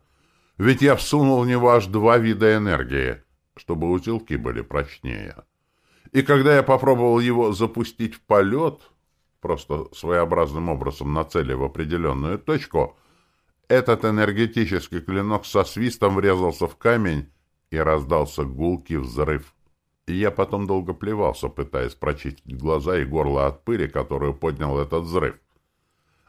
Ведь я всунул в него аж два вида энергии, чтобы узелки были прочнее. И когда я попробовал его запустить в полет, просто своеобразным образом нацелив определенную точку, этот энергетический клинок со свистом врезался в камень и раздался гулкий взрыв. И я потом долго плевался, пытаясь прочистить глаза и горло от пыли, которую поднял этот взрыв.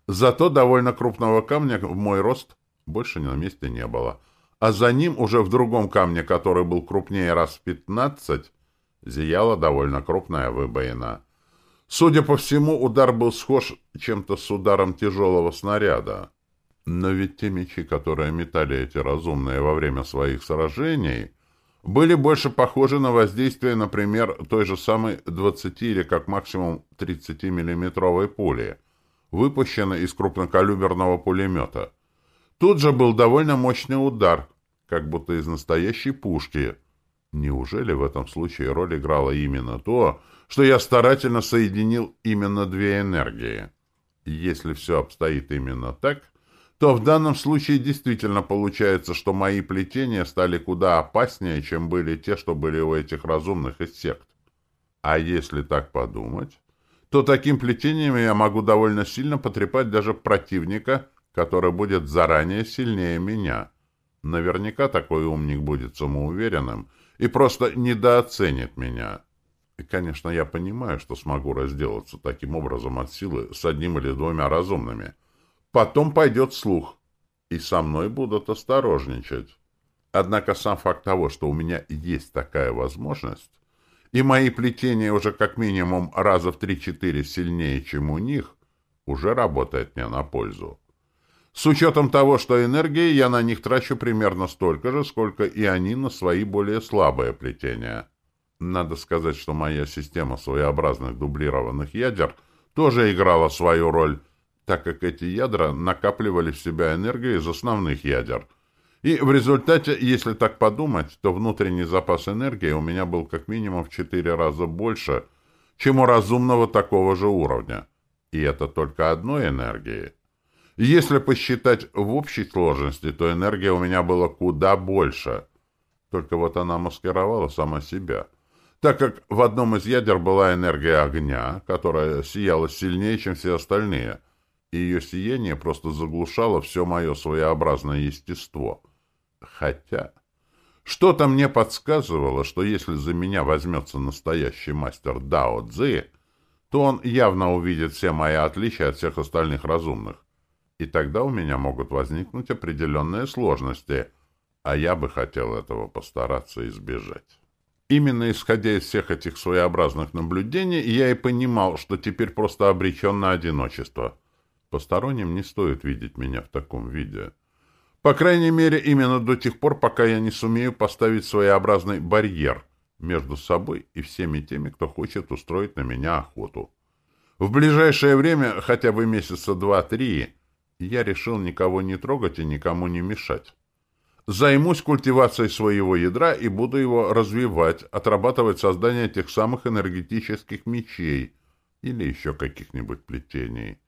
Зато довольно крупного камня в мой рост больше на месте не было. А за ним, уже в другом камне, который был крупнее раз в пятнадцать, зияла довольно крупная выбоина. Судя по всему, удар был схож чем-то с ударом тяжелого снаряда. Но ведь те мечи, которые метали эти разумные во время своих сражений, были больше похожи на воздействие, например, той же самой 20 или как максимум 30-миллиметровой пули, выпущенной из крупнокалиберного пулемета. Тут же был довольно мощный удар, как будто из настоящей пушки — Неужели в этом случае роль играла именно то, что я старательно соединил именно две энергии? Если все обстоит именно так, то в данном случае действительно получается, что мои плетения стали куда опаснее, чем были те, что были у этих разумных из сект. А если так подумать, то таким плетением я могу довольно сильно потрепать даже противника, который будет заранее сильнее меня. Наверняка такой умник будет самоуверенным и просто недооценит меня. Конечно, я понимаю, что смогу разделаться таким образом от силы с одним или двумя разумными. Потом пойдет слух, и со мной будут осторожничать. Однако сам факт того, что у меня есть такая возможность, и мои плетения уже как минимум раза в три-четыре сильнее, чем у них, уже работает мне на пользу. С учетом того, что энергии я на них трачу примерно столько же, сколько и они на свои более слабые плетения. Надо сказать, что моя система своеобразных дублированных ядер тоже играла свою роль, так как эти ядра накапливали в себя энергию из основных ядер. И в результате, если так подумать, то внутренний запас энергии у меня был как минимум в четыре раза больше, чем у разумного такого же уровня. И это только одной энергии. Если посчитать в общей сложности, то энергия у меня была куда больше. Только вот она маскировала сама себя. Так как в одном из ядер была энергия огня, которая сияла сильнее, чем все остальные, и ее сияние просто заглушало все мое своеобразное естество. Хотя... Что-то мне подсказывало, что если за меня возьмется настоящий мастер Дао Цзи, то он явно увидит все мои отличия от всех остальных разумных и тогда у меня могут возникнуть определенные сложности, а я бы хотел этого постараться избежать. Именно исходя из всех этих своеобразных наблюдений, я и понимал, что теперь просто обречен на одиночество. Посторонним не стоит видеть меня в таком виде. По крайней мере, именно до тех пор, пока я не сумею поставить своеобразный барьер между собой и всеми теми, кто хочет устроить на меня охоту. В ближайшее время, хотя бы месяца два-три, я решил никого не трогать и никому не мешать. Займусь культивацией своего ядра и буду его развивать, отрабатывать создание тех самых энергетических мечей или еще каких-нибудь плетений.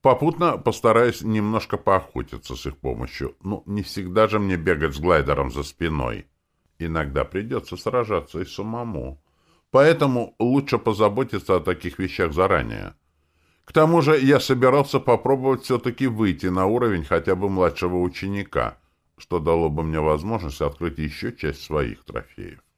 Попутно постараюсь немножко поохотиться с их помощью. Ну, не всегда же мне бегать с глайдером за спиной. Иногда придется сражаться и самому. Поэтому лучше позаботиться о таких вещах заранее. К тому же я собирался попробовать все-таки выйти на уровень хотя бы младшего ученика, что дало бы мне возможность открыть еще часть своих трофеев.